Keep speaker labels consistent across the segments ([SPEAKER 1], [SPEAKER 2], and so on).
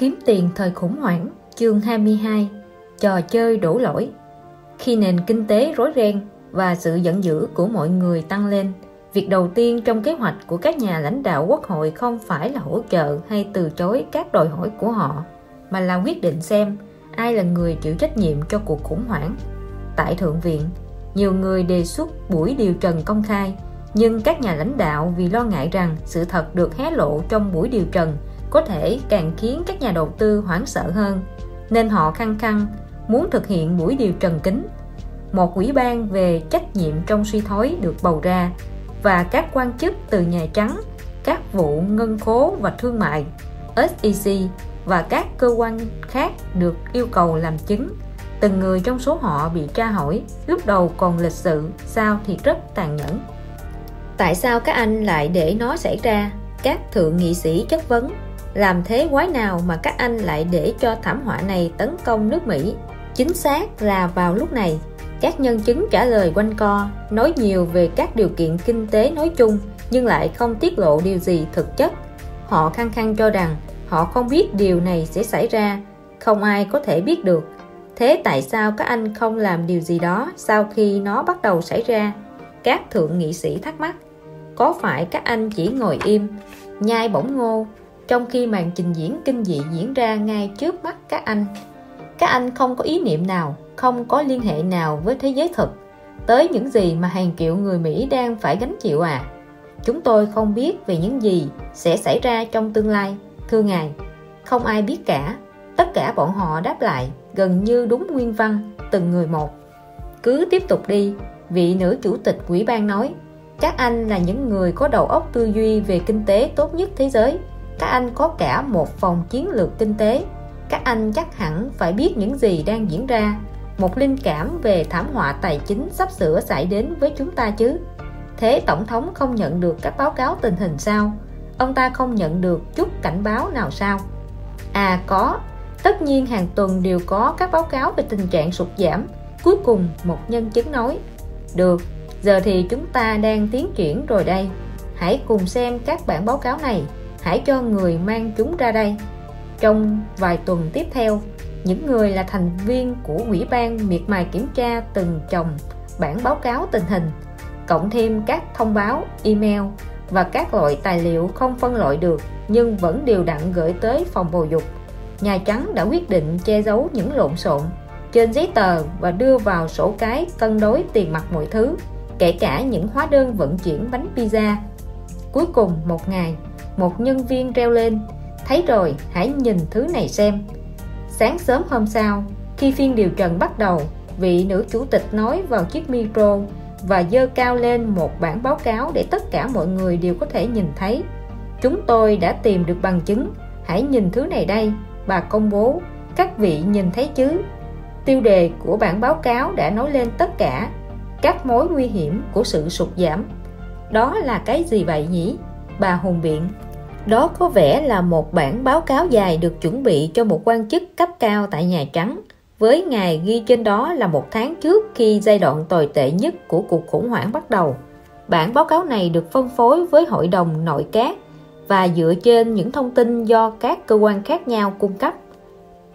[SPEAKER 1] Kiếm tiền thời khủng hoảng, chương 22 Trò chơi đổ lỗi Khi nền kinh tế rối ren và sự giận dữ của mọi người tăng lên, việc đầu tiên trong kế hoạch của các nhà lãnh đạo quốc hội không phải là hỗ trợ hay từ chối các đòi hỏi của họ, mà là quyết định xem ai là người chịu trách nhiệm cho cuộc khủng hoảng. Tại Thượng viện, nhiều người đề xuất buổi điều trần công khai, nhưng các nhà lãnh đạo vì lo ngại rằng sự thật được hé lộ trong buổi điều trần có thể càng khiến các nhà đầu tư hoảng sợ hơn nên họ khăng khăng muốn thực hiện buổi điều trần kính một ủy ban về trách nhiệm trong suy thoái được bầu ra và các quan chức từ Nhà Trắng, các vụ ngân khố và thương mại, SEC và các cơ quan khác được yêu cầu làm chứng. Từng người trong số họ bị tra hỏi, lúc đầu còn lịch sự, sau thì rất tàn nhẫn. Tại sao các anh lại để nó xảy ra? Các thượng nghị sĩ chất vấn làm thế quái nào mà các anh lại để cho thảm họa này tấn công nước Mỹ? Chính xác là vào lúc này, các nhân chứng trả lời quanh co, nói nhiều về các điều kiện kinh tế nói chung, nhưng lại không tiết lộ điều gì thực chất. Họ khăng khăng cho rằng họ không biết điều này sẽ xảy ra, không ai có thể biết được. Thế tại sao các anh không làm điều gì đó sau khi nó bắt đầu xảy ra? Các thượng nghị sĩ thắc mắc. Có phải các anh chỉ ngồi im, nhai bổng ngô trong khi màn trình diễn kinh dị diễn ra ngay trước mắt các anh các anh không có ý niệm nào, không có liên hệ nào với thế giới thực. Tới những gì mà hàng triệu người Mỹ đang phải gánh chịu à? Chúng tôi không biết về những gì sẽ xảy ra trong tương lai, thưa ngài. Không ai biết cả. Tất cả bọn họ đáp lại gần như đúng nguyên văn, từng người một. Cứ tiếp tục đi, vị nữ chủ tịch quỹ ban nói. Các anh là những người có đầu óc tư duy về kinh tế tốt nhất thế giới các anh có cả một phòng chiến lược kinh tế. Các anh chắc hẳn phải biết những gì đang diễn ra. Một linh cảm về thảm họa tài chính sắp sửa xảy đến với chúng ta chứ? Thế tổng thống không nhận được các báo cáo tình hình sao? Ông ta không nhận được chút cảnh báo nào sao? À có. Tất nhiên hàng tuần đều có các báo cáo về tình trạng sụt giảm. Cuối cùng, một nhân chứng nói, được, giờ thì chúng ta đang tiến triển rồi đây. Hãy cùng xem các bản báo cáo này hãy cho người mang chúng ra đây. Trong vài tuần tiếp theo, những người là thành viên của ủy ban miệt mài kiểm tra từng chồng bản báo cáo tình hình, cộng thêm các thông báo, email và các loại tài liệu không phân loại được nhưng vẫn đều đặn gửi tới phòng bầu dục. Nhà Trắng đã quyết định che giấu những lộn xộn trên giấy tờ và đưa vào sổ cái cân đối tiền mặt mọi thứ, kể cả những hóa đơn vận chuyển bánh pizza. Cuối cùng, một ngày một nhân viên reo lên. Thấy rồi, hãy nhìn thứ này xem. Sáng sớm hôm sau, khi phiên điều trần bắt đầu, vị nữ chủ tịch nói vào chiếc micro và dơ cao lên một bản báo cáo để tất cả mọi người đều có thể nhìn thấy. Chúng tôi đã tìm được bằng chứng. Hãy nhìn thứ này đây, bà công bố. Các vị nhìn thấy chứ? Tiêu đề của bản báo cáo đã nói lên tất cả. Các mối nguy hiểm của sự sụt giảm. Đó là cái gì vậy nhỉ? Bà hùng biện đó có vẻ là một bản báo cáo dài được chuẩn bị cho một quan chức cấp cao tại Nhà Trắng với ngày ghi trên đó là một tháng trước khi giai đoạn tồi tệ nhất của cuộc khủng hoảng bắt đầu. Bản báo cáo này được phân phối với Hội đồng Nội các và dựa trên những thông tin do các cơ quan khác nhau cung cấp.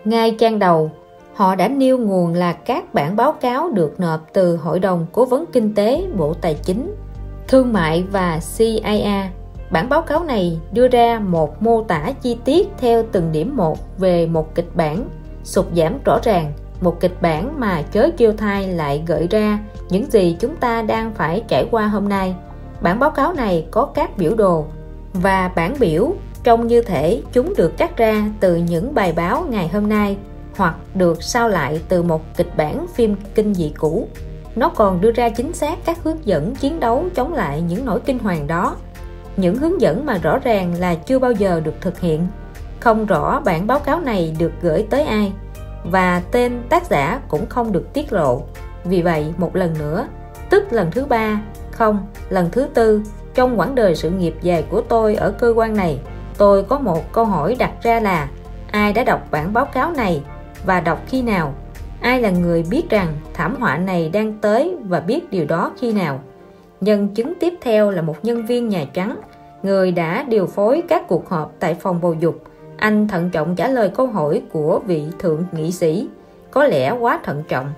[SPEAKER 1] Ngay trang đầu, họ đã nêu nguồn là các bản báo cáo được nộp từ Hội đồng Cố vấn Kinh tế Bộ Tài chính, Thương mại và CIA Bản báo cáo này đưa ra một mô tả chi tiết theo từng điểm một về một kịch bản sụt giảm rõ ràng, một kịch bản mà chớ chiêu thai lại gợi ra những gì chúng ta đang phải trải qua hôm nay. Bản báo cáo này có các biểu đồ và bản biểu trông như thể chúng được cắt ra từ những bài báo ngày hôm nay hoặc được sao lại từ một kịch bản phim kinh dị cũ. Nó còn đưa ra chính xác các hướng dẫn chiến đấu chống lại những nỗi kinh hoàng đó những hướng dẫn mà rõ ràng là chưa bao giờ được thực hiện. Không rõ bản báo cáo này được gửi tới ai. Và tên tác giả cũng không được tiết lộ. Vì vậy, một lần nữa, tức lần thứ ba, không, lần thứ tư, trong quãng đời sự nghiệp dài của tôi ở cơ quan này, tôi có một câu hỏi đặt ra là, ai đã đọc bản báo cáo này và đọc khi nào? Ai là người biết rằng thảm họa này đang tới và biết điều đó khi nào? Nhân chứng tiếp theo là một nhân viên Nhà Trắng, người đã điều phối các cuộc họp tại phòng bầu dục. Anh thận trọng trả lời câu hỏi của vị thượng nghị sĩ. Có lẽ quá thận trọng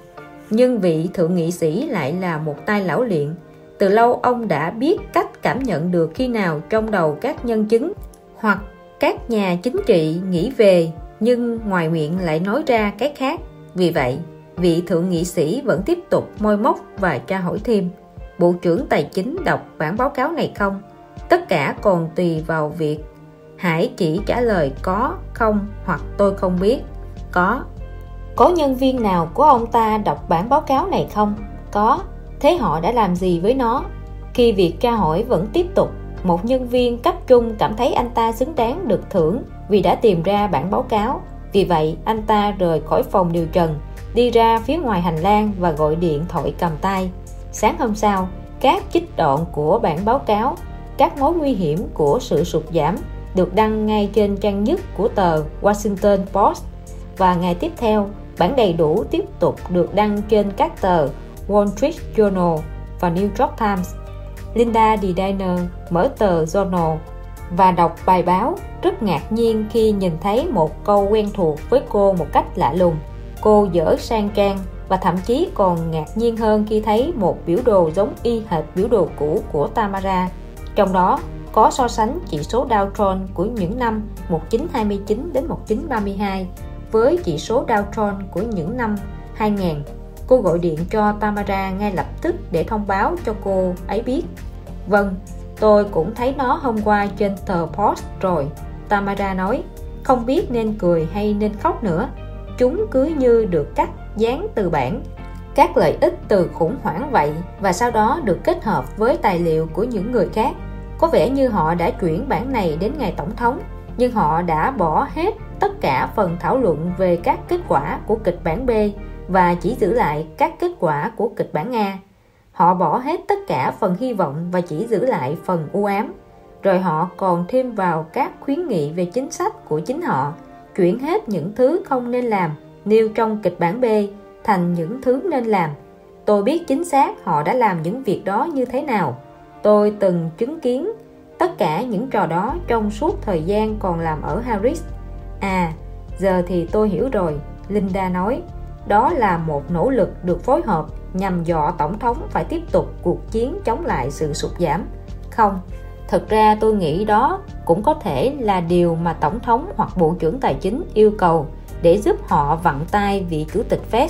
[SPEAKER 1] nhưng vị thượng nghị sĩ lại là một tay lão luyện. Từ lâu ông đã biết cách cảm nhận được khi nào trong đầu các nhân chứng hoặc các nhà chính trị nghĩ về nhưng ngoài miệng lại nói ra cái khác. Vì vậy vị thượng nghị sĩ vẫn tiếp tục môi móc và tra hỏi thêm bộ trưởng tài chính đọc bản báo cáo này không? Tất cả còn tùy vào việc hãy chỉ trả lời có, không hoặc tôi không biết. Có. Có nhân viên nào của ông ta đọc bản báo cáo này không? Có. Thế họ đã làm gì với nó? Khi việc tra hỏi vẫn tiếp tục, một nhân viên cấp trung cảm thấy anh ta xứng đáng được thưởng vì đã tìm ra bản báo cáo. Vì vậy, anh ta rời khỏi phòng điều trần, đi ra phía ngoài hành lang và gọi điện thoại cầm tay sáng hôm sau, các chích đoạn của bản báo cáo, các mối nguy hiểm của sự sụt giảm được đăng ngay trên trang nhất của tờ Washington Post. Và ngày tiếp theo, bản đầy đủ tiếp tục được đăng trên các tờ Wall Street Journal và New York Times. Linda Diner mở tờ Journal và đọc bài báo, rất ngạc nhiên khi nhìn thấy một câu quen thuộc với cô một cách lạ lùng. Cô dở sang trang và thậm chí còn ngạc nhiên hơn khi thấy một biểu đồ giống y hệt biểu đồ cũ của Tamara. Trong đó, có so sánh chỉ số Dow Jones của những năm 1929 đến 1932 với chỉ số Dow Jones của những năm 2000 cô gọi điện cho Tamara ngay lập tức để thông báo cho cô ấy biết. Vâng tôi cũng thấy nó hôm qua trên tờ Post rồi, Tamara nói. Không biết nên cười hay nên khóc nữa. Chúng cứ như được cắt dán từ bản các lợi ích từ khủng hoảng vậy và sau đó được kết hợp với tài liệu của những người khác có vẻ như họ đã chuyển bản này đến ngày tổng thống nhưng họ đã bỏ hết tất cả phần thảo luận về các kết quả của kịch bản B và chỉ giữ lại các kết quả của kịch bản A. Họ bỏ hết tất cả phần hy vọng và chỉ giữ lại phần u ám. Rồi họ còn thêm vào các khuyến nghị về chính sách của chính họ, chuyển hết những thứ không nên làm nêu trong kịch bản B thành những thứ nên làm. Tôi biết chính xác họ đã làm những việc đó như thế nào. Tôi từng chứng kiến tất cả những trò đó trong suốt thời gian còn làm ở Harris. À, giờ thì tôi hiểu rồi, Linda nói. Đó là một nỗ lực được phối hợp nhằm dọ Tổng thống phải tiếp tục cuộc chiến chống lại sự sụt giảm. Không, thực ra tôi nghĩ đó cũng có thể là điều mà Tổng thống hoặc Bộ trưởng Tài chính yêu cầu để giúp họ vặn tay vị chủ tịch Fed.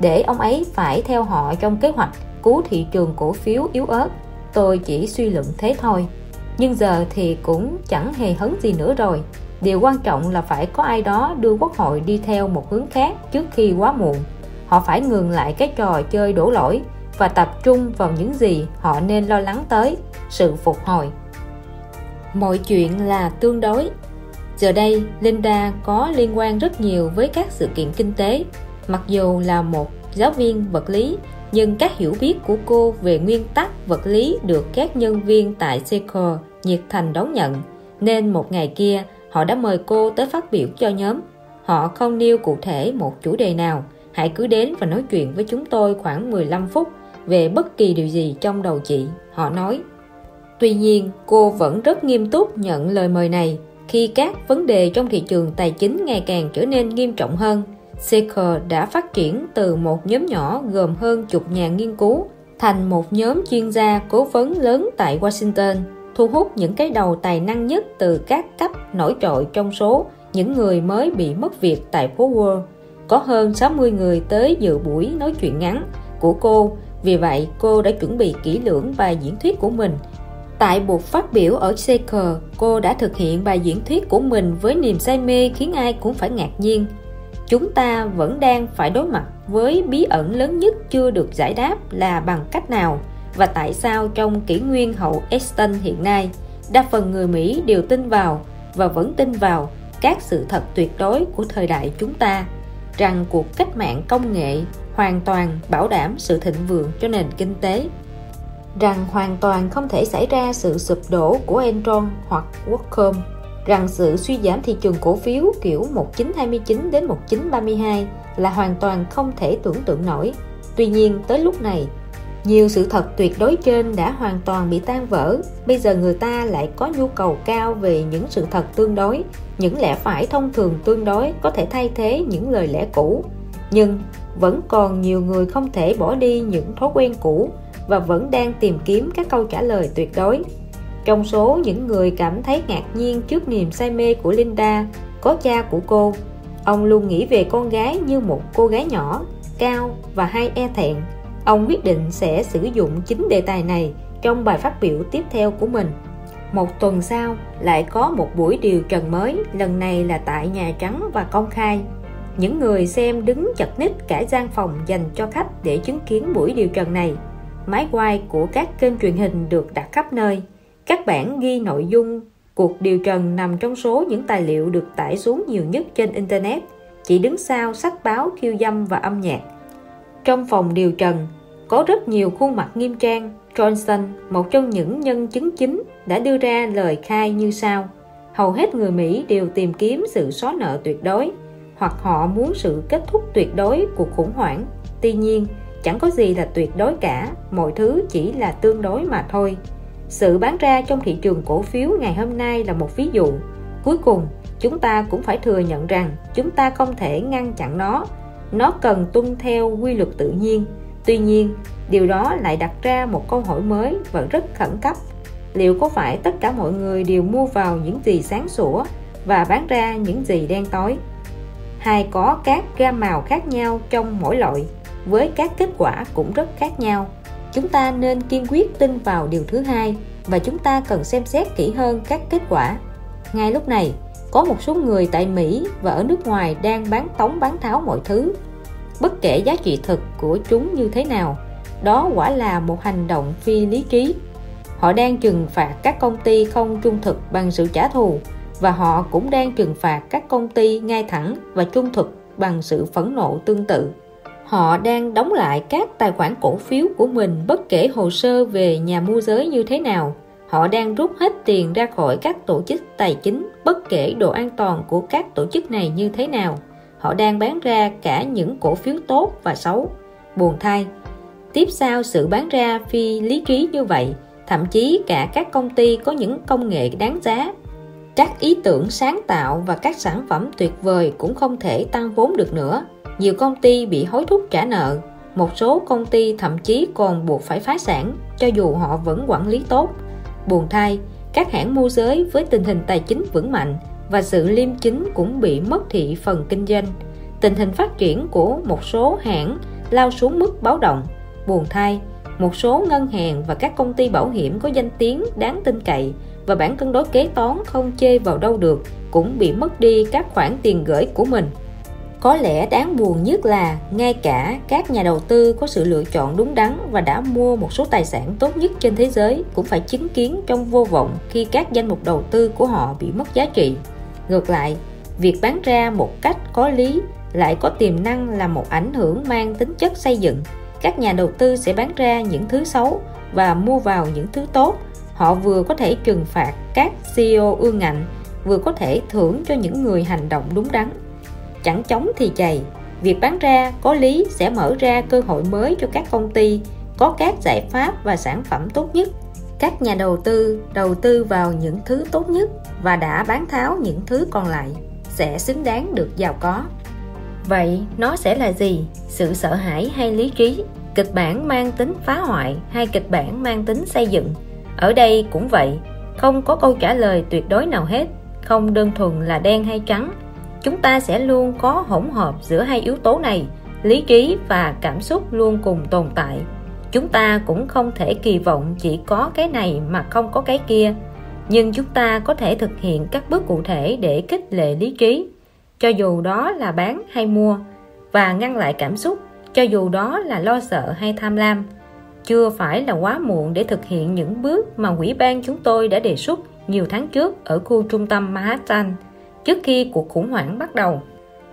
[SPEAKER 1] Để ông ấy phải theo họ trong kế hoạch cứu thị trường cổ phiếu yếu ớt, tôi chỉ suy luận thế thôi. Nhưng giờ thì cũng chẳng hề hấn gì nữa rồi. Điều quan trọng là phải có ai đó đưa quốc hội đi theo một hướng khác trước khi quá muộn. Họ phải ngừng lại cái trò chơi đổ lỗi và tập trung vào những gì họ nên lo lắng tới, sự phục hồi. Mọi chuyện là tương đối giờ đây, Linda có liên quan rất nhiều với các sự kiện kinh tế. Mặc dù là một giáo viên vật lý, nhưng các hiểu biết của cô về nguyên tắc vật lý được các nhân viên tại Seco nhiệt thành đón nhận. Nên một ngày kia, họ đã mời cô tới phát biểu cho nhóm. Họ không nêu cụ thể một chủ đề nào. Hãy cứ đến và nói chuyện với chúng tôi khoảng 15 phút về bất kỳ điều gì trong đầu chị, họ nói. Tuy nhiên, cô vẫn rất nghiêm túc nhận lời mời này khi các vấn đề trong thị trường tài chính ngày càng trở nên nghiêm trọng hơn Seeker đã phát triển từ một nhóm nhỏ gồm hơn chục nhà nghiên cứu thành một nhóm chuyên gia cố vấn lớn tại Washington, thu hút những cái đầu tài năng nhất từ các cấp nổi trội trong số những người mới bị mất việc tại phố Wall. Có hơn 60 người tới dự buổi nói chuyện ngắn của cô, vì vậy cô đã chuẩn bị kỹ lưỡng bài diễn thuyết của mình. Tại buổi phát biểu ở Seeker, cô đã thực hiện bài diễn thuyết của mình với niềm say mê khiến ai cũng phải ngạc nhiên. Chúng ta vẫn đang phải đối mặt với bí ẩn lớn nhất chưa được giải đáp là bằng cách nào và tại sao trong kỷ nguyên hậu Eston hiện nay đa phần người Mỹ đều tin vào và vẫn tin vào các sự thật tuyệt đối của thời đại chúng ta rằng cuộc cách mạng công nghệ hoàn toàn bảo đảm sự thịnh vượng cho nền kinh tế rằng hoàn toàn không thể xảy ra sự sụp đổ của Enron hoặc WorldCom rằng sự suy giảm thị trường cổ phiếu kiểu 1929 đến 1932 là hoàn toàn không thể tưởng tượng nổi. Tuy nhiên tới lúc này, nhiều sự thật tuyệt đối trên đã hoàn toàn bị tan vỡ. Bây giờ người ta lại có nhu cầu cao về những sự thật tương đối những lẽ phải thông thường tương đối có thể thay thế những lời lẽ cũ. Nhưng vẫn còn nhiều người không thể bỏ đi những thói quen cũ và vẫn đang tìm kiếm các câu trả lời tuyệt đối. Trong số những người cảm thấy ngạc nhiên trước niềm say mê của Linda, có cha của cô. Ông luôn nghĩ về con gái như một cô gái nhỏ, cao và hay e thẹn. Ông quyết định sẽ sử dụng chính đề tài này trong bài phát biểu tiếp theo của mình. Một tuần sau, lại có một buổi điều trần mới, lần này là tại Nhà Trắng và công khai. Những người xem đứng chật ních cả gian phòng dành cho khách để chứng kiến buổi điều trần này máy quay của các kênh truyền hình được đặt khắp nơi. Các bản ghi nội dung. Cuộc điều trần nằm trong số những tài liệu được tải xuống nhiều nhất trên internet. Chỉ đứng sau sách báo khiêu dâm và âm nhạc. Trong phòng điều trần có rất nhiều khuôn mặt nghiêm trang. Johnson, một trong những nhân chứng chính, đã đưa ra lời khai như sau. Hầu hết người Mỹ đều tìm kiếm sự xóa nợ tuyệt đối, hoặc họ muốn sự kết thúc tuyệt đối của khủng hoảng. Tuy nhiên, chẳng có gì là tuyệt đối cả, mọi thứ chỉ là tương đối mà thôi. Sự bán ra trong thị trường cổ phiếu ngày hôm nay là một ví dụ. Cuối cùng, chúng ta cũng phải thừa nhận rằng chúng ta không thể ngăn chặn nó. Nó cần tuân theo quy luật tự nhiên. Tuy nhiên, điều đó lại đặt ra một câu hỏi mới và rất khẩn cấp. Liệu có phải tất cả mọi người đều mua vào những gì sáng sủa và bán ra những gì đen tối? Hay có các gam màu khác nhau trong mỗi loại với các kết quả cũng rất khác nhau? chúng ta nên kiên quyết tin vào điều thứ hai và chúng ta cần xem xét kỹ hơn các kết quả. Ngay lúc này, có một số người tại Mỹ và ở nước ngoài đang bán tống bán tháo mọi thứ. Bất kể giá trị thực của chúng như thế nào, đó quả là một hành động phi lý trí. Họ đang trừng phạt các công ty không trung thực bằng sự trả thù và họ cũng đang trừng phạt các công ty ngay thẳng và trung thực bằng sự phẫn nộ tương tự họ đang đóng lại các tài khoản cổ phiếu của mình bất kể hồ sơ về nhà môi giới như thế nào. Họ đang rút hết tiền ra khỏi các tổ chức tài chính bất kể độ an toàn của các tổ chức này như thế nào. Họ đang bán ra cả những cổ phiếu tốt và xấu. Buồn thay, tiếp sau sự bán ra phi lý trí như vậy, thậm chí cả các công ty có những công nghệ đáng giá. Các ý tưởng sáng tạo và các sản phẩm tuyệt vời cũng không thể tăng vốn được nữa nhiều công ty bị hối thúc trả nợ, một số công ty thậm chí còn buộc phải phá sản, cho dù họ vẫn quản lý tốt. Buồn thay, các hãng môi giới với tình hình tài chính vững mạnh và sự liêm chính cũng bị mất thị phần kinh doanh. Tình hình phát triển của một số hãng lao xuống mức báo động. Buồn thay, một số ngân hàng và các công ty bảo hiểm có danh tiếng đáng tin cậy và bản cân đối kế toán không chê vào đâu được cũng bị mất đi các khoản tiền gửi của mình có lẽ đáng buồn nhất là ngay cả các nhà đầu tư có sự lựa chọn đúng đắn và đã mua một số tài sản tốt nhất trên thế giới cũng phải chứng kiến trong vô vọng khi các danh mục đầu tư của họ bị mất giá trị. Ngược lại, việc bán ra một cách có lý lại có tiềm năng là một ảnh hưởng mang tính chất xây dựng. Các nhà đầu tư sẽ bán ra những thứ xấu và mua vào những thứ tốt. Họ vừa có thể trừng phạt các CEO ương ngạnh, vừa có thể thưởng cho những người hành động đúng đắn chẳng chống thì chày. Việc bán ra, có lý sẽ mở ra cơ hội mới cho các công ty, có các giải pháp và sản phẩm tốt nhất. Các nhà đầu tư đầu tư vào những thứ tốt nhất và đã bán tháo những thứ còn lại sẽ xứng đáng được giàu có. Vậy nó sẽ là gì? Sự sợ hãi hay lý trí? Kịch bản mang tính phá hoại hay kịch bản mang tính xây dựng? Ở đây cũng vậy, không có câu trả lời tuyệt đối nào hết, không đơn thuần là đen hay trắng chúng ta sẽ luôn có hỗn hợp giữa hai yếu tố này, lý trí và cảm xúc luôn cùng tồn tại. Chúng ta cũng không thể kỳ vọng chỉ có cái này mà không có cái kia, nhưng chúng ta có thể thực hiện các bước cụ thể để kích lệ lý trí. Cho dù đó là bán hay mua và ngăn lại cảm xúc, cho dù đó là lo sợ hay tham lam, chưa phải là quá muộn để thực hiện những bước mà quỹ ban chúng tôi đã đề xuất nhiều tháng trước ở khu trung tâm Manhattan trước khi cuộc khủng hoảng bắt đầu.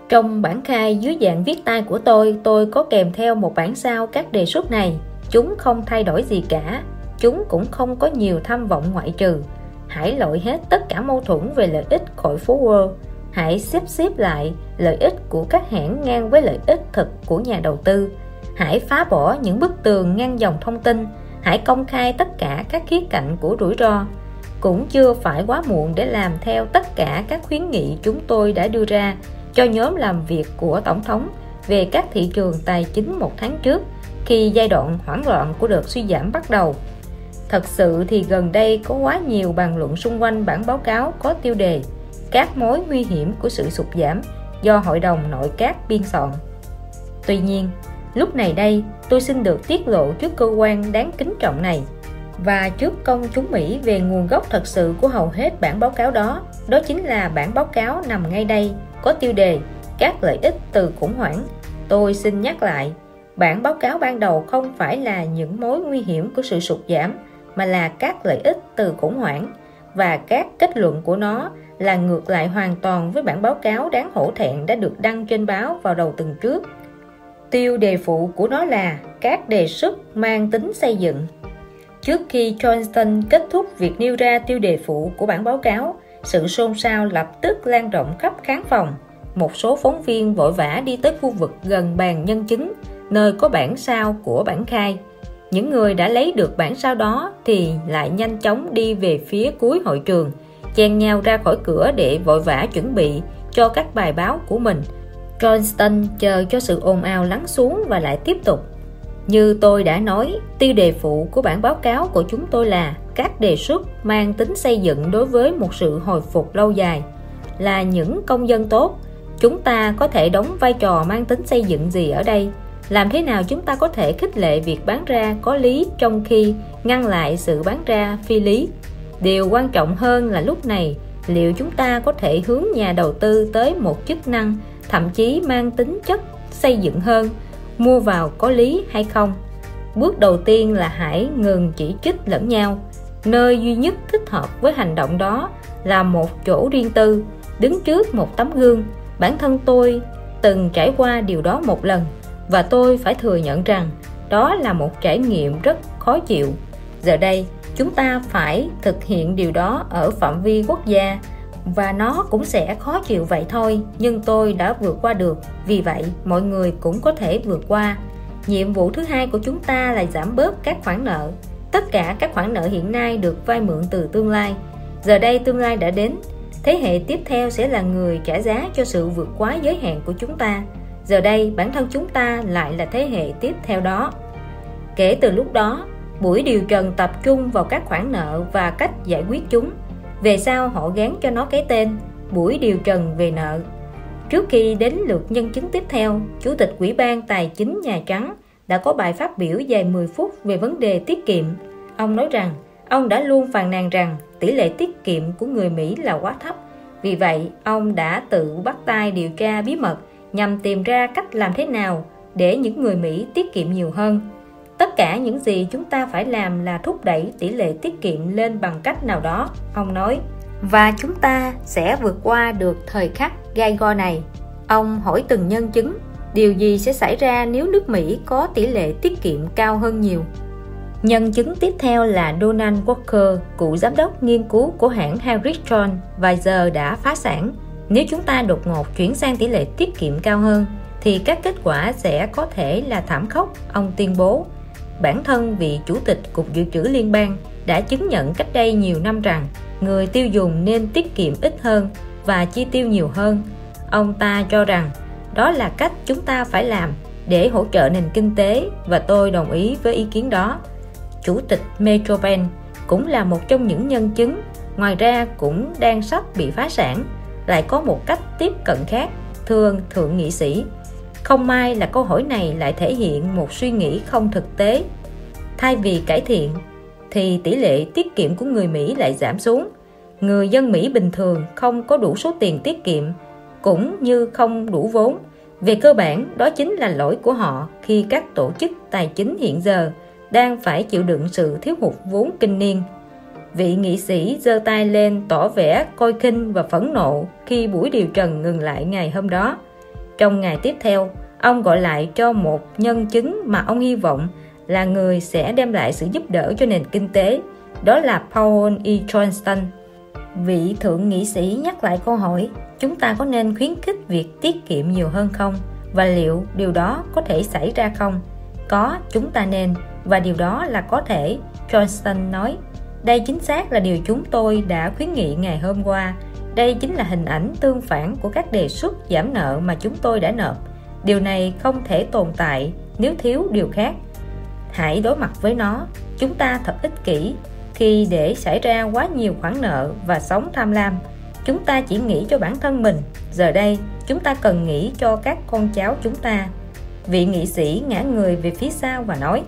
[SPEAKER 1] Trong bản khai dưới dạng viết tay của tôi, tôi có kèm theo một bản sao các đề xuất này. Chúng không thay đổi gì cả, chúng cũng không có nhiều tham vọng ngoại trừ. Hãy loại hết tất cả mâu thuẫn về lợi ích khỏi phố World. Hãy xếp xếp lại lợi ích của các hãng ngang với lợi ích thực của nhà đầu tư. hãy phá bỏ những bức tường ngăn dòng thông tin hãy công khai tất cả các khía cạnh của rủi ro cũng chưa phải quá muộn để làm theo tất cả các khuyến nghị chúng tôi đã đưa ra cho nhóm làm việc của tổng thống về các thị trường tài chính một tháng trước khi giai đoạn hoảng loạn của đợt suy giảm bắt đầu. Thật sự thì gần đây có quá nhiều bàn luận xung quanh bản báo cáo có tiêu đề các mối nguy hiểm của sự sụt giảm do hội đồng nội các biên soạn tuy nhiên, lúc này đây, tôi xin được tiết lộ trước cơ quan đáng kính trọng này và trước công chúng Mỹ về nguồn gốc thật sự của hầu hết bản báo cáo đó đó chính là bản báo cáo nằm ngay đây, có tiêu đề các lợi ích từ khủng hoảng tôi xin nhắc lại, bản báo cáo ban đầu không phải là những mối nguy hiểm của sự sụt giảm, mà là các lợi ích từ khủng hoảng. Và các kết luận của nó là ngược lại hoàn toàn với bản báo cáo đáng hổ thẹn đã được đăng trên báo vào đầu tuần trước. Tiêu đề phụ của nó là các đề xuất mang tính xây dựng trước khi Johnston kết thúc việc nêu ra tiêu đề phụ của bản báo cáo, sự xôn xao lập tức lan rộng khắp khán phòng. Một số phóng viên vội vã đi tới khu vực gần bàn nhân chứng, nơi có bản sao của bản khai. Những người đã lấy được bản sao đó thì lại nhanh chóng đi về phía cuối hội trường, chen nhau ra khỏi cửa để vội vã chuẩn bị cho các bài báo của mình. Johnston chờ cho sự ồn ào lắng xuống và lại tiếp tục như tôi đã nói tiêu đề phụ của bản báo cáo của chúng tôi là các đề xuất mang tính xây dựng đối với một sự hồi phục lâu dài. Là những công dân tốt, chúng ta có thể đóng vai trò mang tính xây dựng gì ở đây? Làm thế nào chúng ta có thể khích lệ việc bán ra có lý trong khi ngăn lại sự bán ra phi lý? Điều quan trọng hơn là lúc này, liệu chúng ta có thể hướng nhà đầu tư tới một chức năng thậm chí mang tính chất xây dựng hơn? Mua vào có lý hay không. Bước đầu tiên là hãy ngừng chỉ trích lẫn nhau. Nơi duy nhất thích hợp với hành động đó là một chỗ riêng tư, đứng trước một tấm gương. Bản thân tôi từng trải qua điều đó một lần và tôi phải thừa nhận rằng đó là một trải nghiệm rất khó chịu. Giờ đây, chúng ta phải thực hiện điều đó ở phạm vi quốc gia và nó cũng sẽ khó chịu vậy thôi, nhưng tôi đã vượt qua được. Vì vậy, mọi người cũng có thể vượt qua. Nhiệm vụ thứ hai của chúng ta là giảm bớt các khoản nợ. Tất cả các khoản nợ hiện nay được vay mượn từ tương lai. Giờ đây tương lai đã đến. Thế hệ tiếp theo sẽ là người trả giá cho sự vượt quá giới hạn của chúng ta. Giờ đây, bản thân chúng ta lại là thế hệ tiếp theo đó. Kể từ lúc đó, buổi điều trần tập trung vào các khoản nợ và cách giải quyết chúng về sau họ gán cho nó cái tên, buổi điều trần về nợ. Trước khi đến lượt nhân chứng tiếp theo, chủ tịch ủy ban tài chính nhà trắng đã có bài phát biểu dài 10 phút về vấn đề tiết kiệm. Ông nói rằng, ông đã luôn phàn nàn rằng tỷ lệ tiết kiệm của người mỹ là quá thấp. Vì vậy, ông đã tự bắt tay điều tra bí mật nhằm tìm ra cách làm thế nào để những người mỹ tiết kiệm nhiều hơn tất cả những gì chúng ta phải làm là thúc đẩy tỷ lệ tiết kiệm lên bằng cách nào đó ông nói. Và chúng ta sẽ vượt qua được thời khắc gai go này. Ông hỏi từng nhân chứng điều gì sẽ xảy ra nếu nước mỹ có tỷ lệ tiết kiệm cao hơn nhiều? Nhân chứng tiếp theo là Donald Walker cựu giám đốc nghiên cứu của hãng Harrison và giờ đã phá sản. Nếu chúng ta đột ngột chuyển sang tỷ lệ tiết kiệm cao hơn thì các kết quả sẽ có thể là thảm khốc ông tuyên bố bản thân vị chủ tịch cục dự trữ liên bang đã chứng nhận cách đây nhiều năm rằng người tiêu dùng nên tiết kiệm ít hơn và chi tiêu nhiều hơn. Ông ta cho rằng đó là cách chúng ta phải làm để hỗ trợ nền kinh tế và tôi đồng ý với ý kiến đó. Chủ tịch Metrobank cũng là một trong những nhân chứng, ngoài ra cũng đang sắp bị phá sản, lại có một cách tiếp cận khác thường thượng nghị sĩ không may là câu hỏi này lại thể hiện một suy nghĩ không thực tế. Thay vì cải thiện, thì tỷ lệ tiết kiệm của người Mỹ lại giảm xuống. Người dân Mỹ bình thường không có đủ số tiền tiết kiệm, cũng như không đủ vốn. Về cơ bản, đó chính là lỗi của họ khi các tổ chức tài chính hiện giờ đang phải chịu đựng sự thiếu hụt vốn kinh niên. Vị nghị sĩ giơ tay lên tỏ vẻ coi khinh và phẫn nộ khi buổi điều trần ngừng lại ngày hôm đó trong ngày tiếp theo, ông gọi lại cho một nhân chứng mà ông hy vọng là người sẽ đem lại sự giúp đỡ cho nền kinh tế, đó là Paul E. Johnston. Vị thượng nghị sĩ nhắc lại câu hỏi, chúng ta có nên khuyến khích việc tiết kiệm nhiều hơn không? Và liệu điều đó có thể xảy ra không? Có, chúng ta nên, và điều đó là có thể, Johnston nói. Đây chính xác là điều chúng tôi đã khuyến nghị ngày hôm qua đây chính là hình ảnh tương phản của các đề xuất giảm nợ mà chúng tôi đã nộp. Điều này không thể tồn tại nếu thiếu điều khác. Hãy đối mặt với nó. Chúng ta thật ích kỷ. Khi để xảy ra quá nhiều khoản nợ và sống tham lam, chúng ta chỉ nghĩ cho bản thân mình. Giờ đây, chúng ta cần nghĩ cho các con cháu chúng ta. Vị nghị sĩ ngã người về phía sau và nói,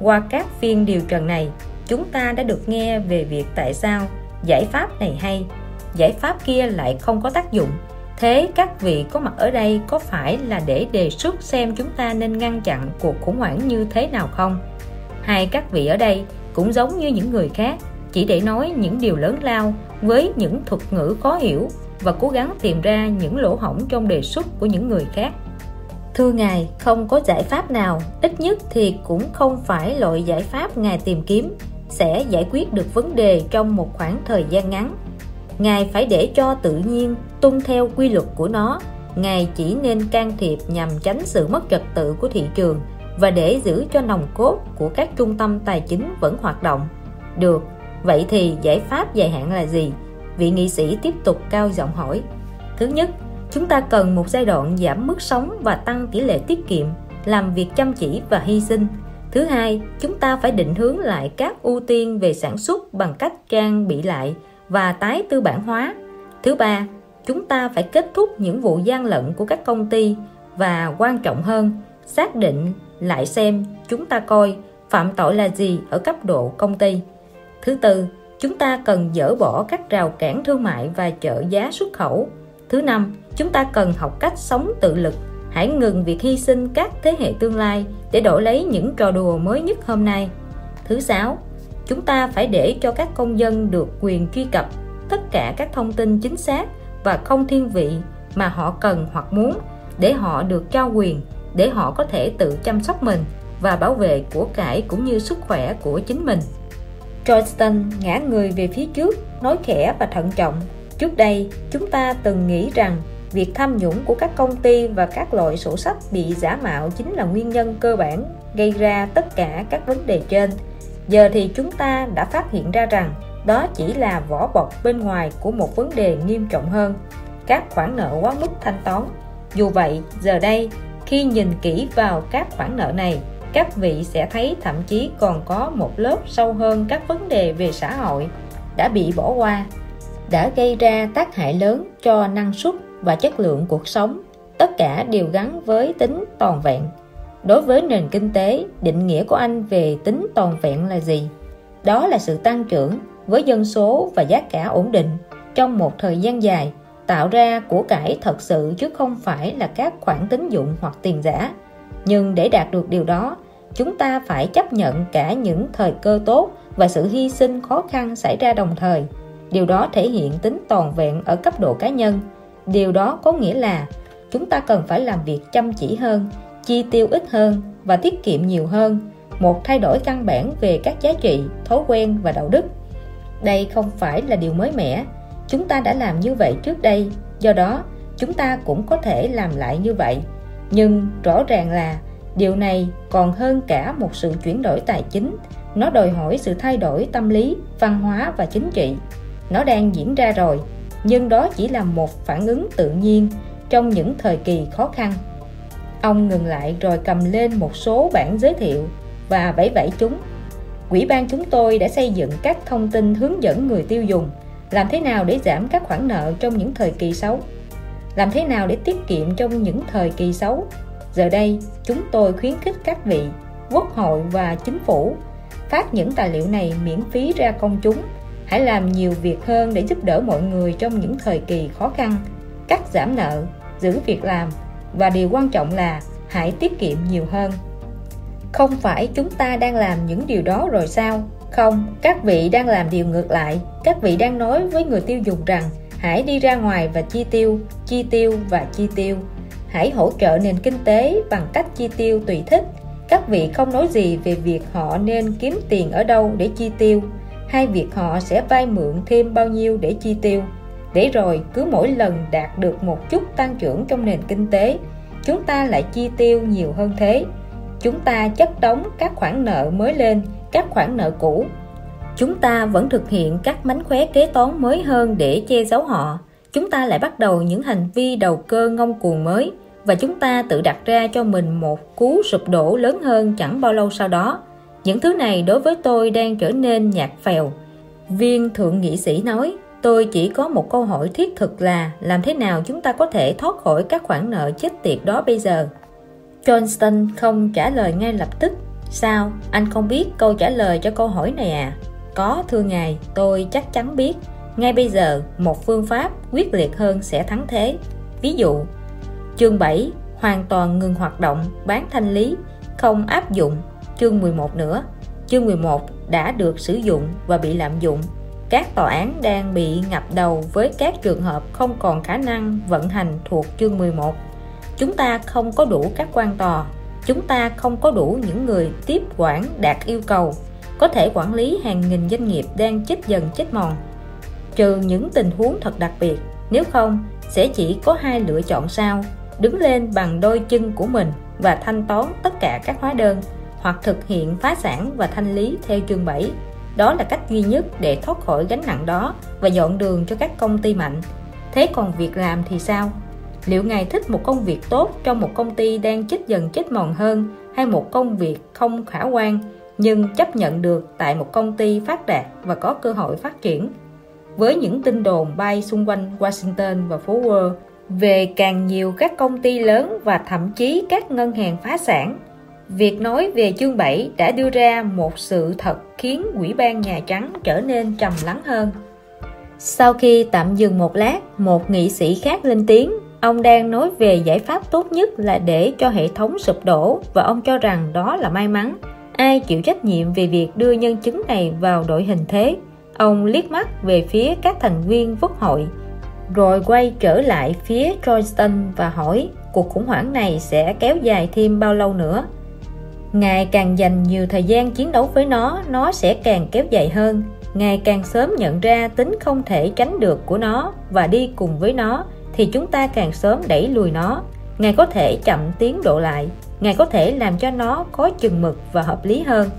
[SPEAKER 1] qua các phiên điều trần này, chúng ta đã được nghe về việc tại sao giải pháp này hay giải pháp kia lại không có tác dụng. Thế các vị có mặt ở đây có phải là để đề xuất xem chúng ta nên ngăn chặn cuộc khủng hoảng như thế nào không? Hay các vị ở đây cũng giống như những người khác, chỉ để nói những điều lớn lao với những thuật ngữ khó hiểu và cố gắng tìm ra những lỗ hổng trong đề xuất của những người khác. Thưa ngài, không có giải pháp nào, ít nhất thì cũng không phải loại giải pháp ngài tìm kiếm sẽ giải quyết được vấn đề trong một khoảng thời gian ngắn ngài phải để cho tự nhiên tuân theo quy luật của nó. Ngài chỉ nên can thiệp nhằm tránh sự mất trật tự của thị trường và để giữ cho nòng cốt của các trung tâm tài chính vẫn hoạt động. Được. Vậy thì giải pháp dài hạn là gì? Vị nghị sĩ tiếp tục cao giọng hỏi. Thứ nhất, chúng ta cần một giai đoạn giảm mức sống và tăng tỷ lệ tiết kiệm, làm việc chăm chỉ và hy sinh. Thứ hai, chúng ta phải định hướng lại các ưu tiên về sản xuất bằng cách trang bị lại và tái tư bản hóa. Thứ ba, chúng ta phải kết thúc những vụ gian lận của các công ty và quan trọng hơn, xác định lại xem chúng ta coi phạm tội là gì ở cấp độ công ty. Thứ tư, chúng ta cần dỡ bỏ các rào cản thương mại và trợ giá xuất khẩu. Thứ năm, chúng ta cần học cách sống tự lực. Hãy ngừng việc hy sinh các thế hệ tương lai để đổi lấy những trò đùa mới nhất hôm nay. Thứ sáu chúng ta phải để cho các công dân được quyền truy cập tất cả các thông tin chính xác và không thiên vị mà họ cần hoặc muốn để họ được trao quyền, để họ có thể tự chăm sóc mình và bảo vệ của cải cũng như sức khỏe của chính mình. Johnston ngã người về phía trước, nói khẽ và thận trọng. Trước đây, chúng ta từng nghĩ rằng việc tham nhũng của các công ty và các loại sổ sách bị giả mạo chính là nguyên nhân cơ bản gây ra tất cả các vấn đề trên giờ thì chúng ta đã phát hiện ra rằng đó chỉ là vỏ bọc bên ngoài của một vấn đề nghiêm trọng hơn, các khoản nợ quá mức thanh toán. Dù vậy, giờ đây, khi nhìn kỹ vào các khoản nợ này, các vị sẽ thấy thậm chí còn có một lớp sâu hơn các vấn đề về xã hội đã bị bỏ qua, đã gây ra tác hại lớn cho năng suất và chất lượng cuộc sống. Tất cả đều gắn với tính toàn vẹn đối với nền kinh tế, định nghĩa của anh về tính toàn vẹn là gì? Đó là sự tăng trưởng với dân số và giá cả ổn định trong một thời gian dài, tạo ra của cải thật sự chứ không phải là các khoản tín dụng hoặc tiền giả. Nhưng để đạt được điều đó, chúng ta phải chấp nhận cả những thời cơ tốt và sự hy sinh khó khăn xảy ra đồng thời. Điều đó thể hiện tính toàn vẹn ở cấp độ cá nhân. Điều đó có nghĩa là chúng ta cần phải làm việc chăm chỉ hơn chi tiêu ít hơn và tiết kiệm nhiều hơn. Một, thay đổi căn bản về các giá trị, thói quen và đạo đức. Đây không phải là điều mới mẻ. Chúng ta đã làm như vậy trước đây, do đó chúng ta cũng có thể làm lại như vậy. Nhưng rõ ràng là điều này còn hơn cả một sự chuyển đổi tài chính. Nó đòi hỏi sự thay đổi tâm lý, văn hóa và chính trị. Nó đang diễn ra rồi, nhưng đó chỉ là một phản ứng tự nhiên trong những thời kỳ khó khăn ông ngừng lại rồi cầm lên một số bản giới thiệu và vẫy vẫy chúng. Quỹ ban chúng tôi đã xây dựng các thông tin hướng dẫn người tiêu dùng, làm thế nào để giảm các khoản nợ trong những thời kỳ xấu, làm thế nào để tiết kiệm trong những thời kỳ xấu. Giờ đây, chúng tôi khuyến khích các vị, quốc hội và chính phủ phát những tài liệu này miễn phí ra công chúng. Hãy làm nhiều việc hơn để giúp đỡ mọi người trong những thời kỳ khó khăn. Cắt giảm nợ, giữ việc làm và điều quan trọng là hãy tiết kiệm nhiều hơn. Không phải chúng ta đang làm những điều đó rồi sao? Không, các vị đang làm điều ngược lại. Các vị đang nói với người tiêu dùng rằng hãy đi ra ngoài và chi tiêu chi tiêu và chi tiêu. Hãy hỗ trợ nền kinh tế bằng cách chi tiêu tùy thích. Các vị không nói gì về việc họ nên kiếm tiền ở đâu để chi tiêu. Hay việc họ sẽ vay mượn thêm bao nhiêu để chi tiêu để rồi cứ mỗi lần đạt được một chút tăng trưởng trong nền kinh tế, chúng ta lại chi tiêu nhiều hơn thế. Chúng ta chất đóng các khoản nợ mới lên, các khoản nợ cũ. Chúng ta vẫn thực hiện các mánh khóe kế toán mới hơn để che giấu họ. Chúng ta lại bắt đầu những hành vi đầu cơ ngông cuồng mới và chúng ta tự đặt ra cho mình một cú sụp đổ lớn hơn chẳng bao lâu sau đó. Những thứ này đối với tôi đang trở nên nhạt phèo. Viên thượng nghị sĩ nói tôi chỉ có một câu hỏi thiết thực là, làm thế nào chúng ta có thể thoát khỏi các khoản nợ chết tiệt đó bây giờ? Johnston không trả lời ngay lập tức. Sao? Anh không biết câu trả lời cho câu hỏi này à? Có, thưa ngài, tôi chắc chắn biết. Ngay bây giờ, một phương pháp quyết liệt hơn sẽ thắng thế. Ví dụ, chương 7 hoàn toàn ngừng hoạt động, bán thanh lý, không áp dụng. Chương 11 nữa, chương 11 đã được sử dụng và bị lạm dụng các tòa án đang bị ngập đầu với các trường hợp không còn khả năng vận hành thuộc chương 11 chúng ta không có đủ các quan tòa, chúng ta không có đủ những người tiếp quản đạt yêu cầu, có thể quản lý hàng nghìn doanh nghiệp đang chết dần chết mòn. Trừ những tình huống thật đặc biệt, nếu không, sẽ chỉ có hai lựa chọn sau, đứng lên bằng đôi chân của mình và thanh toán tất cả các hóa đơn hoặc thực hiện phá sản và thanh lý theo chương 7 đó là cách duy nhất để thoát khỏi gánh nặng đó và dọn đường cho các công ty mạnh. Thế còn việc làm thì sao? Liệu ngài thích một công việc tốt trong một công ty đang chết dần chết mòn hơn hay một công việc không khả quan, nhưng chấp nhận được tại một công ty phát đạt và có cơ hội phát triển? Với những tin đồn bay xung quanh Washington và phố Wall về càng nhiều các công ty lớn và thậm chí các ngân hàng phá sản Việc nói về chương 7 đã đưa ra một sự thật khiến Ủy ban Nhà Trắng trở nên trầm lắng hơn. Sau khi tạm dừng một lát, một nghị sĩ khác lên tiếng. Ông đang nói về giải pháp tốt nhất là để cho hệ thống sụp đổ và ông cho rằng đó là may mắn. Ai chịu trách nhiệm về việc đưa nhân chứng này vào đội hình thế? Ông liếc mắt về phía các thành viên quốc hội, rồi quay trở lại phía Johnston và hỏi cuộc khủng hoảng này sẽ kéo dài thêm bao lâu nữa? Ngài càng dành nhiều thời gian chiến đấu với nó, nó sẽ càng kéo dài hơn. Ngài càng sớm nhận ra tính không thể tránh được của nó và đi cùng với nó, thì chúng ta càng sớm đẩy lùi nó. Ngài có thể chậm tiến độ lại, Ngài có thể làm cho nó có chừng mực và hợp lý hơn.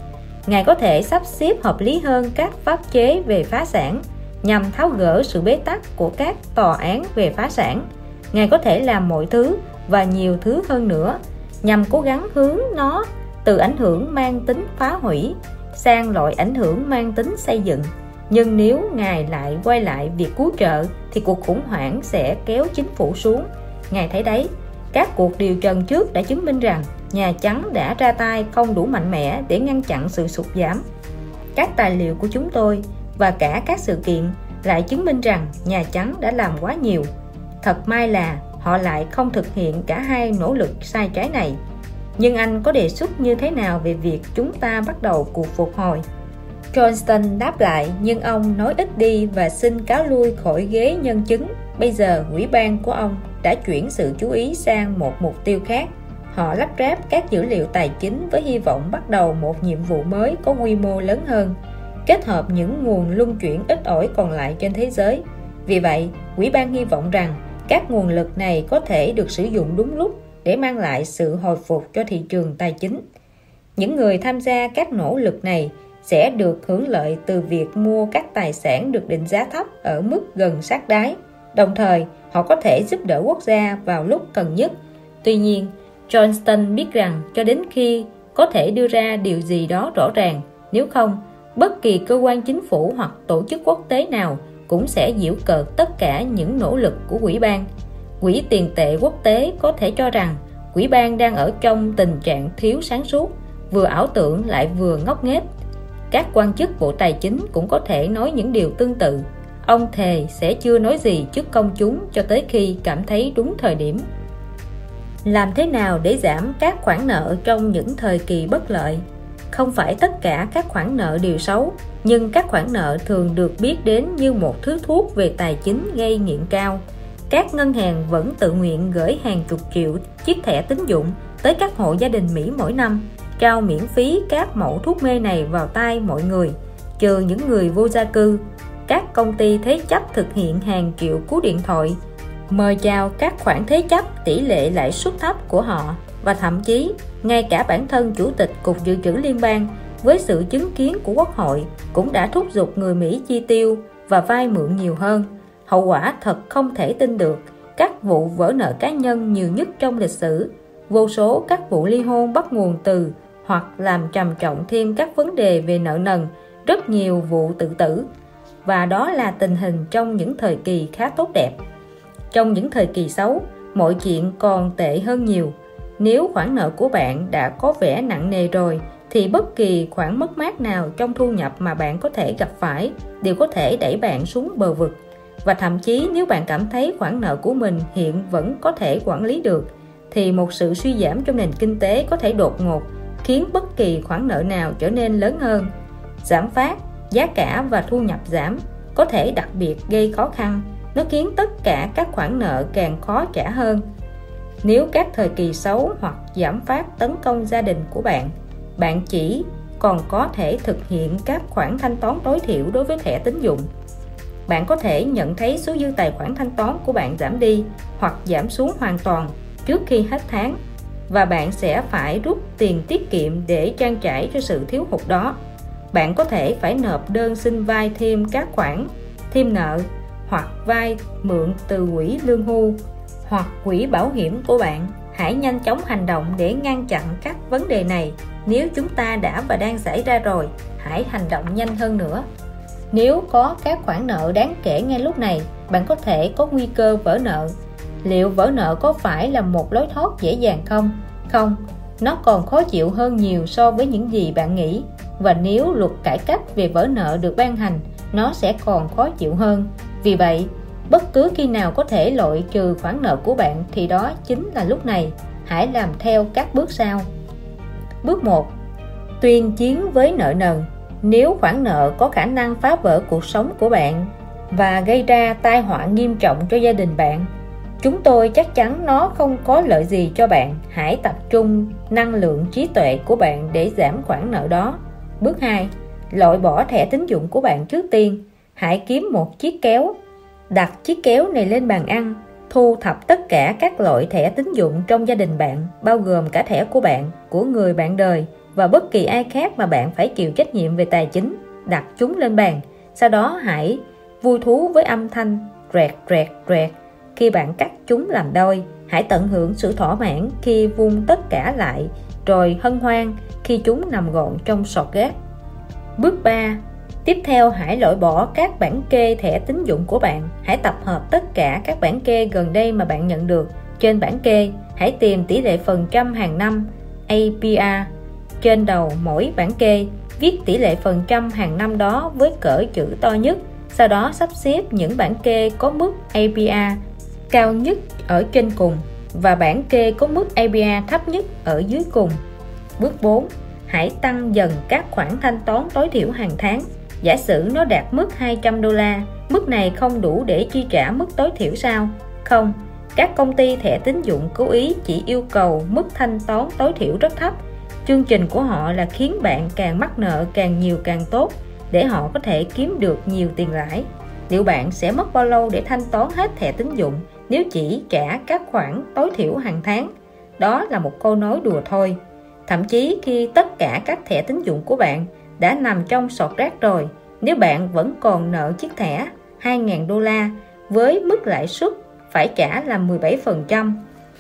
[SPEAKER 1] Ngài có thể sắp xếp hợp lý hơn các pháp chế về phá sản nhằm tháo gỡ sự bế tắc của các tòa án về phá sản. Ngài có thể làm mọi thứ và nhiều thứ hơn nữa nhằm cố gắng hướng nó từ ảnh hưởng mang tính phá hủy, sang loại ảnh hưởng mang tính xây dựng nhưng nếu ngài lại quay lại việc cứu trợ, thì cuộc khủng hoảng sẽ kéo chính phủ xuống ngài thấy đấy, các cuộc điều trần trước đã chứng minh rằng Nhà Trắng đã ra tay không đủ mạnh mẽ để ngăn chặn sự sụt giảm. Các tài liệu của chúng tôi và cả các sự kiện lại chứng minh rằng Nhà Trắng đã làm quá nhiều. Thật may là họ lại không thực hiện cả hai nỗ lực sai trái này nhưng anh có đề xuất như thế nào về việc chúng ta bắt đầu cuộc phục hồi? Johnston đáp lại, nhưng ông nói ít đi và xin cáo lui khỏi ghế nhân chứng. Bây giờ ủy ban của ông đã chuyển sự chú ý sang một mục tiêu khác. Họ lắp ráp các dữ liệu tài chính với hy vọng bắt đầu một nhiệm vụ mới có quy mô lớn hơn, kết hợp những nguồn luân chuyển ít ỏi còn lại trên thế giới. Vì vậy ủy ban hy vọng rằng các nguồn lực này có thể được sử dụng đúng lúc để mang lại sự hồi phục cho thị trường tài chính. Những người tham gia các nỗ lực này sẽ được hưởng lợi từ việc mua các tài sản được định giá thấp ở mức gần sát đáy. Đồng thời, họ có thể giúp đỡ quốc gia vào lúc cần nhất. Tuy nhiên, Johnston biết rằng cho đến khi có thể đưa ra điều gì đó rõ ràng, nếu không, bất kỳ cơ quan chính phủ hoặc tổ chức quốc tế nào cũng sẽ giễu cợt tất cả những nỗ lực của quỹ ban Quỹ tiền tệ quốc tế có thể cho rằng quỹ ban đang ở trong tình trạng thiếu sáng suốt, vừa ảo tưởng lại vừa ngốc nghếch. Các quan chức Bộ Tài chính cũng có thể nói những điều tương tự. Ông thề sẽ chưa nói gì trước công chúng cho tới khi cảm thấy đúng thời điểm. Làm thế nào để giảm các khoản nợ trong những thời kỳ bất lợi? Không phải tất cả các khoản nợ đều xấu, nhưng các khoản nợ thường được biết đến như một thứ thuốc về tài chính gây nghiện cao các ngân hàng vẫn tự nguyện gửi hàng chục triệu chiếc thẻ tín dụng tới các hộ gia đình Mỹ mỗi năm, trao miễn phí các mẫu thuốc mê này vào tay mọi người, trừ những người vô gia cư. Các công ty thế chấp thực hiện hàng triệu cú điện thoại, mời chào các khoản thế chấp tỷ lệ lãi suất thấp của họ và thậm chí ngay cả bản thân Chủ tịch Cục Dự trữ Liên bang với sự chứng kiến của Quốc hội cũng đã thúc giục người Mỹ chi tiêu và vay mượn nhiều hơn. Hậu quả thật không thể tin được, các vụ vỡ nợ cá nhân nhiều nhất trong lịch sử, vô số các vụ ly hôn bắt nguồn từ hoặc làm trầm trọng thêm các vấn đề về nợ nần, rất nhiều vụ tự tử. Và đó là tình hình trong những thời kỳ khá tốt đẹp. Trong những thời kỳ xấu, mọi chuyện còn tệ hơn nhiều. Nếu khoản nợ của bạn đã có vẻ nặng nề rồi, thì bất kỳ khoản mất mát nào trong thu nhập mà bạn có thể gặp phải đều có thể đẩy bạn xuống bờ vực. Và thậm chí nếu bạn cảm thấy khoản nợ của mình hiện vẫn có thể quản lý được, thì một sự suy giảm trong nền kinh tế có thể đột ngột khiến bất kỳ khoản nợ nào trở nên lớn hơn. Giảm phát, giá cả và thu nhập giảm có thể đặc biệt gây khó khăn. Nó khiến tất cả các khoản nợ càng khó trả hơn. Nếu các thời kỳ xấu hoặc giảm phát tấn công gia đình của bạn, bạn chỉ còn có thể thực hiện các khoản thanh toán tối thiểu đối với thẻ tín dụng. Bạn có thể nhận thấy số dư tài khoản thanh toán của bạn giảm đi hoặc giảm xuống hoàn toàn trước khi hết tháng và bạn sẽ phải rút tiền tiết kiệm để trang trải cho sự thiếu hụt đó. Bạn có thể phải nộp đơn xin vay thêm các khoản, thêm nợ hoặc vay mượn từ quỹ lương hưu hoặc quỹ bảo hiểm của bạn. Hãy nhanh chóng hành động để ngăn chặn các vấn đề này. Nếu chúng ta đã và đang xảy ra rồi, hãy hành động nhanh hơn nữa. Nếu có các khoản nợ đáng kể ngay lúc này, bạn có thể có nguy cơ vỡ nợ liệu vỡ nợ có phải là một lối thoát dễ dàng không? Không, nó còn khó chịu hơn nhiều so với những gì bạn nghĩ và nếu luật cải cách về vỡ nợ được ban hành, nó sẽ còn khó chịu hơn. Vì vậy, bất cứ khi nào có thể loại trừ khoản nợ của bạn thì đó chính là lúc này. Hãy làm theo các bước sau. Bước 1. Tuyên chiến với nợ nần. Nếu khoản nợ có khả năng phá vỡ cuộc sống của bạn và gây ra tai họa nghiêm trọng cho gia đình bạn Chúng tôi chắc chắn nó không có lợi gì cho bạn. Hãy tập trung năng lượng trí tuệ của bạn để giảm khoản nợ đó. Bước 2. Loại bỏ thẻ tín dụng của bạn trước tiên. Hãy kiếm một chiếc kéo. Đặt chiếc kéo này lên bàn ăn. Thu thập tất cả các loại thẻ tín dụng trong gia đình bạn, bao gồm cả thẻ của bạn, của người bạn đời và bất kỳ ai khác mà bạn phải chịu trách nhiệm về tài chính. Đặt chúng lên bàn. Sau đó hãy vui thú với âm thanh rẹt rẹt rẹt khi bạn cắt chúng làm đôi, hãy tận hưởng sự thỏa mãn khi vung tất cả lại, rồi hân hoan khi chúng nằm gọn trong sọt gác bước 3 Tiếp theo hãy loại bỏ các bản kê thẻ tín dụng của bạn hãy tập hợp tất cả các bản kê gần đây mà bạn nhận được trên bản kê, hãy tìm tỷ lệ phần trăm hàng năm APR trên đầu mỗi bản kê viết tỷ lệ phần trăm hàng năm đó với cỡ chữ to nhất sau đó sắp xếp những bản kê có mức APR cao nhất ở trên cùng và bảng kê có mức APR thấp nhất ở dưới cùng. Bước 4. Hãy tăng dần các khoản thanh toán tối thiểu hàng tháng. Giả sử nó đạt mức 200 đô la, mức này không đủ để chi trả mức tối thiểu sao? Không, các công ty thẻ tín dụng cố ý chỉ yêu cầu mức thanh toán tối thiểu rất thấp. Chương trình của họ là khiến bạn càng mắc nợ càng nhiều càng tốt, để họ có thể kiếm được nhiều tiền lãi. Liệu bạn sẽ mất bao lâu để thanh toán hết thẻ tín dụng nếu chỉ trả các khoản tối thiểu hàng tháng đó là một câu nói đùa thôi thậm chí khi tất cả các thẻ tín dụng của bạn đã nằm trong sọt rác rồi, nếu bạn vẫn còn nợ chiếc thẻ 2.000 đô la với mức lãi suất phải trả là 17%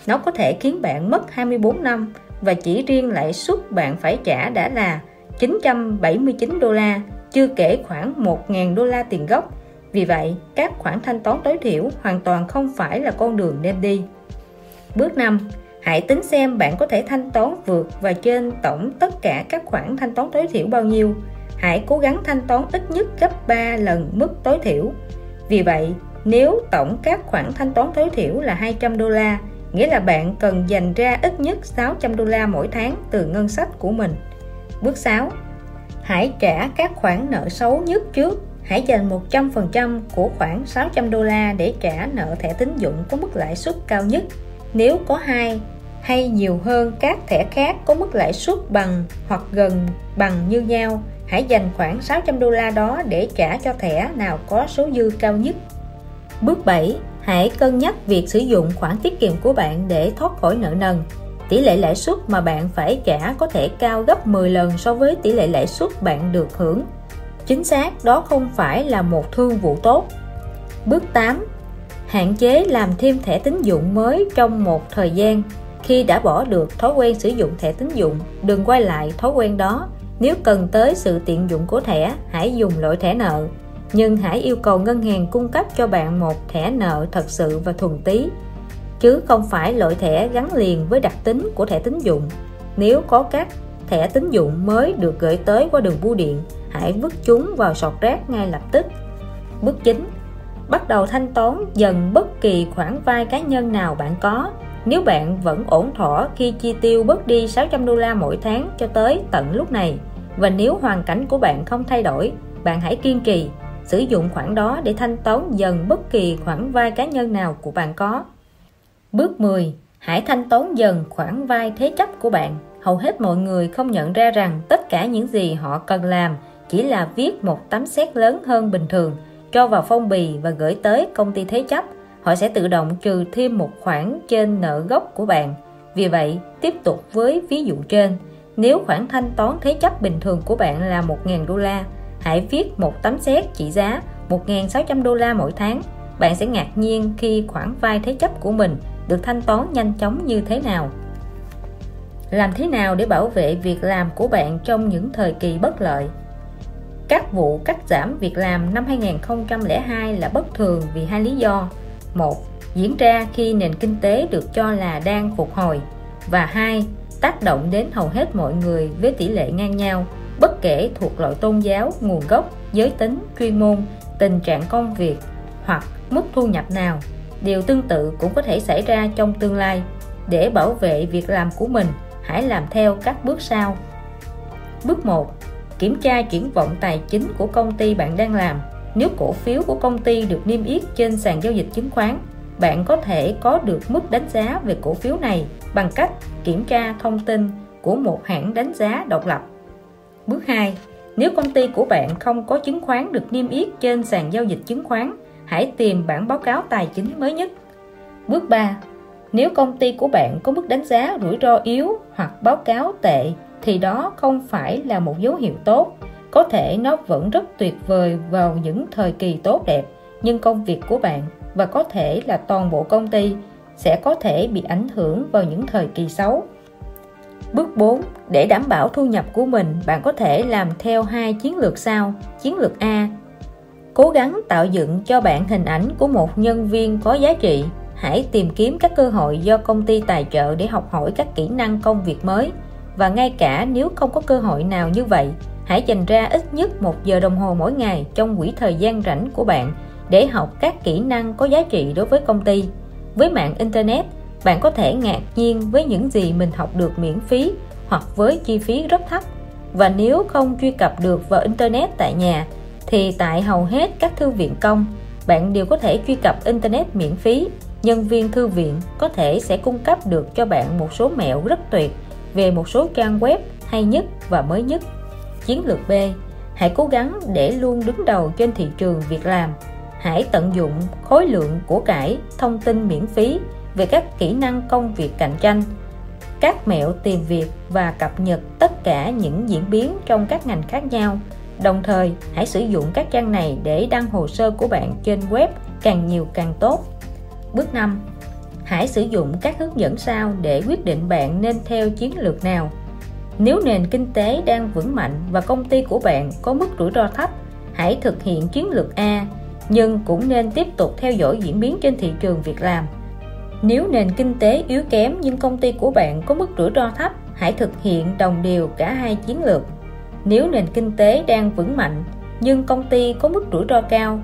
[SPEAKER 1] nó có thể khiến bạn mất 24 năm và chỉ riêng lãi suất bạn phải trả đã là 979 đô la chưa kể khoảng 1.000 đô la tiền gốc vì vậy, các khoản thanh toán tối thiểu hoàn toàn không phải là con đường nên đi. Bước 5. Hãy tính xem bạn có thể thanh toán vượt và trên tổng tất cả các khoản thanh toán tối thiểu bao nhiêu. Hãy cố gắng thanh toán ít nhất gấp 3 lần mức tối thiểu. Vì vậy, nếu tổng các khoản thanh toán tối thiểu là 200 đô la, nghĩa là bạn cần dành ra ít nhất 600 đô la mỗi tháng từ ngân sách của mình. Bước 6. Hãy trả các khoản nợ xấu nhất trước hãy dành 100% của khoảng 600 đô la để trả nợ thẻ tín dụng có mức lãi suất cao nhất. Nếu có hai hay nhiều hơn các thẻ khác có mức lãi suất bằng hoặc gần bằng như nhau, hãy dành khoảng 600 đô la đó để trả cho thẻ nào có số dư cao nhất. Bước 7. Hãy cân nhắc việc sử dụng khoản tiết kiệm của bạn để thoát khỏi nợ nần. tỷ lệ lãi suất mà bạn phải trả có thể cao gấp 10 lần so với tỷ lệ lãi suất bạn được hưởng. Chính xác, đó không phải là một thương vụ tốt. Bước 8. Hạn chế làm thêm thẻ tín dụng mới trong một thời gian. Khi đã bỏ được thói quen sử dụng thẻ tín dụng, đừng quay lại thói quen đó. Nếu cần tới sự tiện dụng của thẻ, hãy dùng loại thẻ nợ. Nhưng hãy yêu cầu ngân hàng cung cấp cho bạn một thẻ nợ thật sự và thuần tí chứ không phải loại thẻ gắn liền với đặc tính của thẻ tín dụng. Nếu có các thẻ tín dụng mới được gửi tới qua đường bưu điện, hãy vứt chúng vào sọt rác ngay lập tức. Bước 9. Bắt đầu thanh toán dần bất kỳ khoản vay cá nhân nào bạn có. Nếu bạn vẫn ổn thỏa khi chi tiêu bớt đi 600 đô la mỗi tháng cho tới tận lúc này và nếu hoàn cảnh của bạn không thay đổi, bạn hãy kiên trì sử dụng khoản đó để thanh toán dần bất kỳ khoản vay cá nhân nào của bạn có. Bước 10. Hãy thanh toán dần khoản vay thế chấp của bạn. Hầu hết mọi người không nhận ra rằng tất cả những gì họ cần làm chỉ là viết một tấm séc lớn hơn bình thường, cho vào phong bì và gửi tới công ty thế chấp. Họ sẽ tự động trừ thêm một khoản trên nợ gốc của bạn. Vì vậy, tiếp tục với ví dụ trên. Nếu khoản thanh toán thế chấp bình thường của bạn là 1.000 đô la, hãy viết một tấm séc trị giá 1.600 đô la mỗi tháng. Bạn sẽ ngạc nhiên khi khoản vay thế chấp của mình được thanh toán nhanh chóng như thế nào. Làm thế nào để bảo vệ việc làm của bạn trong những thời kỳ bất lợi? Các vụ cắt giảm việc làm năm 2002 là bất thường vì hai lý do. Một, diễn ra khi nền kinh tế được cho là đang phục hồi. Và hai, tác động đến hầu hết mọi người với tỷ lệ ngang nhau bất kể thuộc loại tôn giáo nguồn gốc giới tính chuyên môn tình trạng công việc hoặc mức thu nhập nào Điều tương tự cũng có thể xảy ra trong tương lai. Để bảo vệ việc làm của mình, hãy làm theo các bước sau. Bước 1. Kiểm tra triển vọng tài chính của công ty bạn đang làm. Nếu cổ phiếu của công ty được niêm yết trên sàn giao dịch chứng khoán, bạn có thể có được mức đánh giá về cổ phiếu này bằng cách kiểm tra thông tin của một hãng đánh giá độc lập. Bước 2. Nếu công ty của bạn không có chứng khoán được niêm yết trên sàn giao dịch chứng khoán, hãy tìm bản báo cáo tài chính mới nhất. Bước 3. Nếu công ty của bạn có mức đánh giá rủi ro yếu hoặc báo cáo tệ thì đó không phải là một dấu hiệu tốt. Có thể nó vẫn rất tuyệt vời vào những thời kỳ tốt đẹp, nhưng công việc của bạn và có thể là toàn bộ công ty sẽ có thể bị ảnh hưởng vào những thời kỳ xấu. Bước 4. Để đảm bảo thu nhập của mình, bạn có thể làm theo hai chiến lược sau. Chiến lược A cố gắng tạo dựng cho bạn hình ảnh của một nhân viên có giá trị hãy tìm kiếm các cơ hội do công ty tài trợ để học hỏi các kỹ năng công việc mới và ngay cả nếu không có cơ hội nào như vậy hãy dành ra ít nhất một giờ đồng hồ mỗi ngày trong quỹ thời gian rảnh của bạn để học các kỹ năng có giá trị đối với công ty với mạng internet bạn có thể ngạc nhiên với những gì mình học được miễn phí hoặc với chi phí rất thấp. Và nếu không truy cập được vào internet tại nhà, thì tại hầu hết các thư viện công, bạn đều có thể truy cập internet miễn phí. Nhân viên thư viện có thể sẽ cung cấp được cho bạn một số mẹo rất tuyệt về một số trang web hay nhất và mới nhất. Chiến lược B, hãy cố gắng để luôn đứng đầu trên thị trường việc làm. Hãy tận dụng khối lượng của cải thông tin miễn phí về các kỹ năng công việc cạnh tranh các mẹo tìm việc và cập nhật tất cả những diễn biến trong các ngành khác nhau Đồng thời, hãy sử dụng các trang này để đăng hồ sơ của bạn trên web càng nhiều càng tốt. Bước 5. Hãy sử dụng các hướng dẫn sau để quyết định bạn nên theo chiến lược nào. Nếu nền kinh tế đang vững mạnh và công ty của bạn có mức rủi ro thấp, hãy thực hiện chiến lược A, nhưng cũng nên tiếp tục theo dõi diễn biến trên thị trường việc làm. Nếu nền kinh tế yếu kém nhưng công ty của bạn có mức rủi ro thấp, hãy thực hiện đồng đều cả hai chiến lược. Nếu nền kinh tế đang vững mạnh nhưng công ty có mức rủi ro cao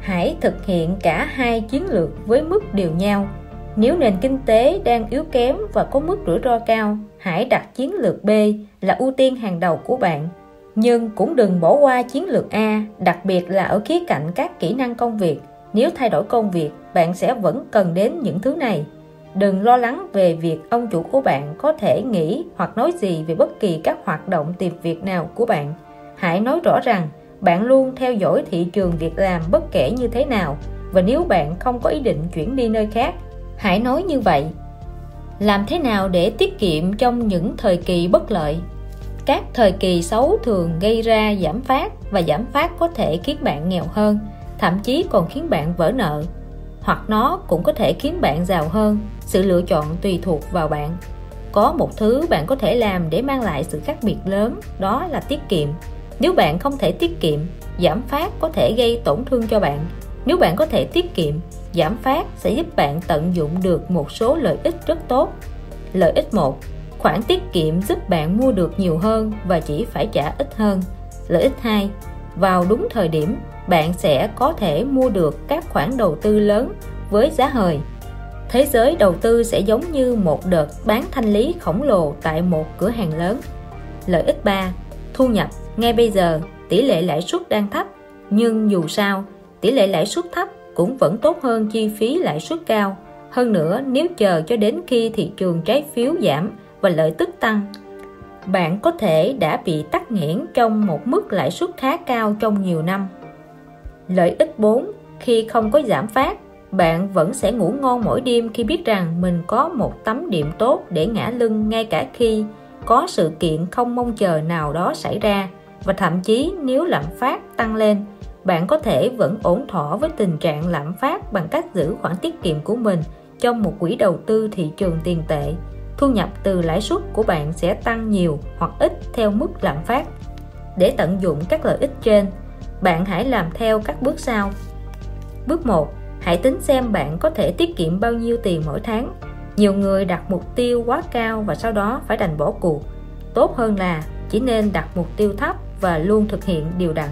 [SPEAKER 1] hãy thực hiện cả hai chiến lược với mức đều nhau. Nếu nền kinh tế đang yếu kém và có mức rủi ro cao hãy đặt chiến lược B là ưu tiên hàng đầu của bạn. Nhưng cũng đừng bỏ qua chiến lược A đặc biệt là ở khía cạnh các kỹ năng công việc nếu thay đổi công việc bạn sẽ vẫn cần đến những thứ này Đừng lo lắng về việc ông chủ của bạn có thể nghĩ hoặc nói gì về bất kỳ các hoạt động tìm việc nào của bạn. Hãy nói rõ rằng bạn luôn theo dõi thị trường việc làm bất kể như thế nào và nếu bạn không có ý định chuyển đi nơi khác, hãy nói như vậy. làm thế nào để tiết kiệm trong những thời kỳ bất lợi các thời kỳ xấu thường gây ra giảm phát và giảm phát có thể khiến bạn nghèo hơn thậm chí còn khiến bạn vỡ nợ. Hoặc nó cũng có thể khiến bạn giàu hơn. Sự lựa chọn tùy thuộc vào bạn. Có một thứ bạn có thể làm để mang lại sự khác biệt lớn, đó là tiết kiệm. Nếu bạn không thể tiết kiệm, giảm phát có thể gây tổn thương cho bạn. Nếu bạn có thể tiết kiệm, giảm phát sẽ giúp bạn tận dụng được một số lợi ích rất tốt. Lợi ích một, khoản tiết kiệm giúp bạn mua được nhiều hơn và chỉ phải trả ít hơn. Lợi ích 2 vào đúng thời điểm bạn sẽ có thể mua được các khoản đầu tư lớn với giá hời. Thế giới đầu tư sẽ giống như một đợt bán thanh lý khổng lồ tại một cửa hàng lớn. Lợi ích 3 thu nhập. Ngay bây giờ, tỷ lệ lãi suất đang thấp, nhưng dù sao, tỷ lệ lãi suất thấp cũng vẫn tốt hơn chi phí lãi suất cao. Hơn nữa, nếu chờ cho đến khi thị trường trái phiếu giảm và lợi tức tăng, bạn có thể đã bị tắc nghẽn trong một mức lãi suất khá cao trong nhiều năm lợi ích 4 khi không có giảm phát, bạn vẫn sẽ ngủ ngon mỗi đêm khi biết rằng mình có một tấm điểm tốt để ngã lưng ngay cả khi có sự kiện không mong chờ nào đó xảy ra. Và thậm chí nếu lạm phát tăng lên, bạn có thể vẫn ổn thỏa với tình trạng lạm phát bằng cách giữ khoản tiết kiệm của mình trong một quỹ đầu tư thị trường tiền tệ. Thu nhập từ lãi suất của bạn sẽ tăng nhiều hoặc ít theo mức lạm phát. Để tận dụng các lợi ích trên bạn hãy làm theo các bước sau. Bước 1 hãy tính xem bạn có thể tiết kiệm bao nhiêu tiền mỗi tháng. Nhiều người đặt mục tiêu quá cao và sau đó phải đành bỏ cuộc. Tốt hơn là chỉ nên đặt mục tiêu thấp và luôn thực hiện điều đặn.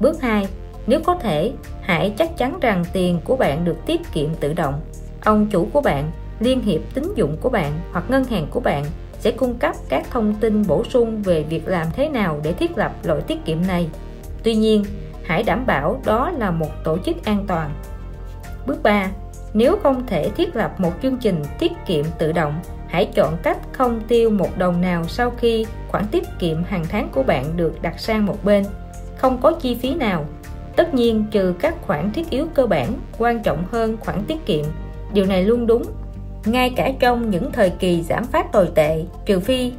[SPEAKER 1] Bước 2 nếu có thể, hãy chắc chắn rằng tiền của bạn được tiết kiệm tự động. Ông chủ của bạn, liên hiệp tín dụng của bạn hoặc ngân hàng của bạn sẽ cung cấp các thông tin bổ sung về việc làm thế nào để thiết lập loại tiết kiệm này tuy nhiên, hãy đảm bảo đó là một tổ chức an toàn. Bước 3 nếu không thể thiết lập một chương trình tiết kiệm tự động, hãy chọn cách không tiêu một đồng nào sau khi khoản tiết kiệm hàng tháng của bạn được đặt sang một bên. Không có chi phí nào. Tất nhiên, trừ các khoản thiết yếu cơ bản, quan trọng hơn khoản tiết kiệm. Điều này luôn đúng. Ngay cả trong những thời kỳ giảm phát tồi tệ, trừ phi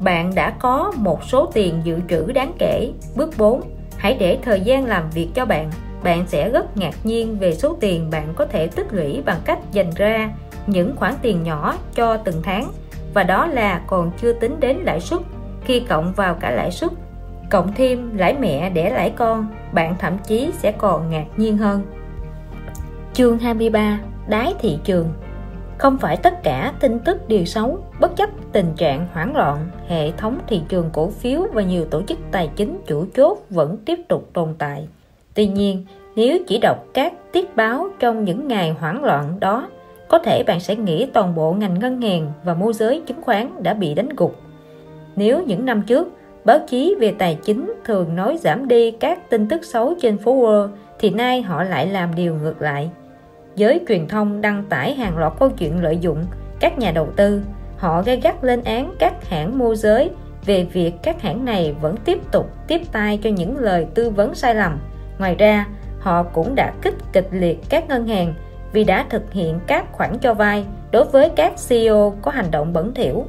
[SPEAKER 1] bạn đã có một số tiền dự trữ đáng kể. Bước 4 hãy để thời gian làm việc cho bạn. Bạn sẽ rất ngạc nhiên về số tiền bạn có thể tích lũy bằng cách dành ra những khoản tiền nhỏ cho từng tháng. Và đó là còn chưa tính đến lãi suất. Khi cộng vào cả lãi suất, cộng thêm lãi mẹ để lãi con, bạn thậm chí sẽ còn ngạc nhiên hơn. Chương 23 Đái thị trường không phải tất cả tin tức đều xấu, bất chấp tình trạng hoảng loạn, hệ thống thị trường cổ phiếu và nhiều tổ chức tài chính chủ chốt vẫn tiếp tục tồn tại. Tuy nhiên, nếu chỉ đọc các tiết báo trong những ngày hoảng loạn đó, có thể bạn sẽ nghĩ toàn bộ ngành ngân hàng và môi giới chứng khoán đã bị đánh gục. Nếu những năm trước, báo chí về tài chính thường nói giảm đi các tin tức xấu trên phố Wall, thì nay họ lại làm điều ngược lại giới truyền thông đăng tải hàng loạt câu chuyện lợi dụng các nhà đầu tư. Họ gây gắt lên án các hãng môi giới về việc các hãng này vẫn tiếp tục tiếp tay cho những lời tư vấn sai lầm. Ngoài ra, họ cũng đã kích kịch liệt các ngân hàng vì đã thực hiện các khoản cho vay đối với các CEO có hành động bẩn thỉu.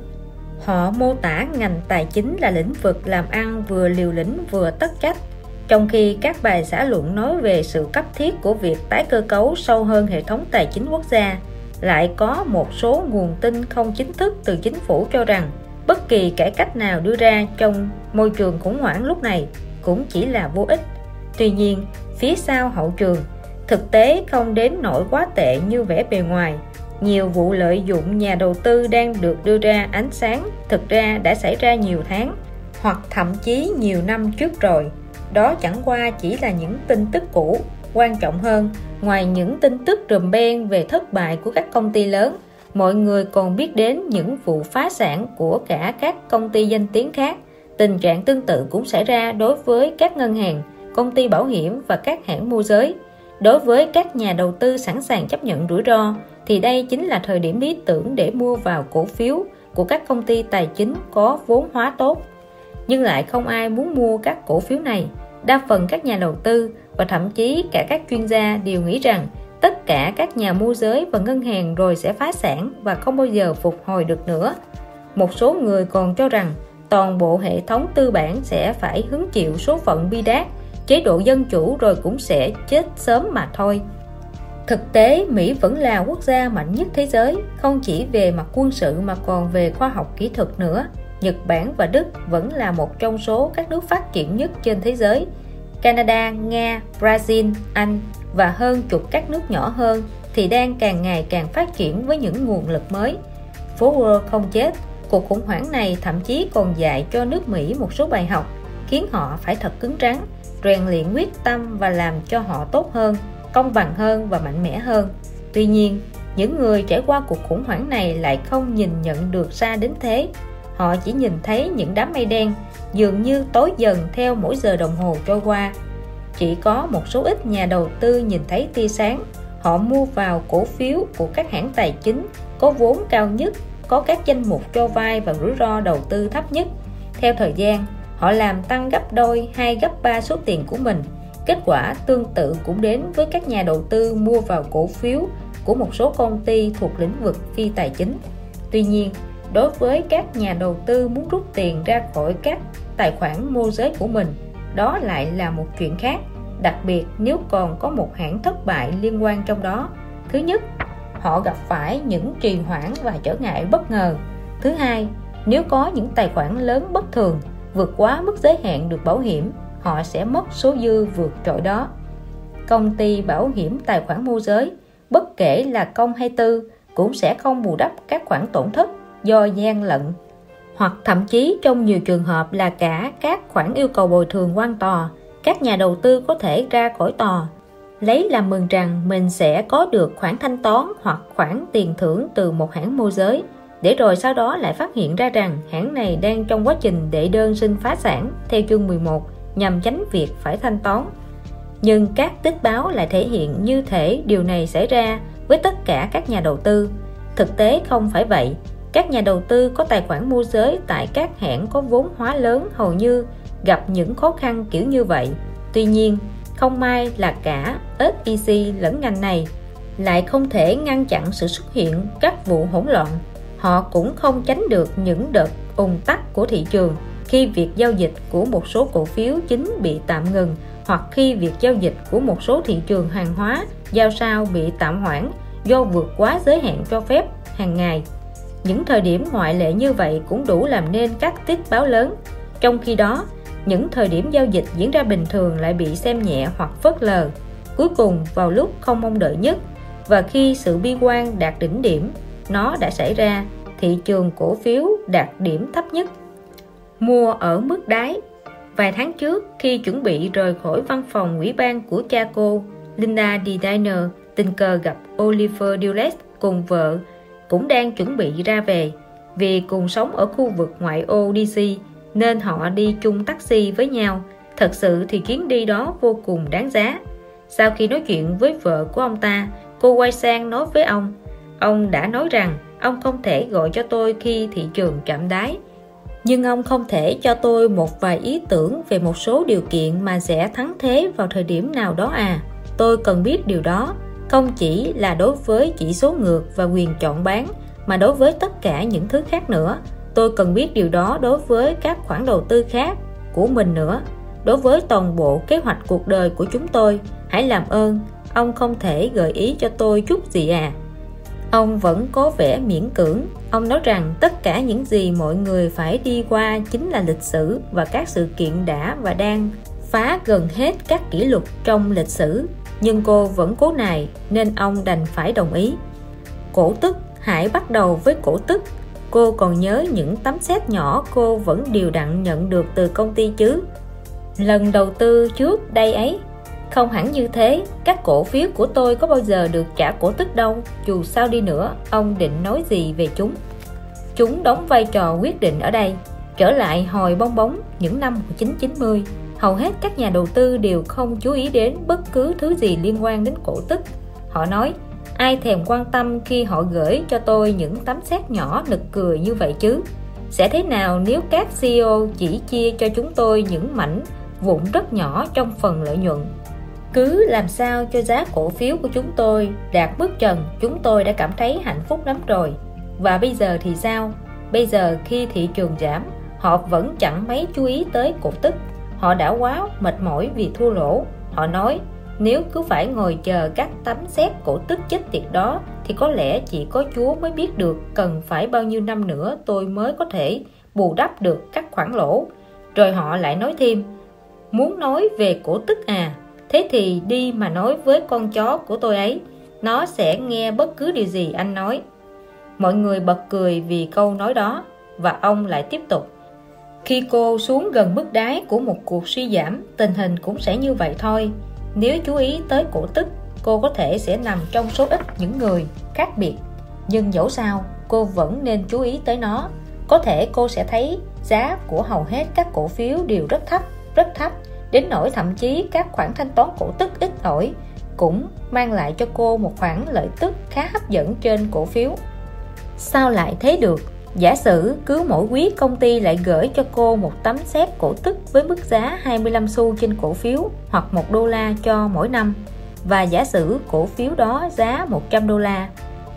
[SPEAKER 1] Họ mô tả ngành tài chính là lĩnh vực làm ăn vừa liều lĩnh vừa tất trách trong khi các bài xã luận nói về sự cấp thiết của việc tái cơ cấu sâu hơn hệ thống tài chính quốc gia, lại có một số nguồn tin không chính thức từ chính phủ cho rằng bất kỳ cải cách nào đưa ra trong môi trường khủng hoảng lúc này cũng chỉ là vô ích. Tuy nhiên, phía sau hậu trường, thực tế không đến nỗi quá tệ như vẻ bề ngoài. Nhiều vụ lợi dụng nhà đầu tư đang được đưa ra ánh sáng thực ra đã xảy ra nhiều tháng hoặc thậm chí nhiều năm trước rồi đó chẳng qua chỉ là những tin tức cũ, quan trọng hơn, ngoài những tin tức rùm beng về thất bại của các công ty lớn, mọi người còn biết đến những vụ phá sản của cả các công ty danh tiếng khác. Tình trạng tương tự cũng xảy ra đối với các ngân hàng, công ty bảo hiểm và các hãng môi giới. Đối với các nhà đầu tư sẵn sàng chấp nhận rủi ro, thì đây chính là thời điểm lý tưởng để mua vào cổ phiếu của các công ty tài chính có vốn hóa tốt nhưng lại không ai muốn mua các cổ phiếu này. Đa phần các nhà đầu tư và thậm chí cả các chuyên gia đều nghĩ rằng tất cả các nhà môi giới và ngân hàng rồi sẽ phá sản và không bao giờ phục hồi được nữa. Một số người còn cho rằng toàn bộ hệ thống tư bản sẽ phải hứng chịu số phận bi đát, chế độ dân chủ rồi cũng sẽ chết sớm mà thôi. Thực tế, mỹ vẫn là quốc gia mạnh nhất thế giới, không chỉ về mặt quân sự mà còn về khoa học kỹ thuật nữa nhật bản và đức vẫn là một trong số các nước phát triển nhất trên thế giới. Canada, nga, brazil, anh và hơn chục các nước nhỏ hơn thì đang càng ngày càng phát triển với những nguồn lực mới. Phố Wall không chết, cuộc khủng hoảng này thậm chí còn dạy cho nước Mỹ một số bài học, khiến họ phải thật cứng rắn rèn luyện quyết tâm và làm cho họ tốt hơn, công bằng hơn và mạnh mẽ hơn. Tuy nhiên, những người trải qua cuộc khủng hoảng này lại không nhìn nhận được xa đến thế họ chỉ nhìn thấy những đám mây đen, dường như tối dần theo mỗi giờ đồng hồ trôi qua. Chỉ có một số ít nhà đầu tư nhìn thấy tia sáng. Họ mua vào cổ phiếu của các hãng tài chính, có vốn cao nhất, có các danh mục cho vay và rủi ro đầu tư thấp nhất. Theo thời gian, họ làm tăng gấp đôi hay gấp ba số tiền của mình. Kết quả tương tự cũng đến với các nhà đầu tư mua vào cổ phiếu của một số công ty thuộc lĩnh vực phi tài chính. Tuy nhiên đối với các nhà đầu tư muốn rút tiền ra khỏi các tài khoản môi giới của mình. Đó lại là một chuyện khác, đặc biệt nếu còn có một hãng thất bại liên quan trong đó. Thứ nhất, họ gặp phải những trì hoãn và trở ngại bất ngờ. Thứ hai, nếu có những tài khoản lớn bất thường, vượt quá mức giới hạn được bảo hiểm, họ sẽ mất số dư vượt trội đó. Công ty bảo hiểm tài khoản môi giới, bất kể là công hay tư, cũng sẽ không bù đắp các khoản tổn thất do gian lận, hoặc thậm chí trong nhiều trường hợp là cả các khoản yêu cầu bồi thường quan tòa, các nhà đầu tư có thể ra khỏi tòa. Lấy làm mừng rằng mình sẽ có được khoản thanh toán hoặc khoản tiền thưởng từ một hãng môi giới, để rồi sau đó lại phát hiện ra rằng hãng này đang trong quá trình đệ đơn xin phá sản theo chương 11 nhằm tránh việc phải thanh toán. Nhưng các tích báo lại thể hiện như thể điều này xảy ra với tất cả các nhà đầu tư. Thực tế không phải vậy các nhà đầu tư có tài khoản môi giới tại các hãng có vốn hóa lớn hầu như gặp những khó khăn kiểu như vậy. Tuy nhiên, không may là cả SEC lẫn ngành này lại không thể ngăn chặn sự xuất hiện các vụ hỗn loạn. Họ cũng không tránh được những đợt ùn tắc của thị trường khi việc giao dịch của một số cổ phiếu chính bị tạm ngừng hoặc khi việc giao dịch của một số thị trường hàng hóa, giao sao bị tạm hoãn do vượt quá giới hạn cho phép hàng ngày những thời điểm ngoại lệ như vậy cũng đủ làm nên các tiết báo lớn. Trong khi đó, những thời điểm giao dịch diễn ra bình thường lại bị xem nhẹ hoặc phớt lờ. Cuối cùng, vào lúc không mong đợi nhất và khi sự bi quan đạt đỉnh điểm, nó đã xảy ra, thị trường cổ phiếu đạt điểm thấp nhất. Mua ở mức đáy. Vài tháng trước, khi chuẩn bị rời khỏi văn phòng ủy ban của cha cô, Linda D. Diner, tình cờ gặp Oliver Dulles cùng vợ cũng đang chuẩn bị ra về. Vì cùng sống ở khu vực ngoại ô DC nên họ đi chung taxi với nhau. Thật sự thì chuyến đi đó vô cùng đáng giá. Sau khi nói chuyện với vợ của ông ta, cô quay sang nói với ông ông đã nói rằng ông không thể gọi cho tôi khi thị trường chạm đáy, nhưng ông không thể cho tôi một vài ý tưởng về một số điều kiện mà sẽ thắng thế vào thời điểm nào đó à. Tôi cần biết điều đó không chỉ là đối với chỉ số ngược và quyền chọn bán, mà đối với tất cả những thứ khác nữa. Tôi cần biết điều đó đối với các khoản đầu tư khác của mình nữa. Đối với toàn bộ kế hoạch cuộc đời của chúng tôi, hãy làm ơn, ông không thể gợi ý cho tôi chút gì à. Ông vẫn có vẻ miễn cưỡng. Ông nói rằng tất cả những gì mọi người phải đi qua chính là lịch sử và các sự kiện đã và đang phá gần hết các kỷ lục trong lịch sử nhưng cô vẫn cố nài, nên ông đành phải đồng ý. Cổ tức hãy bắt đầu với cổ tức. Cô còn nhớ những tấm xét nhỏ cô vẫn đều đặn nhận được từ công ty chứ. Lần đầu tư trước đây ấy, không hẳn như thế. Các cổ phiếu của tôi có bao giờ được trả cổ tức đâu. Dù sao đi nữa, ông định nói gì về chúng? Chúng đóng vai trò quyết định ở đây. Trở lại hồi bong bóng những năm 1990 hầu hết các nhà đầu tư đều không chú ý đến bất cứ thứ gì liên quan đến cổ tức. Họ nói, ai thèm quan tâm khi họ gửi cho tôi những tấm xét nhỏ nực cười như vậy chứ? Sẽ thế nào nếu các CEO chỉ chia cho chúng tôi những mảnh vụn rất nhỏ trong phần lợi nhuận? Cứ làm sao cho giá cổ phiếu của chúng tôi đạt mức trần, chúng tôi đã cảm thấy hạnh phúc lắm rồi. Và bây giờ thì sao? Bây giờ khi thị trường giảm, họ vẫn chẳng mấy chú ý tới cổ tức họ đã quá mệt mỏi vì thua lỗ họ nói nếu cứ phải ngồi chờ các tấm xét cổ tức chết tiệt đó thì có lẽ chỉ có Chúa mới biết được cần phải bao nhiêu năm nữa tôi mới có thể bù đắp được các khoản lỗ. Rồi họ lại nói thêm, muốn nói về cổ tức à, thế thì đi mà nói với con chó của tôi ấy, nó sẽ nghe bất cứ điều gì anh nói. Mọi người bật cười vì câu nói đó và ông lại tiếp tục. Khi cô xuống gần mức đáy của một cuộc suy giảm, tình hình cũng sẽ như vậy thôi. Nếu chú ý tới cổ tức, cô có thể sẽ nằm trong số ít những người khác biệt. Nhưng dẫu sao, cô vẫn nên chú ý tới nó. Có thể cô sẽ thấy giá của hầu hết các cổ phiếu đều rất thấp, rất thấp, đến nỗi thậm chí các khoản thanh toán cổ tức ít ỏi cũng mang lại cho cô một khoản lợi tức khá hấp dẫn trên cổ phiếu. Sao lại thế được? Giả sử cứ mỗi quý công ty lại gửi cho cô một tấm xét cổ tức với mức giá 25 xu trên cổ phiếu hoặc 1 đô la cho mỗi năm và giả sử cổ phiếu đó giá 100 đô la.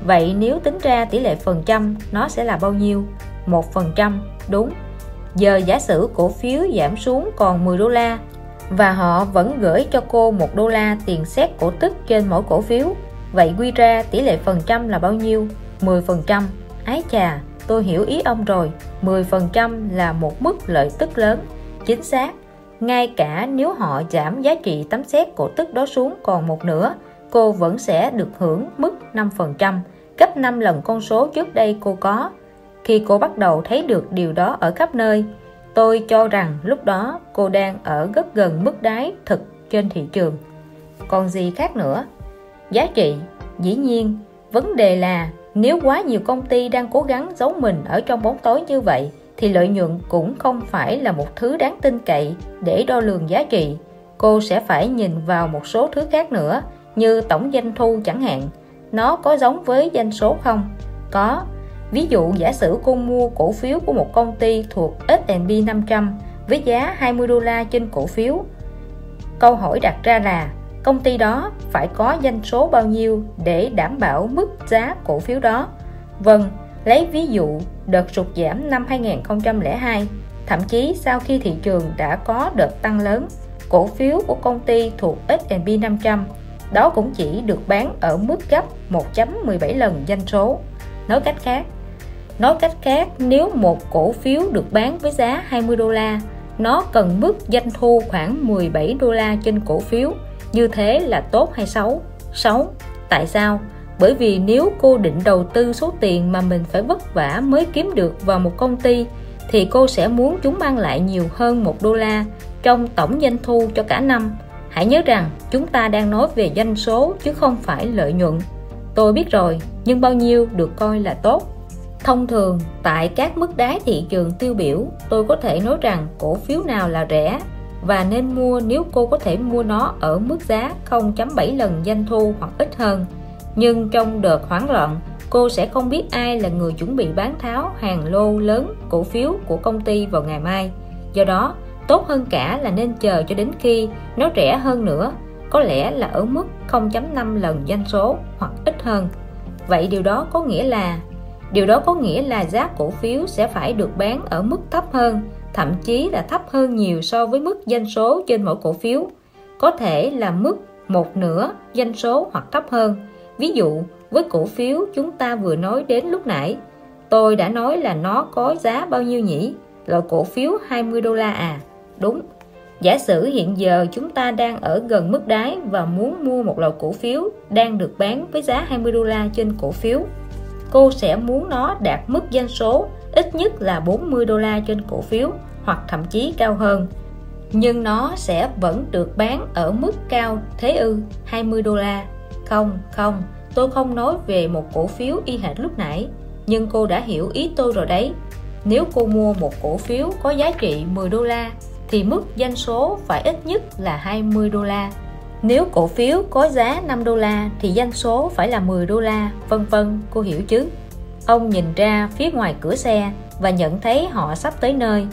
[SPEAKER 1] Vậy nếu tính ra tỷ lệ phần trăm nó sẽ là bao nhiêu? 1% đúng. Giờ giả sử cổ phiếu giảm xuống còn 10 đô la và họ vẫn gửi cho cô 1 đô la tiền xét cổ tức trên mỗi cổ phiếu. Vậy quy ra tỷ lệ phần trăm là bao nhiêu? 10%. Ái chà, tôi hiểu ý ông rồi. 10% là một mức lợi tức lớn. Chính xác, ngay cả nếu họ giảm giá trị tấm xét cổ tức đó xuống còn một nửa, cô vẫn sẽ được hưởng mức 5% gấp 5 lần con số trước đây cô có. Khi cô bắt đầu thấy được điều đó ở khắp nơi, tôi cho rằng lúc đó cô đang ở rất gần mức đáy thực trên thị trường. Còn gì khác nữa? Giá trị? Dĩ nhiên, vấn đề là nếu quá nhiều công ty đang cố gắng giấu mình ở trong bóng tối như vậy, thì lợi nhuận cũng không phải là một thứ đáng tin cậy để đo lường giá trị. Cô sẽ phải nhìn vào một số thứ khác nữa, như tổng doanh thu chẳng hạn. Nó có giống với doanh số không? Có. Ví dụ giả sử cô mua cổ phiếu của một công ty thuộc S&P 500 với giá 20 đô la trên cổ phiếu. Câu hỏi đặt ra là công ty đó phải có doanh số bao nhiêu để đảm bảo mức giá cổ phiếu đó? Vâng lấy ví dụ, đợt sụt giảm năm 2002 thậm chí sau khi thị trường đã có đợt tăng lớn, cổ phiếu của công ty thuộc S&P 500 đó cũng chỉ được bán ở mức gấp 1.17 lần doanh số. Nói cách khác, nói cách khác, nếu một cổ phiếu được bán với giá 20 đô la, nó cần mức doanh thu khoảng 17 đô la trên cổ phiếu như thế là tốt hay xấu? Xấu? Tại sao? Bởi vì nếu cô định đầu tư số tiền mà mình phải vất vả mới kiếm được vào một công ty, thì cô sẽ muốn chúng mang lại nhiều hơn một đô la trong tổng doanh thu cho cả năm. Hãy nhớ rằng chúng ta đang nói về doanh số chứ không phải lợi nhuận. Tôi biết rồi, nhưng bao nhiêu được coi là tốt. Thông thường, tại các mức đáy thị trường tiêu biểu, tôi có thể nói rằng cổ phiếu nào là rẻ và nên mua nếu cô có thể mua nó ở mức giá 0.7 lần doanh thu hoặc ít hơn. Nhưng trong đợt hoảng loạn, cô sẽ không biết ai là người chuẩn bị bán tháo hàng lô lớn cổ phiếu của công ty vào ngày mai. Do đó, tốt hơn cả là nên chờ cho đến khi nó rẻ hơn nữa, có lẽ là ở mức 0.5 lần doanh số hoặc ít hơn. Vậy điều đó có nghĩa là điều đó có nghĩa là giá cổ phiếu sẽ phải được bán ở mức thấp hơn thậm chí là thấp hơn nhiều so với mức doanh số trên mỗi cổ phiếu. Có thể là mức một nửa doanh số hoặc thấp hơn. Ví dụ, với cổ phiếu chúng ta vừa nói đến lúc nãy, tôi đã nói là nó có giá bao nhiêu nhỉ? Loại cổ phiếu 20 đô la à? Đúng. Giả sử hiện giờ chúng ta đang ở gần mức đáy và muốn mua một loại cổ phiếu đang được bán với giá 20 đô la trên cổ phiếu, cô sẽ muốn nó đạt mức doanh số ít nhất là 40 đô la trên cổ phiếu hoặc thậm chí cao hơn. Nhưng nó sẽ vẫn được bán ở mức cao thế ư 20 đô la. Không không, tôi không nói về một cổ phiếu y hệt lúc nãy, nhưng cô đã hiểu ý tôi rồi đấy. Nếu cô mua một cổ phiếu có giá trị 10 đô la, thì mức doanh số phải ít nhất là 20 đô la. Nếu cổ phiếu có giá 5 đô la, thì doanh số phải là 10 đô la, vân vân, cô hiểu chứ? Ông nhìn ra phía ngoài cửa xe và nhận thấy họ sắp tới nơi.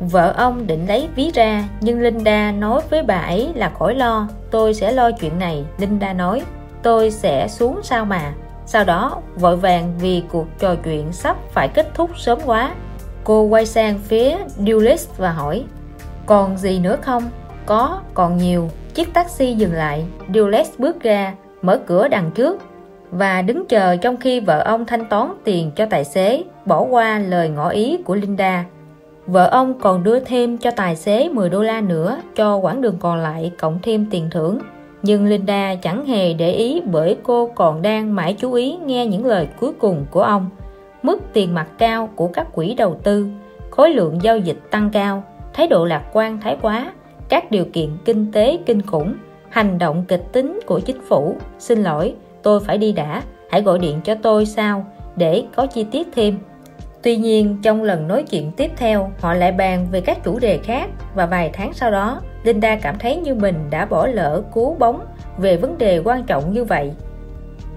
[SPEAKER 1] Vợ ông định lấy ví ra nhưng Linda nói với bà ấy là khỏi lo Tôi sẽ lo chuyện này Linda nói. Tôi sẽ xuống sao mà. Sau đó vội vàng vì cuộc trò chuyện sắp phải kết thúc sớm quá Cô quay sang phía Dulles và hỏi Còn gì nữa không? Có, còn nhiều. Chiếc taxi dừng lại. Dulles bước ra Mở cửa đằng trước. Và đứng chờ trong khi vợ ông thanh toán tiền cho tài xế Bỏ qua lời ngỏ ý của Linda Vợ ông còn đưa thêm cho tài xế 10 đô la nữa cho quãng đường còn lại cộng thêm tiền thưởng. Nhưng Linda chẳng hề để ý bởi cô còn đang mãi chú ý nghe những lời cuối cùng của ông. Mức tiền mặt cao của các quỹ đầu tư, khối lượng giao dịch tăng cao, thái độ lạc quan thái quá, các điều kiện kinh tế kinh khủng, hành động kịch tính của chính phủ. Xin lỗi, tôi phải đi đã, hãy gọi điện cho tôi sao để có chi tiết thêm. Tuy nhiên, trong lần nói chuyện tiếp theo, họ lại bàn về các chủ đề khác và vài tháng sau đó, Linda cảm thấy như mình đã bỏ lỡ cú bóng về vấn đề quan trọng như vậy.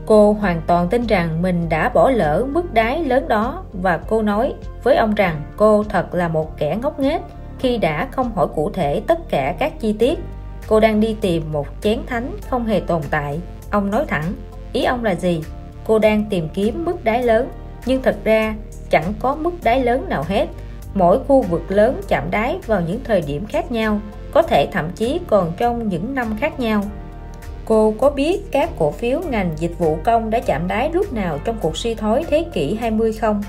[SPEAKER 1] Cô hoàn toàn tin rằng mình đã bỏ lỡ mức đáy lớn đó và cô nói với ông rằng cô thật là một kẻ ngốc nghếch khi đã không hỏi cụ thể tất cả các chi tiết. Cô đang đi tìm một chén thánh không hề tồn tại. Ông nói thẳng, ý ông là gì? Cô đang tìm kiếm mức đáy lớn, nhưng thật ra chẳng có mức đáy lớn nào hết mỗi khu vực lớn chạm đáy vào những thời điểm khác nhau có thể thậm chí còn trong những năm khác nhau Cô có biết các cổ phiếu ngành dịch vụ công đã chạm đáy lúc nào trong cuộc suy thoái thế kỷ 20 không?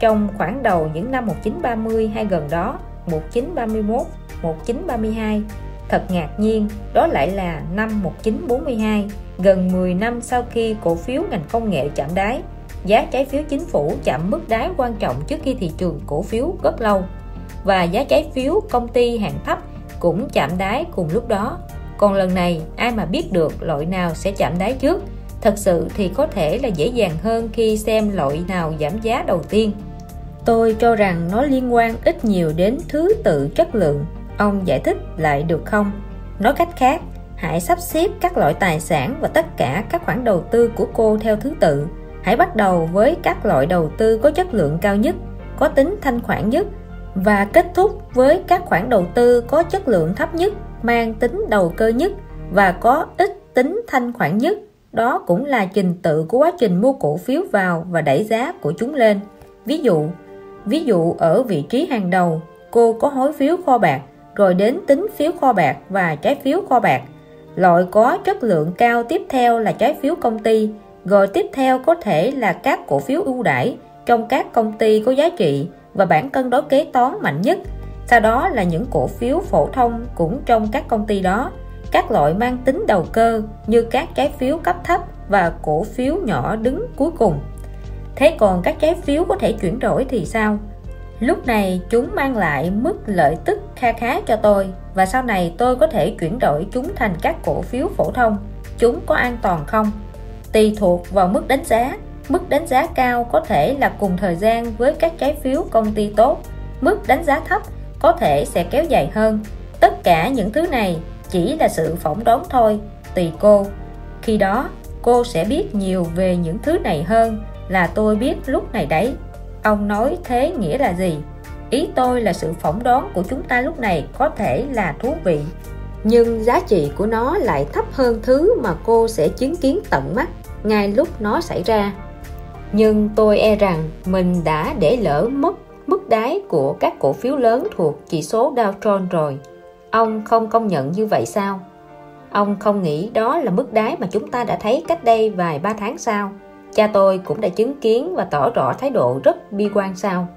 [SPEAKER 1] Trong khoảng đầu những năm 1930 hay gần đó, 1931, 1932. Thật ngạc nhiên, đó lại là năm 1942, gần 10 năm sau khi cổ phiếu ngành công nghệ chạm đáy. Giá trái phiếu chính phủ chạm mức đáy quan trọng trước khi thị trường cổ phiếu rất lâu. Và giá trái phiếu công ty hạng thấp cũng chạm đáy cùng lúc đó. Còn lần này ai mà biết được loại nào sẽ chạm đáy trước? Thật sự thì có thể là dễ dàng hơn khi xem loại nào giảm giá đầu tiên. Tôi cho rằng nó liên quan ít nhiều đến thứ tự chất lượng ông giải thích lại được không? Nói cách khác, hãy sắp xếp các loại tài sản và tất cả các khoản đầu tư của cô theo thứ tự. Hãy bắt đầu với các loại đầu tư có chất lượng cao nhất, có tính thanh khoản nhất và kết thúc với các khoản đầu tư có chất lượng thấp nhất, mang tính đầu cơ nhất và có ít tính thanh khoản nhất. Đó cũng là trình tự của quá trình mua cổ phiếu vào và đẩy giá của chúng lên. Ví dụ ví dụ ở vị trí hàng đầu, cô có hối phiếu kho bạc rồi đến tính phiếu kho bạc và trái phiếu kho bạc. Loại có chất lượng cao tiếp theo là trái phiếu công ty, rồi tiếp theo có thể là các cổ phiếu ưu đãi trong các công ty có giá trị và bản cân đối kế toán mạnh nhất. Sau đó là những cổ phiếu phổ thông cũng trong các công ty đó. Các loại mang tính đầu cơ như các trái phiếu cấp thấp và cổ phiếu nhỏ đứng cuối cùng. Thế còn các trái phiếu có thể chuyển đổi thì sao? Lúc này chúng mang lại mức lợi tức kha khá cho tôi, và sau này tôi có thể chuyển đổi chúng thành các cổ phiếu phổ thông. Chúng có an toàn không? Tùy thuộc vào mức đánh giá. Mức đánh giá cao có thể là cùng thời gian với các trái phiếu công ty tốt. Mức đánh giá thấp có thể sẽ kéo dài hơn. Tất cả những thứ này chỉ là sự phỏng đoán thôi, tùy cô. Khi đó, cô sẽ biết nhiều về những thứ này hơn là tôi biết lúc này đấy ông nói thế nghĩa là gì? Ý tôi là sự phỏng đoán của chúng ta lúc này có thể là thú vị. Nhưng giá trị của nó lại thấp hơn thứ mà cô sẽ chứng kiến tận mắt ngay lúc nó xảy ra. Nhưng tôi e rằng mình đã để lỡ mất mức đáy của các cổ phiếu lớn thuộc chỉ số Dow Jones rồi. Ông không công nhận như vậy sao? Ông không nghĩ đó là mức đáy mà chúng ta đã thấy cách đây vài ba tháng sau cha tôi cũng đã chứng kiến và tỏ rõ thái độ rất bi quan sao.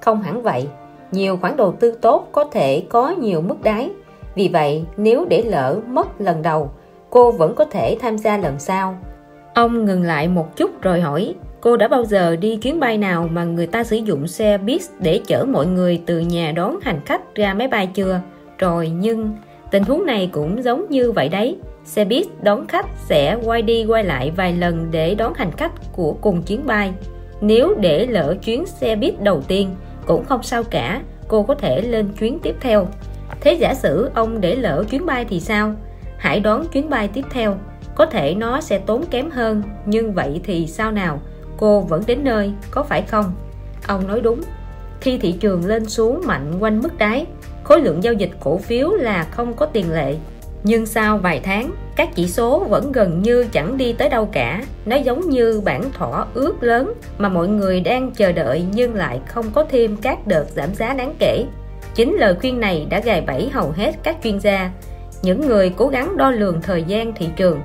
[SPEAKER 1] Không hẳn vậy, nhiều khoản đầu tư tốt có thể có nhiều mức đáy. Vì vậy, nếu để lỡ mất lần đầu, cô vẫn có thể tham gia lần sau. Ông ngừng lại một chút rồi hỏi, cô đã bao giờ đi chuyến bay nào mà người ta sử dụng xe bus để chở mọi người từ nhà đón hành khách ra máy bay chưa? Rồi, nhưng, tình huống này cũng giống như vậy đấy xe buýt đón khách sẽ quay đi quay lại vài lần để đón hành khách của cùng chuyến bay. Nếu để lỡ chuyến xe buýt đầu tiên, cũng không sao cả, cô có thể lên chuyến tiếp theo. Thế giả sử ông để lỡ chuyến bay thì sao? Hãy đón chuyến bay tiếp theo. Có thể nó sẽ tốn kém hơn, nhưng vậy thì sao nào? Cô vẫn đến nơi, có phải không? Ông nói đúng. Khi thị trường lên xuống mạnh quanh mức đáy, khối lượng giao dịch cổ phiếu là không có tiền lệ nhưng sau vài tháng, các chỉ số vẫn gần như chẳng đi tới đâu cả. Nó giống như bản thỏa ước lớn mà mọi người đang chờ đợi nhưng lại không có thêm các đợt giảm giá đáng kể. Chính lời khuyên này đã gài bẫy hầu hết các chuyên gia. Những người cố gắng đo lường thời gian thị trường.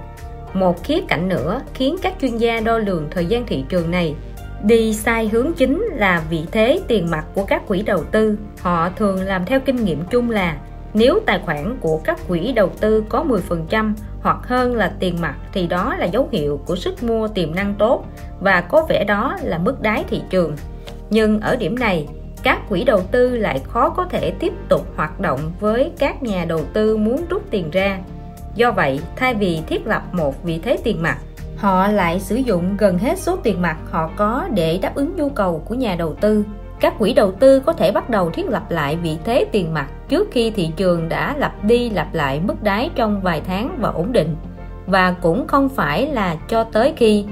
[SPEAKER 1] Một khía cạnh nữa khiến các chuyên gia đo lường thời gian thị trường này đi sai hướng chính là vị thế tiền mặt của các quỹ đầu tư. Họ thường làm theo kinh nghiệm chung là nếu tài khoản của các quỹ đầu tư có 10% hoặc hơn là tiền mặt thì đó là dấu hiệu của sức mua tiềm năng tốt và có vẻ đó là mức đáy thị trường. Nhưng ở điểm này, các quỹ đầu tư lại khó có thể tiếp tục hoạt động với các nhà đầu tư muốn rút tiền ra. Do vậy, thay vì thiết lập một vị thế tiền mặt, họ lại sử dụng gần hết số tiền mặt họ có để đáp ứng nhu cầu của nhà đầu tư các quỹ đầu tư có thể bắt đầu thiết lập lại vị thế tiền mặt trước khi thị trường đã lặp đi lặp lại mức đáy trong vài tháng và ổn định. Và cũng không phải là cho tới khi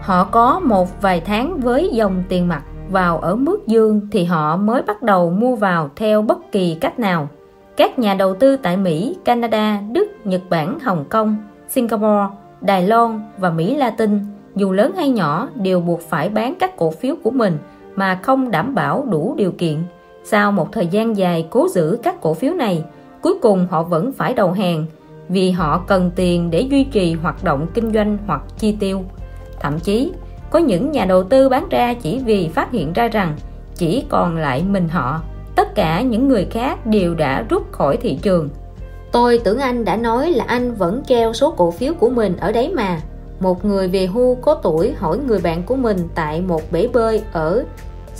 [SPEAKER 1] họ có một vài tháng với dòng tiền mặt vào ở mức dương thì họ mới bắt đầu mua vào theo bất kỳ cách nào. Các nhà đầu tư tại Mỹ, Canada, Đức, Nhật Bản, Hồng Kông, Singapore, Đài Loan và Mỹ Latin dù lớn hay nhỏ đều buộc phải bán các cổ phiếu của mình mà không đảm bảo đủ điều kiện. Sau một thời gian dài cố giữ các cổ phiếu này, cuối cùng họ vẫn phải đầu hàng vì họ cần tiền để duy trì hoạt động kinh doanh hoặc chi tiêu. Thậm chí, có những nhà đầu tư bán ra chỉ vì phát hiện ra rằng chỉ còn lại mình họ, tất cả những người khác đều đã rút khỏi thị trường. Tôi tưởng anh đã nói là anh vẫn treo số cổ phiếu của mình ở đấy mà. Một người về hưu có tuổi hỏi người bạn của mình tại một bể bơi ở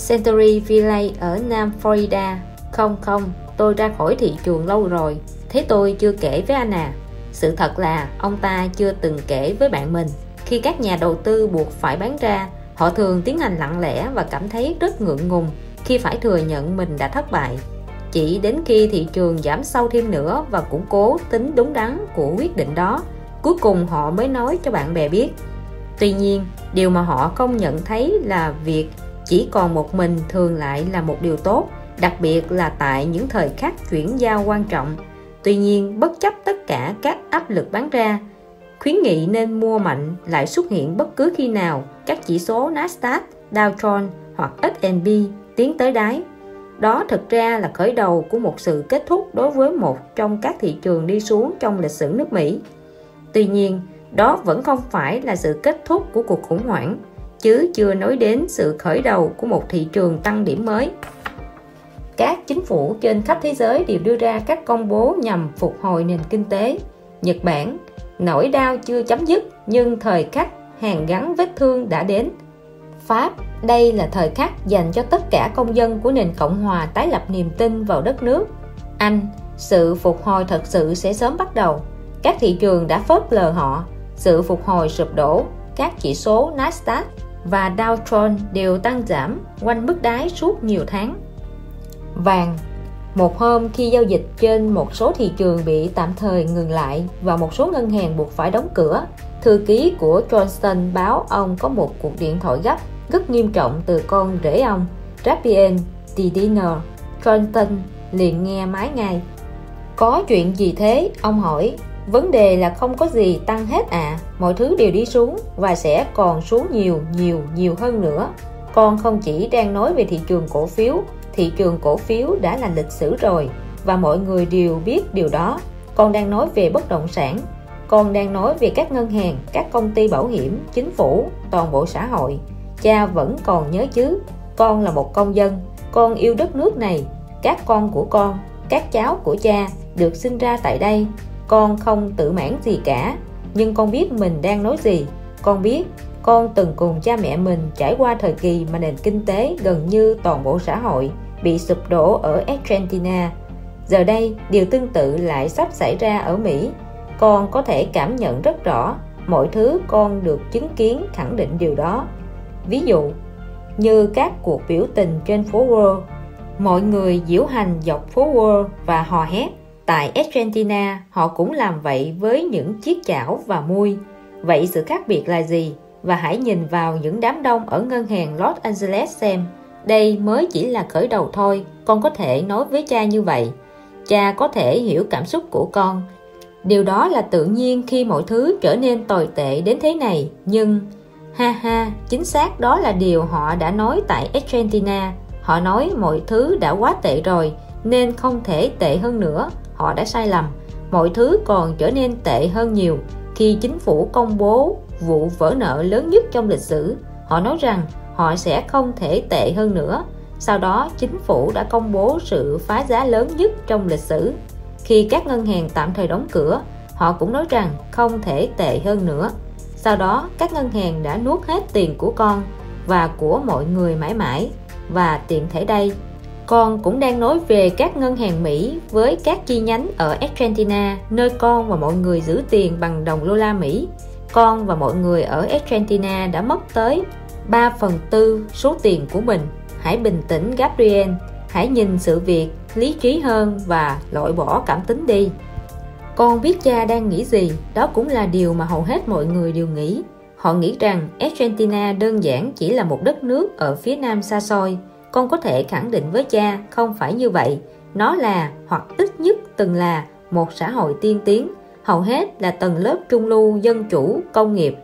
[SPEAKER 1] Century Village ở Nam Florida. Không không, tôi ra khỏi thị trường lâu rồi. Thế tôi chưa kể với anh à. Sự thật là ông ta chưa từng kể với bạn mình. Khi các nhà đầu tư buộc phải bán ra Họ thường tiến hành lặng lẽ và cảm thấy rất ngượng ngùng Khi phải thừa nhận mình đã thất bại. Chỉ đến khi thị trường giảm sâu thêm nữa Và củng cố tính đúng đắn của quyết định đó Cuối cùng họ mới nói cho bạn bè biết. Tuy nhiên, điều mà họ không nhận thấy là việc chỉ còn một mình thường lại là một điều tốt đặc biệt là tại những thời khắc chuyển giao quan trọng. Tuy nhiên bất chấp tất cả các áp lực bán ra khuyến nghị nên mua mạnh lại xuất hiện bất cứ khi nào các chỉ số Nasdaq, Dow Jones hoặc S&P tiến tới đáy. Đó thực ra là khởi đầu của một sự kết thúc đối với một trong các thị trường đi xuống trong lịch sử nước Mỹ. Tuy nhiên đó vẫn không phải là sự kết thúc của cuộc khủng hoảng chứ chưa nói đến sự khởi đầu của một thị trường tăng điểm mới. Các chính phủ trên khắp thế giới đều đưa ra các công bố nhằm phục hồi nền kinh tế. Nhật Bản, nỗi đau chưa chấm dứt nhưng thời khắc hàng gắn vết thương đã đến. Pháp, đây là thời khắc dành cho tất cả công dân của nền Cộng hòa tái lập niềm tin vào đất nước. Anh, sự phục hồi thật sự sẽ sớm bắt đầu. Các thị trường đã phớt lờ họ, sự phục hồi sụp đổ, các chỉ số Nasdaq và Dow Jones đều tăng giảm quanh mức đáy suốt nhiều tháng. Vàng Một hôm khi giao dịch trên một số thị trường bị tạm thời ngừng lại và một số ngân hàng buộc phải đóng cửa, thư ký của Johnson báo ông có một cuộc điện thoại gấp rất nghiêm trọng từ con rể ông, Rapien Didiner. Johnson liền nghe máy ngay. Có chuyện gì thế? Ông hỏi vấn đề là không có gì tăng hết à mọi thứ đều đi xuống và sẽ còn xuống nhiều nhiều nhiều hơn nữa. Con không chỉ đang nói về thị trường cổ phiếu, thị trường cổ phiếu đã là lịch sử rồi và mọi người đều biết điều đó. Con đang nói về bất động sản, con đang nói về các ngân hàng, các công ty bảo hiểm, chính phủ, toàn bộ xã hội. Cha vẫn còn nhớ chứ, con là một công dân, con yêu đất nước này. Các con của con, các cháu của cha được sinh ra tại đây con không tự mãn gì cả. Nhưng con biết mình đang nói gì. Con biết con từng cùng cha mẹ mình trải qua thời kỳ mà nền kinh tế gần như toàn bộ xã hội bị sụp đổ ở Argentina. Giờ đây, điều tương tự lại sắp xảy ra ở Mỹ. Con có thể cảm nhận rất rõ, mọi thứ con được chứng kiến khẳng định điều đó. Ví dụ, như các cuộc biểu tình trên phố Wall mọi người diễu hành dọc phố Wall và hò hét Tại Argentina, họ cũng làm vậy với những chiếc chảo và muôi Vậy sự khác biệt là gì? Và hãy nhìn vào những đám đông ở ngân hàng Los Angeles xem. đây mới chỉ là khởi đầu thôi con có thể nói với cha như vậy. Cha có thể hiểu cảm xúc của con. Điều đó là tự nhiên khi mọi thứ trở nên tồi tệ đến thế này nhưng ha ha chính xác đó là điều họ đã nói tại argentina. Họ nói mọi thứ đã quá tệ rồi nên không thể tệ hơn nữa họ đã sai lầm. Mọi thứ còn trở nên tệ hơn nhiều. Khi chính phủ công bố vụ vỡ nợ lớn nhất trong lịch sử, họ nói rằng họ sẽ không thể tệ hơn nữa. Sau đó, chính phủ đã công bố sự phá giá lớn nhất trong lịch sử. Khi các ngân hàng tạm thời đóng cửa, họ cũng nói rằng không thể tệ hơn nữa. Sau đó, các ngân hàng đã nuốt hết tiền của con và của mọi người mãi mãi và tiện thể đây con cũng đang nói về các ngân hàng Mỹ với các chi nhánh ở Argentina, nơi con và mọi người giữ tiền bằng đồng đô la Mỹ. Con và mọi người ở Argentina đã mất tới 3 phần tư số tiền của mình. Hãy bình tĩnh, Gabriel. Hãy nhìn sự việc lý trí hơn và loại bỏ cảm tính đi. Con biết cha đang nghĩ gì? Đó cũng là điều mà hầu hết mọi người đều nghĩ. Họ nghĩ rằng Argentina đơn giản chỉ là một đất nước ở phía nam xa xôi con có thể khẳng định với cha không phải như vậy. Nó là, hoặc ít nhất từng là, một xã hội tiên tiến. Hầu hết là tầng lớp trung lưu, dân chủ, công nghiệp,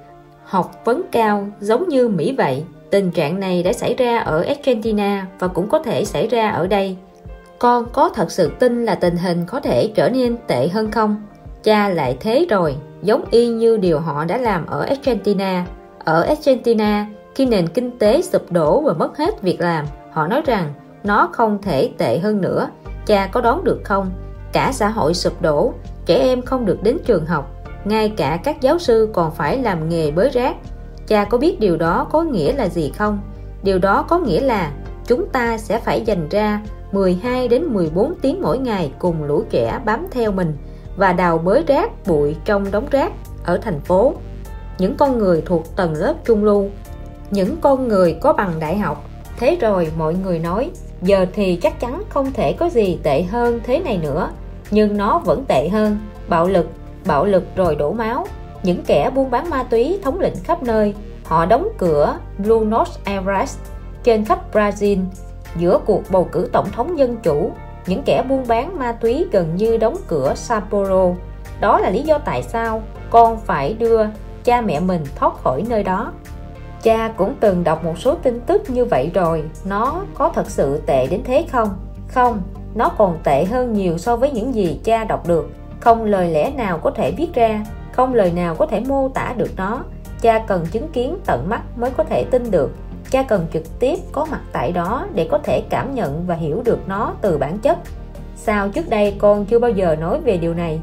[SPEAKER 1] học vấn cao, giống như Mỹ vậy. Tình trạng này đã xảy ra ở Argentina và cũng có thể xảy ra ở đây. Con có thật sự tin là tình hình có thể trở nên tệ hơn không? Cha lại thế rồi, giống y như điều họ đã làm ở Argentina. Ở Argentina, khi nền kinh tế sụp đổ và mất hết việc làm họ nói rằng, nó không thể tệ hơn nữa. Cha có đón được không? Cả xã hội sụp đổ. Trẻ em không được đến trường học. Ngay cả các giáo sư còn phải làm nghề bới rác. Cha có biết điều đó có nghĩa là gì không? Điều đó có nghĩa là chúng ta sẽ phải dành ra 12 đến 14 tiếng mỗi ngày cùng lũ trẻ bám theo mình và đào bới rác bụi trong đống rác ở thành phố. Những con người thuộc tầng lớp trung lưu, những con người có bằng đại học thế rồi mọi người nói, giờ thì chắc chắn không thể có gì tệ hơn thế này nữa. Nhưng nó vẫn tệ hơn. Bạo lực bạo lực rồi đổ máu. Những kẻ buôn bán ma túy thống lĩnh khắp nơi, họ đóng cửa Buenos Aires trên khắp Brazil, giữa cuộc bầu cử tổng thống dân chủ. Những kẻ buôn bán ma túy gần như đóng cửa Sapporo. Đó là lý do tại sao con phải đưa cha mẹ mình thoát khỏi nơi đó cha cũng từng đọc một số tin tức như vậy rồi, nó có thật sự tệ đến thế không? Không, nó còn tệ hơn nhiều so với những gì cha đọc được. Không lời lẽ nào có thể viết ra, không lời nào có thể mô tả được nó. Cha cần chứng kiến tận mắt mới có thể tin được. Cha cần trực tiếp có mặt tại đó để có thể cảm nhận và hiểu được nó từ bản chất. Sao trước đây con chưa bao giờ nói về điều này?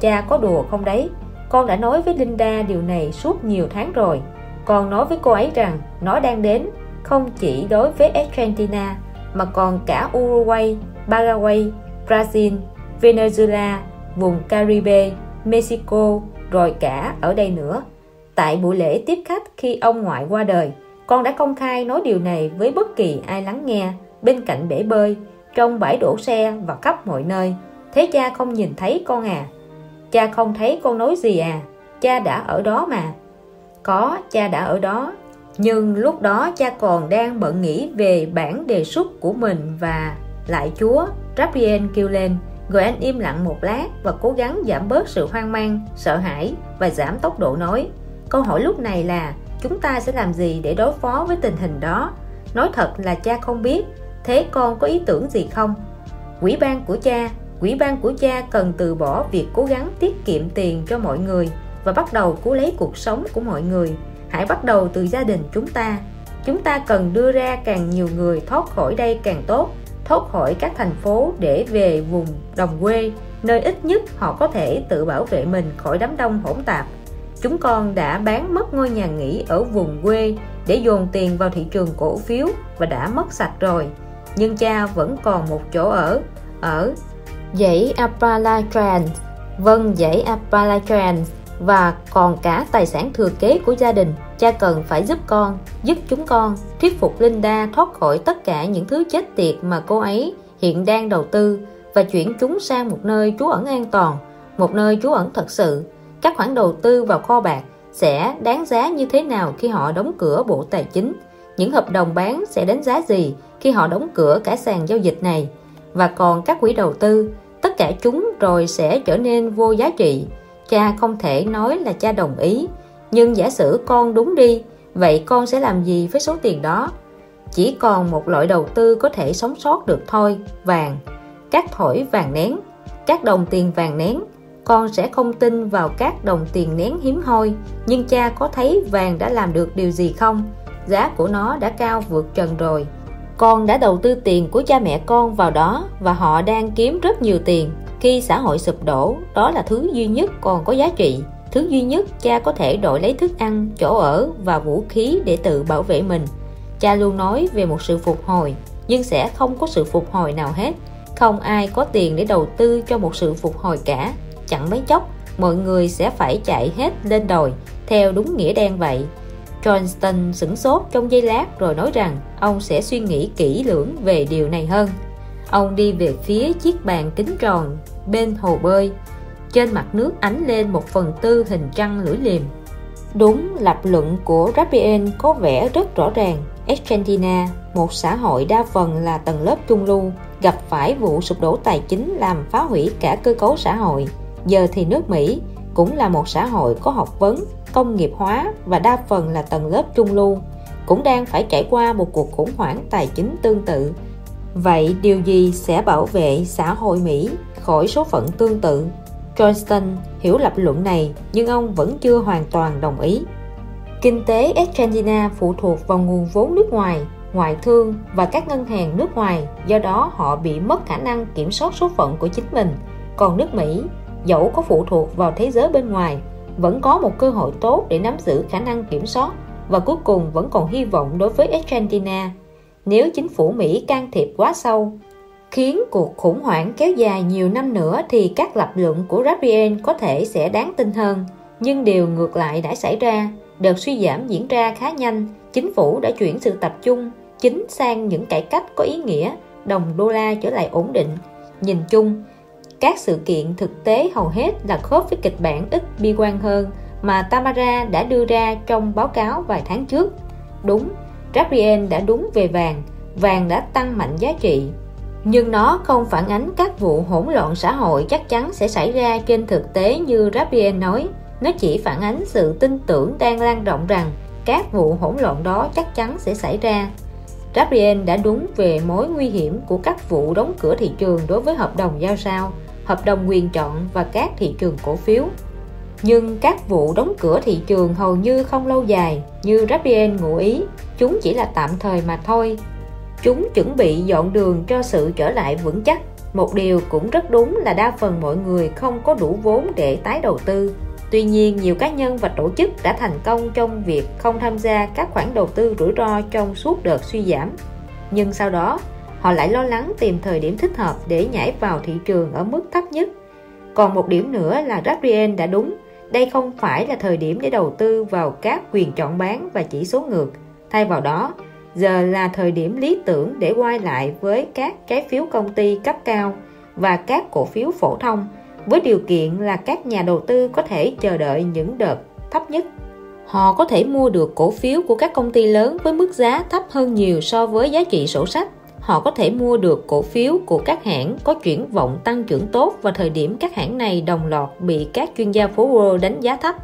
[SPEAKER 1] Cha có đùa không đấy? Con đã nói với Linda điều này suốt nhiều tháng rồi còn nói với cô ấy rằng nó đang đến không chỉ đối với Argentina mà còn cả Uruguay, Paraguay, Brazil, Venezuela, vùng Caribe, Mexico rồi cả ở đây nữa. Tại buổi lễ tiếp khách khi ông ngoại qua đời con đã công khai nói điều này với bất kỳ ai lắng nghe bên cạnh bể bơi trong bãi đổ xe và khắp mọi nơi. Thế cha không nhìn thấy con à. Cha không thấy con nói gì à. Cha đã ở đó mà có, cha đã ở đó. Nhưng lúc đó cha còn đang bận nghĩ về bản đề xuất của mình và lại chúa. Gabriel kêu lên rồi anh im lặng một lát và cố gắng giảm bớt sự hoang mang, sợ hãi và giảm tốc độ nói. Câu hỏi lúc này là, chúng ta sẽ làm gì để đối phó với tình hình đó? Nói thật là cha không biết. Thế con có ý tưởng gì không? Quỹ ban của cha, quỹ ban của cha cần từ bỏ việc cố gắng tiết kiệm tiền cho mọi người và bắt đầu cứu lấy cuộc sống của mọi người. Hãy bắt đầu từ gia đình chúng ta. Chúng ta cần đưa ra càng nhiều người thoát khỏi đây càng tốt, thoát khỏi các thành phố để về vùng đồng quê. Nơi ít nhất họ có thể tự bảo vệ mình khỏi đám đông hỗn tạp. Chúng con đã bán mất ngôi nhà nghỉ ở vùng quê để dồn tiền vào thị trường cổ phiếu và đã mất sạch rồi. Nhưng cha vẫn còn một chỗ ở ở dãy Appalachian vâng dãy Appalachian và còn cả tài sản thừa kế của gia đình, cha cần phải giúp con, giúp chúng con. Thuyết phục Linda thoát khỏi tất cả những thứ chết tiệt mà cô ấy hiện đang đầu tư và chuyển chúng sang một nơi trú ẩn an toàn, một nơi trú ẩn thật sự. Các khoản đầu tư vào kho bạc sẽ đáng giá như thế nào khi họ đóng cửa bộ tài chính? Những hợp đồng bán sẽ đánh giá gì khi họ đóng cửa cả sàn giao dịch này? Và còn các quỹ đầu tư, tất cả chúng rồi sẽ trở nên vô giá trị cha không thể nói là cha đồng ý. Nhưng giả sử con đúng đi, vậy con sẽ làm gì với số tiền đó? Chỉ còn một loại đầu tư có thể sống sót được thôi, vàng. Các thỏi vàng nén, các đồng tiền vàng nén, con sẽ không tin vào các đồng tiền nén hiếm hoi. Nhưng cha có thấy vàng đã làm được điều gì không? Giá của nó đã cao vượt trần rồi. Con đã đầu tư tiền của cha mẹ con vào đó và họ đang kiếm rất nhiều tiền khi xã hội sụp đổ, đó là thứ duy nhất còn có giá trị. Thứ duy nhất cha có thể đổi lấy thức ăn, chỗ ở và vũ khí để tự bảo vệ mình. Cha luôn nói về một sự phục hồi, nhưng sẽ không có sự phục hồi nào hết. Không ai có tiền để đầu tư cho một sự phục hồi cả. Chẳng mấy chốc, mọi người sẽ phải chạy hết lên đồi, theo đúng nghĩa đen vậy. Johnston sửng sốt trong giây lát rồi nói rằng ông sẽ suy nghĩ kỹ lưỡng về điều này hơn. Ông đi về phía chiếc bàn kính tròn bên hồ bơi. Trên mặt nước ánh lên một phần tư hình trăng lưỡi liềm. Đúng lập luận của Rabien có vẻ rất rõ ràng. Argentina, một xã hội đa phần là tầng lớp trung lưu, gặp phải vụ sụp đổ tài chính làm phá hủy cả cơ cấu xã hội. Giờ thì nước Mỹ cũng là một xã hội có học vấn, công nghiệp hóa và đa phần là tầng lớp trung lưu, cũng đang phải trải qua một cuộc khủng hoảng tài chính tương tự. Vậy điều gì sẽ bảo vệ xã hội Mỹ? Khỏi số phận tương tự. Johnston hiểu lập luận này, nhưng ông vẫn chưa hoàn toàn đồng ý. Kinh tế Argentina phụ thuộc vào nguồn vốn nước ngoài, ngoại thương và các ngân hàng nước ngoài, do đó họ bị mất khả năng kiểm soát số phận của chính mình. Còn nước Mỹ, dẫu có phụ thuộc vào thế giới bên ngoài, vẫn có một cơ hội tốt để nắm giữ khả năng kiểm soát và cuối cùng vẫn còn hy vọng đối với Argentina nếu chính phủ Mỹ can thiệp quá sâu khiến cuộc khủng hoảng kéo dài nhiều năm nữa thì các lập luận của Rapien có thể sẽ đáng tin hơn. Nhưng điều ngược lại đã xảy ra. Đợt suy giảm diễn ra khá nhanh. Chính phủ đã chuyển sự tập trung chính sang những cải cách có ý nghĩa đồng đô la trở lại ổn định. Nhìn chung các sự kiện thực tế hầu hết là khớp với kịch bản ít bi quan hơn mà Tamara đã đưa ra trong báo cáo vài tháng trước. Đúng, Rabien đã đúng về vàng, vàng đã tăng mạnh giá trị. Nhưng nó không phản ánh các vụ hỗn loạn xã hội chắc chắn sẽ xảy ra trên thực tế như Rabien nói. Nó chỉ phản ánh sự tin tưởng đang lan rộng rằng các vụ hỗn loạn đó chắc chắn sẽ xảy ra. Rabien đã đúng về mối nguy hiểm của các vụ đóng cửa thị trường đối với hợp đồng giao sao hợp đồng quyền chọn và các thị trường cổ phiếu. Nhưng các vụ đóng cửa thị trường hầu như không lâu dài như Rabien ngụ ý, chúng chỉ là tạm thời mà thôi. Chúng chuẩn bị dọn đường cho sự trở lại vững chắc. Một điều cũng rất đúng là đa phần mọi người không có đủ vốn để tái đầu tư. Tuy nhiên, nhiều cá nhân và tổ chức đã thành công trong việc không tham gia các khoản đầu tư rủi ro trong suốt đợt suy giảm. Nhưng sau đó, họ lại lo lắng tìm thời điểm thích hợp để nhảy vào thị trường ở mức thấp nhất. Còn một điểm nữa là Gabriel đã đúng, đây không phải là thời điểm để đầu tư vào các quyền chọn bán và chỉ số ngược. Thay vào đó, giờ là thời điểm lý tưởng để quay lại với các trái phiếu công ty cấp cao và các cổ phiếu phổ thông, với điều kiện là các nhà đầu tư có thể chờ đợi những đợt thấp nhất. Họ có thể mua được cổ phiếu của các công ty lớn với mức giá thấp hơn nhiều so với giá trị sổ sách họ có thể mua được cổ phiếu của các hãng có triển vọng tăng trưởng tốt vào thời điểm các hãng này đồng loạt bị các chuyên gia phố Wall đánh giá thấp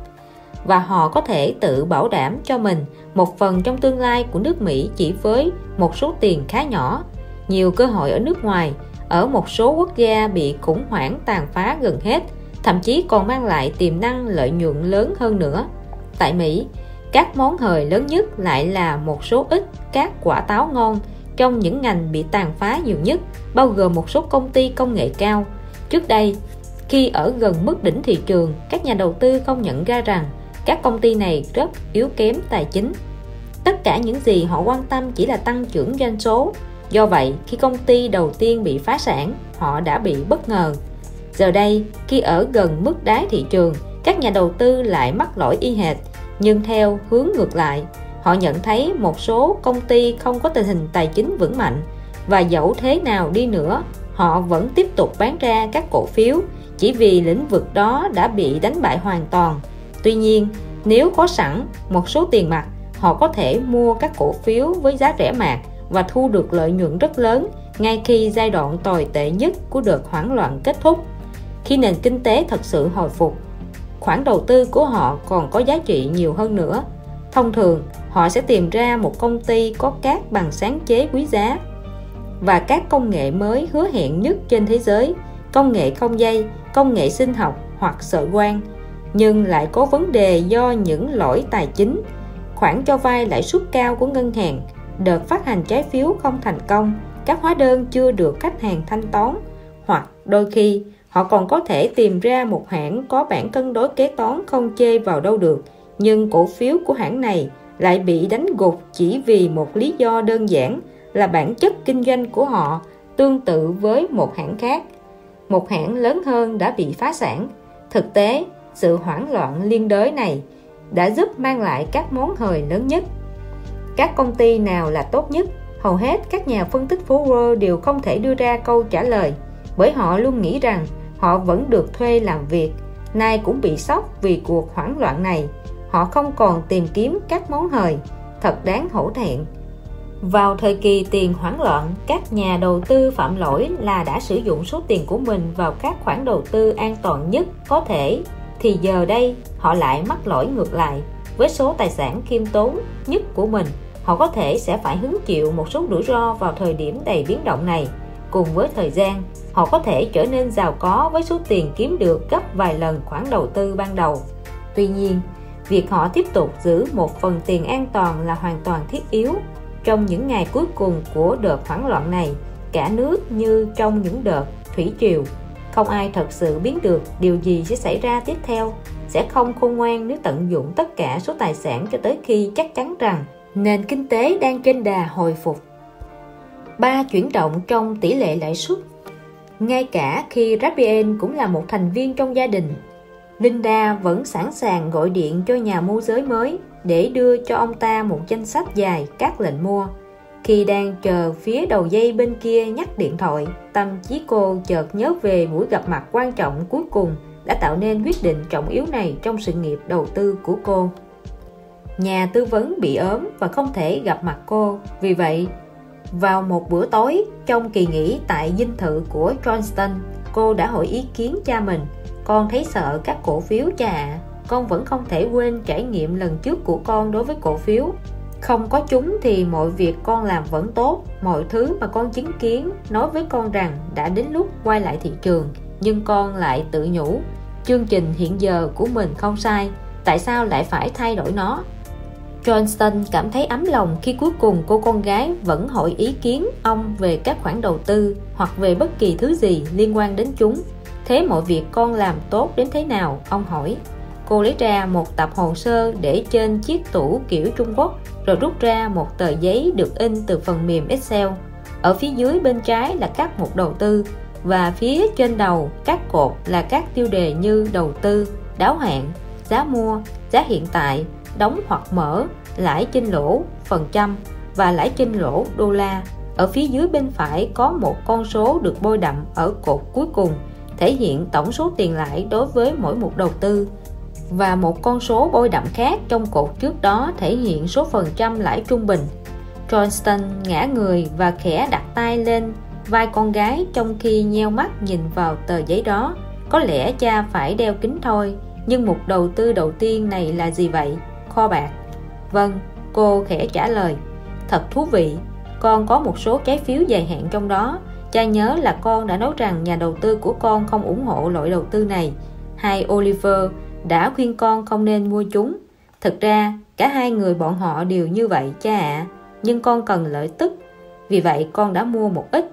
[SPEAKER 1] và họ có thể tự bảo đảm cho mình một phần trong tương lai của nước Mỹ chỉ với một số tiền khá nhỏ nhiều cơ hội ở nước ngoài ở một số quốc gia bị khủng hoảng tàn phá gần hết thậm chí còn mang lại tiềm năng lợi nhuận lớn hơn nữa tại Mỹ các món hời lớn nhất lại là một số ít các quả táo ngon trong những ngành bị tàn phá nhiều nhất, bao gồm một số công ty công nghệ cao. Trước đây, khi ở gần mức đỉnh thị trường, các nhà đầu tư không nhận ra rằng các công ty này rất yếu kém tài chính. Tất cả những gì họ quan tâm chỉ là tăng trưởng doanh số. Do vậy, khi công ty đầu tiên bị phá sản, họ đã bị bất ngờ. Giờ đây, khi ở gần mức đáy thị trường, các nhà đầu tư lại mắc lỗi y hệt, nhưng theo hướng ngược lại, họ nhận thấy một số công ty không có tình hình tài chính vững mạnh và dẫu thế nào đi nữa họ vẫn tiếp tục bán ra các cổ phiếu chỉ vì lĩnh vực đó đã bị đánh bại hoàn toàn tuy nhiên nếu có sẵn một số tiền mặt họ có thể mua các cổ phiếu với giá rẻ mạt và thu được lợi nhuận rất lớn ngay khi giai đoạn tồi tệ nhất của đợt hoảng loạn kết thúc. Khi nền kinh tế thật sự hồi phục, khoản đầu tư của họ còn có giá trị nhiều hơn nữa. Thông thường, họ sẽ tìm ra một công ty có các bằng sáng chế quý giá và các công nghệ mới hứa hẹn nhất trên thế giới, công nghệ không dây, công nghệ sinh học hoặc sợi quang nhưng lại có vấn đề do những lỗi tài chính, khoản cho vay lãi suất cao của ngân hàng, đợt phát hành trái phiếu không thành công, các hóa đơn chưa được khách hàng thanh toán, hoặc đôi khi họ còn có thể tìm ra một hãng có bản cân đối kế toán không chê vào đâu được, nhưng cổ phiếu của hãng này lại bị đánh gục chỉ vì một lý do đơn giản là bản chất kinh doanh của họ tương tự với một hãng khác. Một hãng lớn hơn đã bị phá sản. Thực tế, sự hoảng loạn liên đới này đã giúp mang lại các món hời lớn nhất. Các công ty nào là tốt nhất? Hầu hết các nhà phân tích phố Wall đều không thể đưa ra câu trả lời, bởi họ luôn nghĩ rằng họ vẫn được thuê làm việc nay cũng bị sốc vì cuộc hoảng loạn này họ không còn tìm kiếm các món hời, thật đáng hổ thẹn vào thời kỳ tiền hoảng loạn, các nhà đầu tư phạm lỗi là đã sử dụng số tiền của mình vào các khoản đầu tư an toàn nhất có thể thì giờ đây, họ lại mắc lỗi ngược lại. Với số tài sản khiêm tốn nhất của mình, họ có thể sẽ phải hứng chịu một số rủi ro vào thời điểm đầy biến động này. Cùng với thời gian, họ có thể trở nên giàu có với số tiền kiếm được gấp vài lần khoản đầu tư ban đầu. Tuy nhiên, việc họ tiếp tục giữ một phần tiền an toàn là hoàn toàn thiết yếu. Trong những ngày cuối cùng của đợt hoảng loạn này, cả nước như trong những đợt thủy triều không ai thật sự biết được điều gì sẽ xảy ra tiếp theo. Sẽ không khôn ngoan nếu tận dụng tất cả số tài sản cho tới khi chắc chắn rằng nền kinh tế đang trên đà hồi phục. Ba chuyển động trong tỷ lệ lãi suất. Ngay cả khi Rabien cũng là một thành viên trong gia đình, Linda vẫn sẵn sàng gọi điện cho nhà môi giới mới để đưa cho ông ta một danh sách dài các lệnh mua khi đang chờ phía đầu dây bên kia nhắc điện thoại tâm trí cô chợt nhớ về buổi gặp mặt quan trọng cuối cùng đã tạo nên quyết định trọng yếu này trong sự nghiệp đầu tư của cô nhà tư vấn bị ốm và không thể gặp mặt cô vì vậy vào một bữa tối trong kỳ nghỉ tại dinh thự của Johnston, cô đã hỏi ý kiến cha mình. Con thấy sợ các cổ phiếu cha ạ. Con vẫn không thể quên trải nghiệm lần trước của con đối với cổ phiếu. Không có chúng thì mọi việc con làm vẫn tốt. Mọi thứ mà con chứng kiến nói với con rằng đã đến lúc quay lại thị trường. Nhưng con lại tự nhủ, chương trình hiện giờ của mình không sai. Tại sao lại phải thay đổi nó? Johnston cảm thấy ấm lòng khi cuối cùng cô con gái vẫn hỏi ý kiến ông về các khoản đầu tư hoặc về bất kỳ thứ gì liên quan đến chúng. Thế mọi việc con làm tốt đến thế nào? Ông hỏi. Cô lấy ra một tập hồ sơ để trên chiếc tủ kiểu Trung Quốc rồi rút ra một tờ giấy được in từ phần mềm Excel. Ở phía dưới bên trái là các mục đầu tư và phía trên đầu các cột là các tiêu đề như đầu tư, đáo hạn, giá mua, giá hiện tại, đóng hoặc mở, lãi trên lỗ, phần trăm và lãi trên lỗ đô la. Ở phía dưới bên phải có một con số được bôi đậm ở cột cuối cùng, thể hiện tổng số tiền lãi đối với mỗi một đầu tư và một con số bôi đậm khác trong cột trước đó thể hiện số phần trăm lãi trung bình. Johnston ngã người và khẽ đặt tay lên vai con gái trong khi nheo mắt nhìn vào tờ giấy đó. Có lẽ cha phải đeo kính thôi, nhưng mục đầu tư đầu tiên này là gì vậy? kho bạc Vâng, cô khẽ trả lời Thật thú vị, con có một số trái phiếu dài hạn trong đó Cha nhớ là con đã nói rằng nhà đầu tư của con không ủng hộ loại đầu tư này Hai Oliver đã khuyên con không nên mua chúng. Thực ra, cả hai người bọn họ đều như vậy cha ạ. Nhưng con cần lợi tức. Vì vậy con đã mua một ít.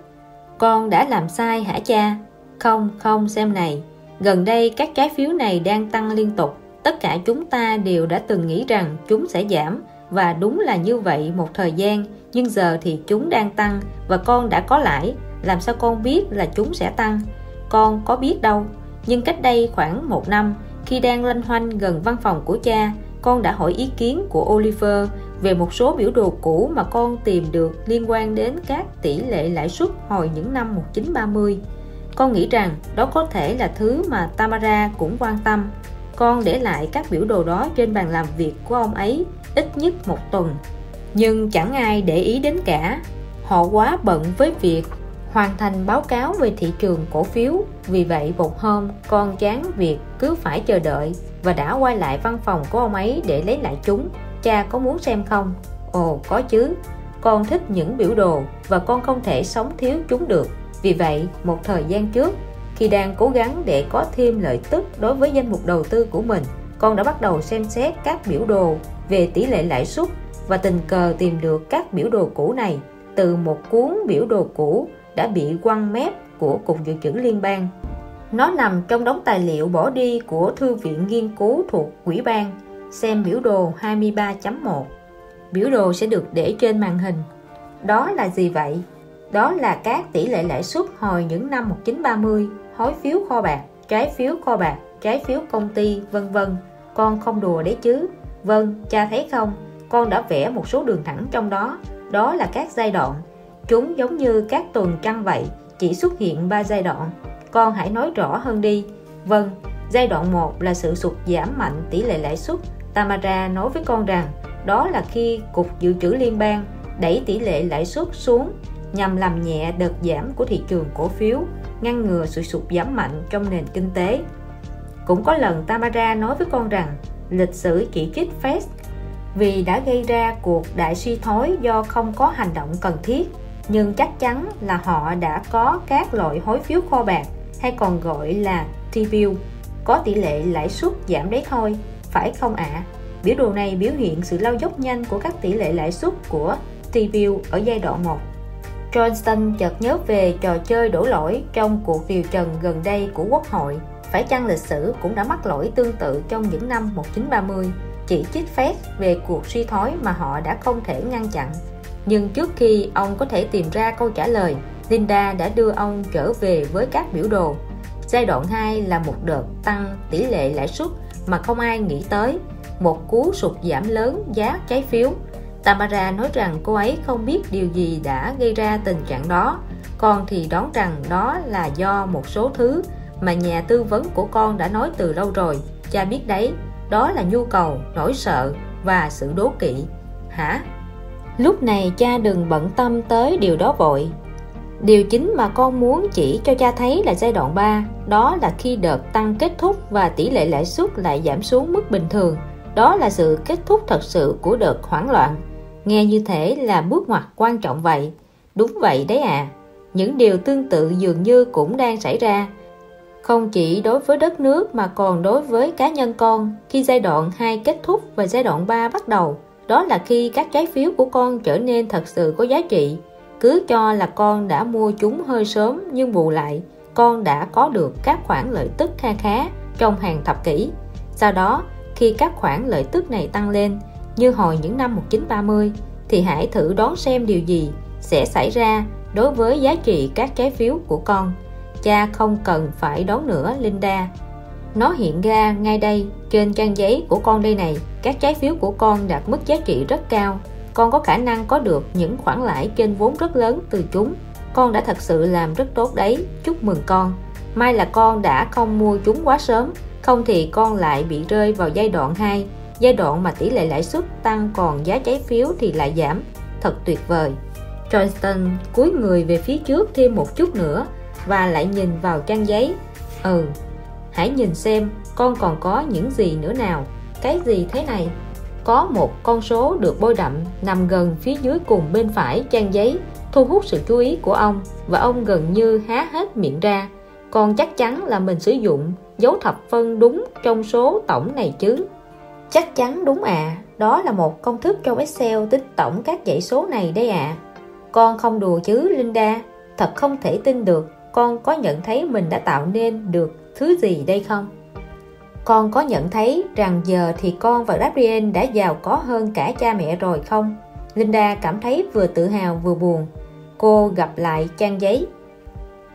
[SPEAKER 1] Con đã làm sai hả cha? Không, không xem này. Gần đây các trái phiếu này đang tăng liên tục. Tất cả chúng ta đều đã từng nghĩ rằng chúng sẽ giảm. Và đúng là như vậy một thời gian. Nhưng giờ thì chúng đang tăng và con đã có lãi. Làm sao con biết là chúng sẽ tăng? Con có biết đâu. Nhưng cách đây khoảng một năm khi đang lanh hoanh gần văn phòng của cha, con đã hỏi ý kiến của Oliver về một số biểu đồ cũ mà con tìm được liên quan đến các tỷ lệ lãi suất hồi những năm 1930 con nghĩ rằng đó có thể là thứ mà Tamara cũng quan tâm. Con để lại các biểu đồ đó trên bàn làm việc của ông ấy ít nhất một tuần. Nhưng chẳng ai để ý đến cả. Họ quá bận với việc hoàn thành báo cáo về thị trường cổ phiếu. Vì vậy, một hôm, con chán việc cứ phải chờ đợi và đã quay lại văn phòng của ông ấy để lấy lại chúng. Cha có muốn xem không? Ồ, có chứ. Con thích những biểu đồ và con không thể sống thiếu chúng được. Vì vậy, một thời gian trước, khi đang cố gắng để có thêm lợi tức đối với danh mục đầu tư của mình, con đã bắt đầu xem xét các biểu đồ về tỷ lệ lãi suất và tình cờ tìm được các biểu đồ cũ này. Từ một cuốn biểu đồ cũ đã bị quăng mép của Cục Dự trữ Liên bang. Nó nằm trong đống tài liệu bỏ đi của Thư viện Nghiên cứu thuộc Quỹ ban. Xem biểu đồ 23.1. Biểu đồ sẽ được để trên màn hình. Đó là gì vậy? Đó là các tỷ lệ lãi suất hồi những năm 1930, hối phiếu kho bạc, trái phiếu kho bạc, trái phiếu công ty, vân vân. Con không đùa đấy chứ? Vâng, cha thấy không? Con đã vẽ một số đường thẳng trong đó. Đó là các giai đoạn Chúng giống như các tuần trăng vậy, chỉ xuất hiện 3 giai đoạn. Con hãy nói rõ hơn đi. Vâng, giai đoạn 1 là sự sụt giảm mạnh tỷ lệ lãi suất. Tamara nói với con rằng đó là khi Cục Dự trữ Liên bang đẩy tỷ lệ lãi suất xuống nhằm làm nhẹ đợt giảm của thị trường cổ phiếu, ngăn ngừa sự sụt giảm mạnh trong nền kinh tế. Cũng có lần Tamara nói với con rằng lịch sử chỉ trích Fed vì đã gây ra cuộc đại suy thoái do không có hành động cần thiết nhưng chắc chắn là họ đã có các loại hối phiếu kho bạc, hay còn gọi là T-bill. Có tỷ lệ lãi suất giảm đấy thôi, phải không ạ? À? biểu đồ này biểu hiện sự lao dốc nhanh của các tỷ lệ lãi suất của T-bill ở giai đoạn 1 Johnston chợt nhớ về trò chơi đổ lỗi trong cuộc điều trần gần đây của Quốc hội. Phải chăng lịch sử cũng đã mắc lỗi tương tự trong những năm 1930 chỉ trích phép về cuộc suy thoái mà họ đã không thể ngăn chặn nhưng trước khi ông có thể tìm ra câu trả lời, Linda đã đưa ông trở về với các biểu đồ. Giai đoạn 2 là một đợt tăng tỷ lệ lãi suất mà không ai nghĩ tới. Một cú sụt giảm lớn giá trái phiếu. Tamara nói rằng cô ấy không biết điều gì đã gây ra tình trạng đó. Con thì đoán rằng đó là do một số thứ mà nhà tư vấn của con đã nói từ lâu rồi. Cha biết đấy, đó là nhu cầu, nỗi sợ và sự đố kỵ. Hả? Lúc này cha đừng bận tâm tới điều đó vội. Điều chính mà con muốn chỉ cho cha thấy là giai đoạn 3 đó là khi đợt tăng kết thúc và tỷ lệ lãi suất lại giảm xuống mức bình thường. Đó là sự kết thúc thật sự của đợt hoảng loạn. Nghe như thể là bước ngoặt quan trọng vậy. Đúng vậy đấy à những điều tương tự dường như cũng đang xảy ra. Không chỉ đối với đất nước mà còn đối với cá nhân con, khi giai đoạn 2 kết thúc và giai đoạn 3 bắt đầu đó là khi các trái phiếu của con trở nên thật sự có giá trị. Cứ cho là con đã mua chúng hơi sớm nhưng bù lại, con đã có được các khoản lợi tức kha khá trong hàng thập kỷ. Sau đó, khi các khoản lợi tức này tăng lên, như hồi những năm 1930 thì hãy thử đoán xem điều gì sẽ xảy ra đối với giá trị các trái phiếu của con. Cha không cần phải đoán nữa, Linda nó hiện ra ngay đây, trên trang giấy của con đây này. Các trái phiếu của con đạt mức giá trị rất cao. Con có khả năng có được những khoản lãi trên vốn rất lớn từ chúng. Con đã thật sự làm rất tốt đấy. Chúc mừng con. May là con đã không mua chúng quá sớm, không thì con lại bị rơi vào giai đoạn 2 giai đoạn mà tỷ lệ lãi suất tăng còn giá trái phiếu thì lại giảm. Thật tuyệt vời. Johnston cúi người về phía trước thêm một chút nữa và lại nhìn vào trang giấy. Ừ hãy nhìn xem con còn có những gì nữa nào. Cái gì thế này? Có một con số được bôi đậm nằm gần phía dưới cùng bên phải trang giấy, thu hút sự chú ý của ông, và ông gần như há hết miệng ra. Con chắc chắn là mình sử dụng dấu thập phân đúng trong số tổng này chứ? Chắc chắn đúng à đó là một công thức trong Excel tính tổng các dãy số này đây ạ. À. con không đùa chứ, Linda? Thật không thể tin được. Con có nhận thấy mình đã tạo nên được thứ gì đây không con có nhận thấy rằng giờ thì con và Gabriel đã giàu có hơn cả cha mẹ rồi không? Linda cảm thấy vừa tự hào vừa buồn. Cô gặp lại trang giấy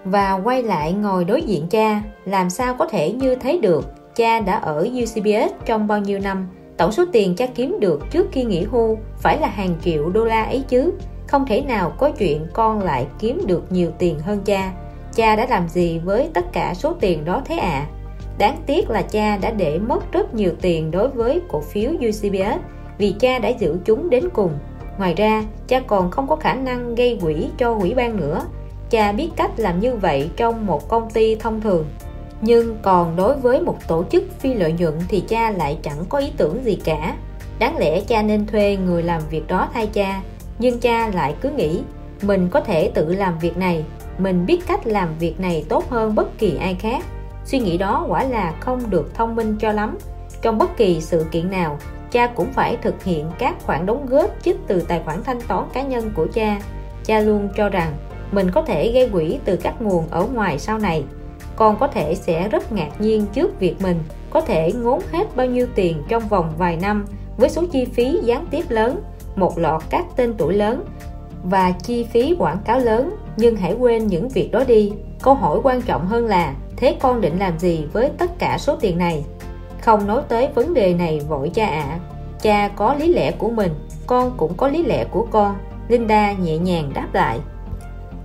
[SPEAKER 1] và quay lại ngồi đối diện cha. Làm sao có thể như thế được? Cha đã ở UCBS trong bao nhiêu năm? Tổng số tiền cha kiếm được trước khi nghỉ hưu phải là hàng triệu đô la ấy chứ. Không thể nào có chuyện con lại kiếm được nhiều tiền hơn cha. Cha đã làm gì với tất cả số tiền đó thế ạ? À? Đáng tiếc là cha đã để mất rất nhiều tiền đối với cổ phiếu UCBS, vì cha đã giữ chúng đến cùng ngoài ra, cha còn không có khả năng gây quỹ cho quỹ ban nữa cha biết cách làm như vậy trong một công ty thông thường nhưng còn đối với một tổ chức phi lợi nhuận thì cha lại chẳng có ý tưởng gì cả đáng lẽ cha nên thuê người làm việc đó thay cha, nhưng cha lại cứ nghĩ, mình có thể tự làm việc này mình biết cách làm việc này tốt hơn bất kỳ ai khác. Suy nghĩ đó quả là không được thông minh cho lắm. Trong bất kỳ sự kiện nào, cha cũng phải thực hiện các khoản đóng góp trích từ tài khoản thanh toán cá nhân của cha. Cha luôn cho rằng mình có thể gây quỹ từ các nguồn ở ngoài sau này. Con có thể sẽ rất ngạc nhiên trước việc mình có thể ngốn hết bao nhiêu tiền trong vòng vài năm với số chi phí gián tiếp lớn, một lọt các tên tuổi lớn và chi phí quảng cáo lớn, nhưng hãy quên những việc đó đi. Câu hỏi quan trọng hơn là, thế con định làm gì với tất cả số tiền này? Không nói tới vấn đề này vội cha ạ. À. cha có lý lẽ của mình, con cũng có lý lẽ của con. Linda nhẹ nhàng đáp lại.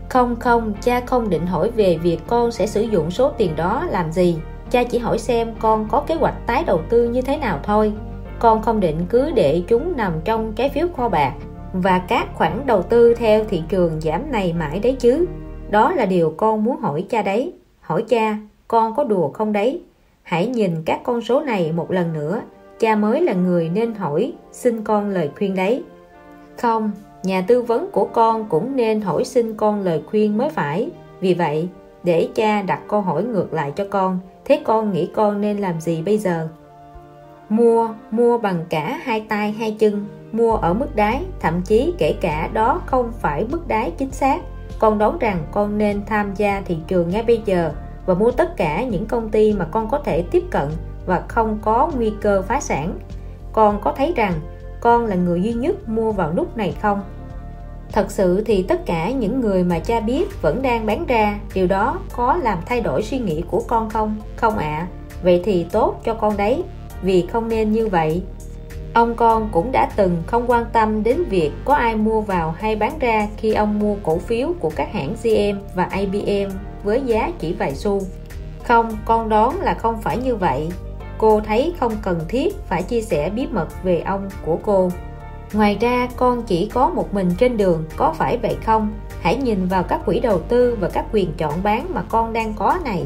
[SPEAKER 1] Không không, cha không định hỏi về việc con sẽ sử dụng số tiền đó làm gì. Cha chỉ hỏi xem con có kế hoạch tái đầu tư như thế nào thôi. Con không định cứ để chúng nằm trong trái phiếu kho bạc và các khoản đầu tư theo thị trường giảm này mãi đấy chứ. Đó là điều con muốn hỏi cha đấy. Hỏi cha, con có đùa không đấy? Hãy nhìn các con số này một lần nữa. Cha mới là người nên hỏi, xin con lời khuyên đấy. Không, nhà tư vấn của con cũng nên hỏi xin con lời khuyên mới phải. Vì vậy, để cha đặt câu hỏi ngược lại cho con, thế con nghĩ con nên làm gì bây giờ? Mua mua bằng cả hai tay hai chân mua ở mức đáy, thậm chí kể cả đó không phải mức đáy chính xác. Con đoán rằng con nên tham gia thị trường ngay bây giờ và mua tất cả những công ty mà con có thể tiếp cận và không có nguy cơ phá sản. Con có thấy rằng con là người duy nhất mua vào lúc này không? Thật sự thì tất cả những người mà cha biết vẫn đang bán ra, điều đó có làm thay đổi suy nghĩ của con không? Không ạ. À. vậy thì tốt cho con đấy, vì không nên như vậy ông con cũng đã từng không quan tâm đến việc có ai mua vào hay bán ra khi ông mua cổ phiếu của các hãng GM và IBM với giá chỉ vài xu. Không, con đoán là không phải như vậy. Cô thấy không cần thiết phải chia sẻ bí mật về ông của cô. Ngoài ra, con chỉ có một mình trên đường, có phải vậy không? Hãy nhìn vào các quỹ đầu tư và các quyền chọn bán mà con đang có này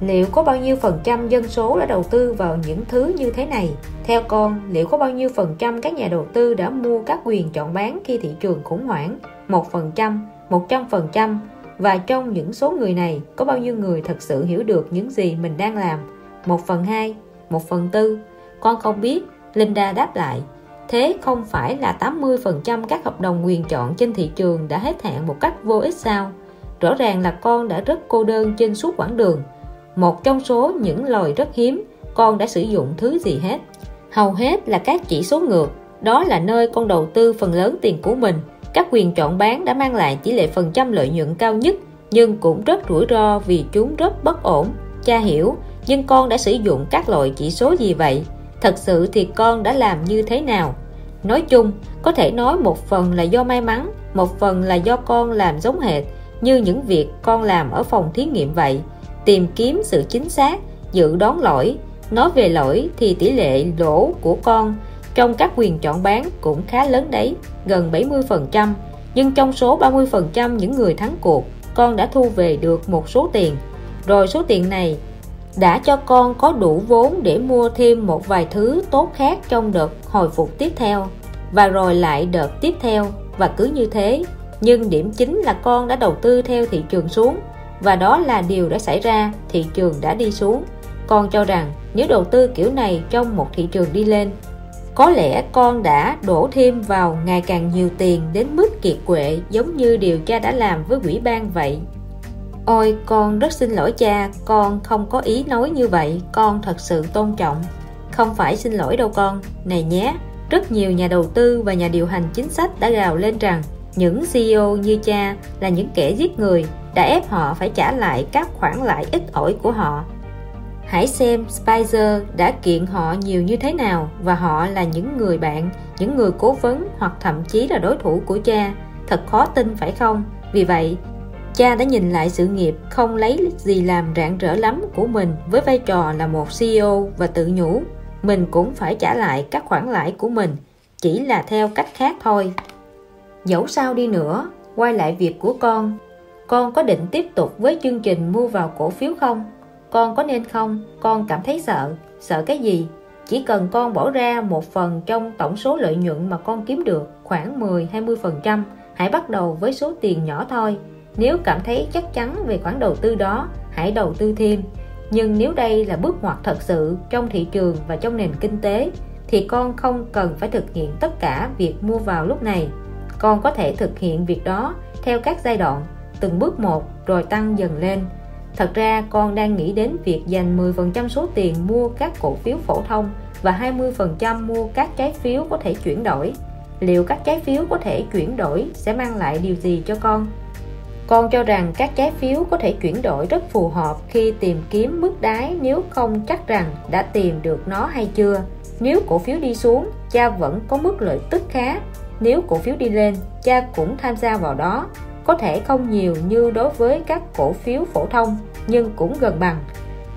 [SPEAKER 1] liệu có bao nhiêu phần trăm dân số đã đầu tư vào những thứ như thế này? Theo con, liệu có bao nhiêu phần trăm các nhà đầu tư đã mua các quyền chọn bán khi thị trường khủng hoảng? Một phần trăm, một trăm phần trăm. Và trong những số người này, có bao nhiêu người thật sự hiểu được những gì mình đang làm? Một phần hai, một phần tư. Con không biết, Linda đáp lại. Thế không phải là 80% các hợp đồng quyền chọn trên thị trường đã hết hạn một cách vô ích sao? Rõ ràng là con đã rất cô đơn trên suốt quãng đường một trong số những loài rất hiếm, con đã sử dụng thứ gì hết? Hầu hết là các chỉ số ngược. Đó là nơi con đầu tư phần lớn tiền của mình. Các quyền chọn bán đã mang lại tỷ lệ phần trăm lợi nhuận cao nhất, nhưng cũng rất rủi ro vì chúng rất bất ổn. Cha hiểu, nhưng con đã sử dụng các loại chỉ số gì vậy? Thật sự thì con đã làm như thế nào? Nói chung, có thể nói một phần là do may mắn, một phần là do con làm giống hệt, như những việc con làm ở phòng thí nghiệm vậy tìm kiếm sự chính xác, dự đoán lỗi. Nói về lỗi thì tỷ lệ lỗ của con trong các quyền chọn bán cũng khá lớn đấy, gần 70% nhưng trong số 30% những người thắng cuộc, con đã thu về được một số tiền. Rồi số tiền này đã cho con có đủ vốn để mua thêm một vài thứ tốt khác trong đợt hồi phục tiếp theo. Và rồi lại đợt tiếp theo, và cứ như thế. Nhưng điểm chính là con đã đầu tư theo thị trường xuống và đó là điều đã xảy ra, thị trường đã đi xuống. Con cho rằng nếu đầu tư kiểu này trong một thị trường đi lên, có lẽ con đã đổ thêm vào ngày càng nhiều tiền đến mức kiệt quệ, giống như điều cha đã làm với quỹ ban vậy. Ôi, con rất xin lỗi cha, con không có ý nói như vậy, con thật sự tôn trọng. Không phải xin lỗi đâu con. Này nhé, rất nhiều nhà đầu tư và nhà điều hành chính sách đã gào lên rằng những CEO như cha là những kẻ giết người đã ép họ phải trả lại các khoản lãi ít ỏi của họ. Hãy xem Spicer đã kiện họ nhiều như thế nào và họ là những người bạn, những người cố vấn hoặc thậm chí là đối thủ của cha. Thật khó tin, phải không? Vì vậy, cha đã nhìn lại sự nghiệp không lấy gì làm rạng rỡ lắm của mình với vai trò là một CEO và tự nhủ, mình cũng phải trả lại các khoản lãi của mình, chỉ là theo cách khác thôi. Dẫu sao đi nữa, quay lại việc của con con có định tiếp tục với chương trình mua vào cổ phiếu không? Con có nên không? Con cảm thấy sợ. Sợ cái gì? Chỉ cần con bỏ ra một phần trong tổng số lợi nhuận mà con kiếm được, khoảng 10-20% hãy bắt đầu với số tiền nhỏ thôi. Nếu cảm thấy chắc chắn về khoản đầu tư đó, hãy đầu tư thêm. Nhưng nếu đây là bước ngoặt thật sự trong thị trường và trong nền kinh tế, thì con không cần phải thực hiện tất cả việc mua vào lúc này. Con có thể thực hiện việc đó theo các giai đoạn từng bước một rồi tăng dần lên. Thật ra, con đang nghĩ đến việc dành 10% số tiền mua các cổ phiếu phổ thông và 20% mua các trái phiếu có thể chuyển đổi. Liệu các trái phiếu có thể chuyển đổi sẽ mang lại điều gì cho con? Con cho rằng các trái phiếu có thể chuyển đổi rất phù hợp khi tìm kiếm mức đáy nếu không chắc rằng đã tìm được nó hay chưa. Nếu cổ phiếu đi xuống, cha vẫn có mức lợi tức khá. Nếu cổ phiếu đi lên, cha cũng tham gia vào đó có thể không nhiều như đối với các cổ phiếu phổ thông nhưng cũng gần bằng.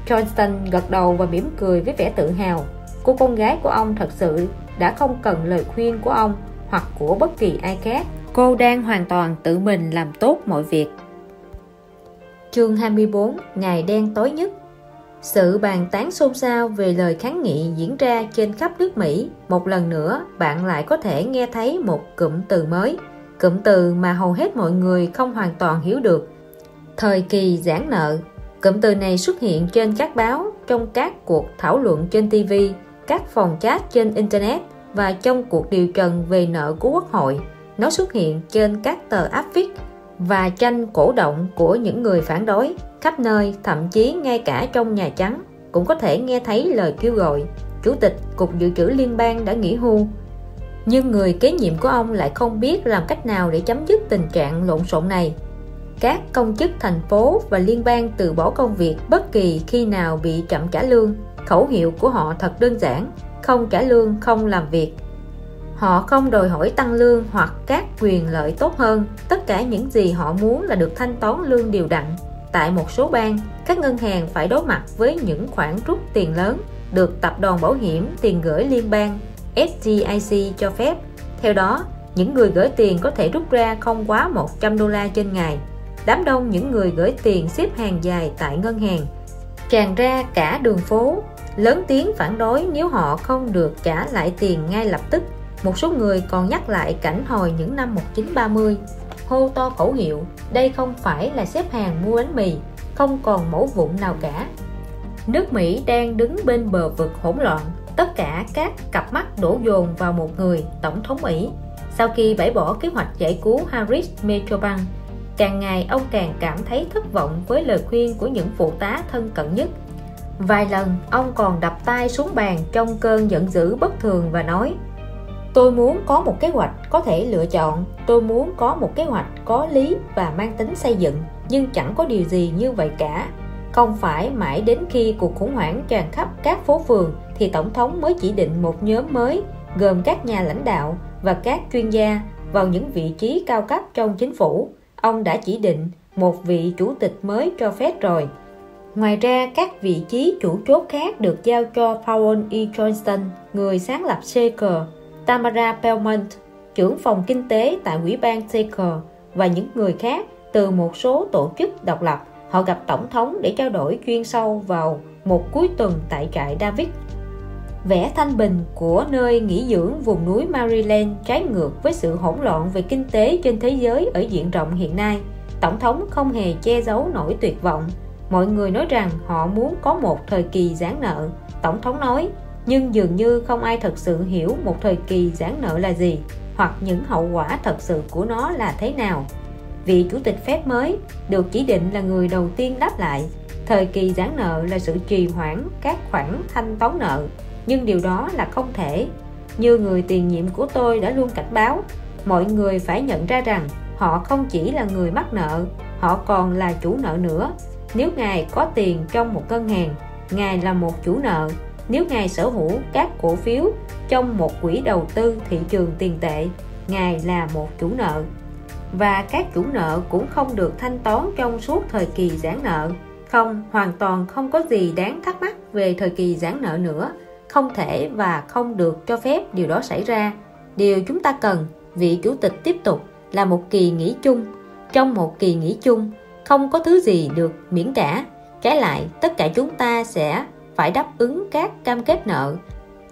[SPEAKER 1] Johnston gật đầu và mỉm cười với vẻ tự hào. Cô con gái của ông thật sự đã không cần lời khuyên của ông hoặc của bất kỳ ai khác. Cô đang hoàn toàn tự mình làm tốt mọi việc. Chương 24 ngày đen tối nhất. Sự bàn tán xôn xao về lời kháng nghị diễn ra trên khắp nước Mỹ. Một lần nữa bạn lại có thể nghe thấy một cụm từ mới cụm từ mà hầu hết mọi người không hoàn toàn hiểu được. Thời kỳ giãn nợ, cụm từ này xuất hiện trên các báo, trong các cuộc thảo luận trên TV các phòng chat trên Internet và trong cuộc điều trần về nợ của Quốc hội. Nó xuất hiện trên các tờ áp viết và tranh cổ động của những người phản đối, khắp nơi, thậm chí ngay cả trong Nhà Trắng cũng có thể nghe thấy lời kêu gọi. Chủ tịch Cục Dự trữ Liên bang đã nghỉ hưu nhưng người kế nhiệm của ông lại không biết làm cách nào để chấm dứt tình trạng lộn xộn này. Các công chức thành phố và liên bang từ bỏ công việc bất kỳ khi nào bị chậm trả lương, khẩu hiệu của họ thật đơn giản, không trả lương, không làm việc. Họ không đòi hỏi tăng lương hoặc các quyền lợi tốt hơn. Tất cả những gì họ muốn là được thanh toán lương điều đặn. Tại một số bang, các ngân hàng phải đối mặt với những khoản rút tiền lớn, được tập đoàn bảo hiểm tiền gửi liên bang. FDIC cho phép. Theo đó, những người gửi tiền có thể rút ra không quá 100 đô la trên ngày. Đám đông những người gửi tiền xếp hàng dài tại ngân hàng. Tràn ra cả đường phố, lớn tiếng phản đối nếu họ không được trả lại tiền ngay lập tức. Một số người còn nhắc lại cảnh hồi những năm 1930 hô to khẩu hiệu, đây không phải là xếp hàng mua bánh mì, không còn mẫu vụn nào cả. Nước Mỹ đang đứng bên bờ vực hỗn loạn tất cả các cặp mắt đổ dồn vào một người tổng thống Mỹ. Sau khi bãi bỏ kế hoạch giải cứu Harris Metrobank, càng ngày ông càng cảm thấy thất vọng với lời khuyên của những phụ tá thân cận nhất. Vài lần, ông còn đập tay xuống bàn trong cơn giận dữ bất thường và nói, tôi muốn có một kế hoạch có thể lựa chọn, tôi muốn có một kế hoạch có lý và mang tính xây dựng, nhưng chẳng có điều gì như vậy cả. Không phải mãi đến khi cuộc khủng hoảng tràn khắp các phố phường thì tổng thống mới chỉ định một nhóm mới gồm các nhà lãnh đạo và các chuyên gia vào những vị trí cao cấp trong chính phủ ông đã chỉ định một vị chủ tịch mới cho phép rồi Ngoài ra, các vị trí chủ chốt khác được giao cho paul E. Johnston, người sáng lập Shaker, Tamara Belmont, trưởng phòng kinh tế tại Ủy ban Shaker và những người khác từ một số tổ chức độc lập. Họ gặp Tổng thống để trao đổi chuyên sâu vào một cuối tuần tại trại David. Vẻ thanh bình của nơi nghỉ dưỡng vùng núi Maryland trái ngược với sự hỗn loạn về kinh tế trên thế giới ở diện rộng hiện nay. Tổng thống không hề che giấu nỗi tuyệt vọng. Mọi người nói rằng họ muốn có một thời kỳ giãn nợ. Tổng thống nói, nhưng dường như không ai thật sự hiểu một thời kỳ giãn nợ là gì, hoặc những hậu quả thật sự của nó là thế nào. Vị chủ tịch phép mới được chỉ định là người đầu tiên đáp lại, thời kỳ giãn nợ là sự trì hoãn các khoản thanh toán nợ nhưng điều đó là không thể như người tiền nhiệm của tôi đã luôn cảnh báo mọi người phải nhận ra rằng họ không chỉ là người mắc nợ họ còn là chủ nợ nữa nếu Ngài có tiền trong một ngân hàng, Ngài là một chủ nợ. Nếu Ngài sở hữu các cổ phiếu trong một quỹ đầu tư thị trường tiền tệ, Ngài là một chủ nợ. Và các chủ nợ cũng không được thanh toán trong suốt thời kỳ giãn nợ. Không, hoàn toàn không có gì đáng thắc mắc về thời kỳ giãn nợ nữa. Không thể và không được cho phép điều đó xảy ra. điều chúng ta cần, vị chủ tịch tiếp tục, là một kỳ nghỉ chung. Trong một kỳ nghỉ chung, không có thứ gì được miễn cả trái lại, tất cả chúng ta sẽ phải đáp ứng các cam kết nợ.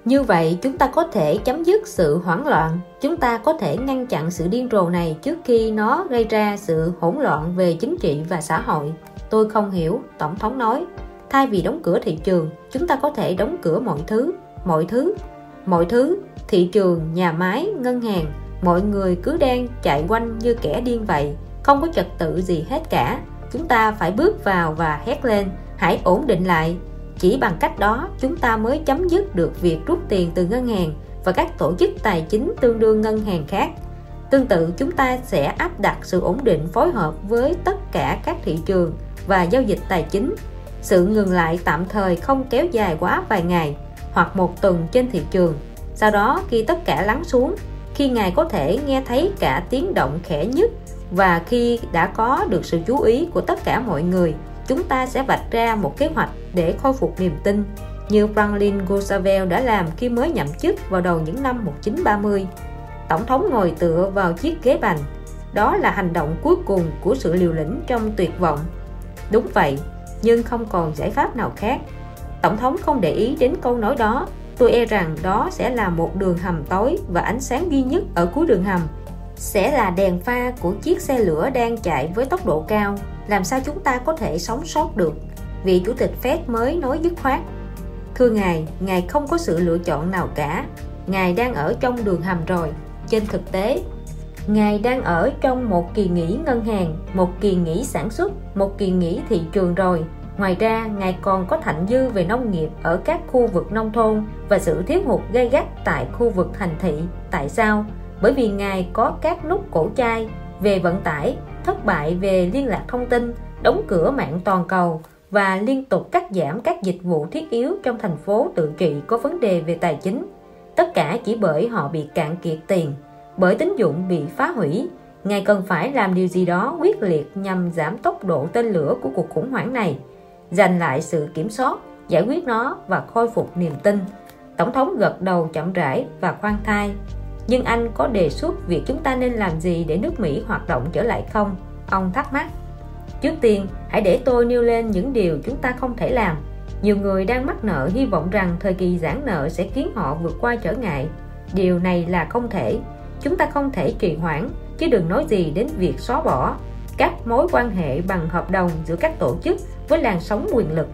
[SPEAKER 1] Như vậy, chúng ta có thể chấm dứt sự hoảng loạn. Chúng ta có thể ngăn chặn sự điên rồ này trước khi nó gây ra sự hỗn loạn về chính trị và xã hội. Tôi không hiểu, tổng thống nói thay vì đóng cửa thị trường, chúng ta có thể đóng cửa mọi thứ mọi thứ mọi thứ. Thị trường, nhà máy, ngân hàng, mọi người cứ đang chạy quanh như kẻ điên vậy. Không có trật tự gì hết cả. Chúng ta phải bước vào và hét lên, hãy ổn định lại. Chỉ bằng cách đó, chúng ta mới chấm dứt được việc rút tiền từ ngân hàng và các tổ chức tài chính tương đương ngân hàng khác. Tương tự, chúng ta sẽ áp đặt sự ổn định phối hợp với tất cả các thị trường và giao dịch tài chính sự ngừng lại tạm thời không kéo dài quá vài ngày hoặc một tuần trên thị trường. Sau đó, khi tất cả lắng xuống, khi ngài có thể nghe thấy cả tiếng động khẽ nhất và khi đã có được sự chú ý của tất cả mọi người, chúng ta sẽ vạch ra một kế hoạch để khôi phục niềm tin, như Franklin Roosevelt đã làm khi mới nhậm chức vào đầu những năm 1930 Tổng thống ngồi tựa vào chiếc ghế bành. Đó là hành động cuối cùng của sự liều lĩnh trong tuyệt vọng. Đúng vậy nhưng không còn giải pháp nào khác. Tổng thống không để ý đến câu nói đó. Tôi e rằng đó sẽ là một đường hầm tối và ánh sáng duy nhất ở cuối đường hầm. Sẽ là đèn pha của chiếc xe lửa đang chạy với tốc độ cao. Làm sao chúng ta có thể sống sót được? Vị chủ tịch Fed mới nói dứt khoát. Thưa ngài ngài không có sự lựa chọn nào cả. Ngài đang ở trong đường hầm rồi. Trên thực tế ngài đang ở trong một kỳ nghỉ ngân hàng một kỳ nghỉ sản xuất một kỳ nghỉ thị trường rồi Ngoài ra, Ngài còn có thạnh dư về nông nghiệp ở các khu vực nông thôn và sự thiếu hụt gây gắt tại khu vực thành thị. Tại sao? Bởi vì Ngài có các nút cổ chai về vận tải, thất bại về liên lạc thông tin, đóng cửa mạng toàn cầu và liên tục cắt giảm các dịch vụ thiết yếu trong thành phố tự trị có vấn đề về tài chính. Tất cả chỉ bởi họ bị cạn kiệt tiền, bởi tín dụng bị phá hủy. Ngài cần phải làm điều gì đó quyết liệt nhằm giảm tốc độ tên lửa của cuộc khủng hoảng này, giành lại sự kiểm soát, giải quyết nó và khôi phục niềm tin. Tổng thống gật đầu chậm rãi và khoan thai. Nhưng anh có đề xuất việc chúng ta nên làm gì để nước Mỹ hoạt động trở lại không? Ông thắc mắc. Trước tiên, hãy để tôi nêu lên những điều chúng ta không thể làm. Nhiều người đang mắc nợ hy vọng rằng thời kỳ giãn nợ sẽ khiến họ vượt qua trở ngại. Điều này là không thể chúng ta không thể trì hoãn, chứ đừng nói gì đến việc xóa bỏ. Các mối quan hệ bằng hợp đồng giữa các tổ chức với làn sóng quyền lực.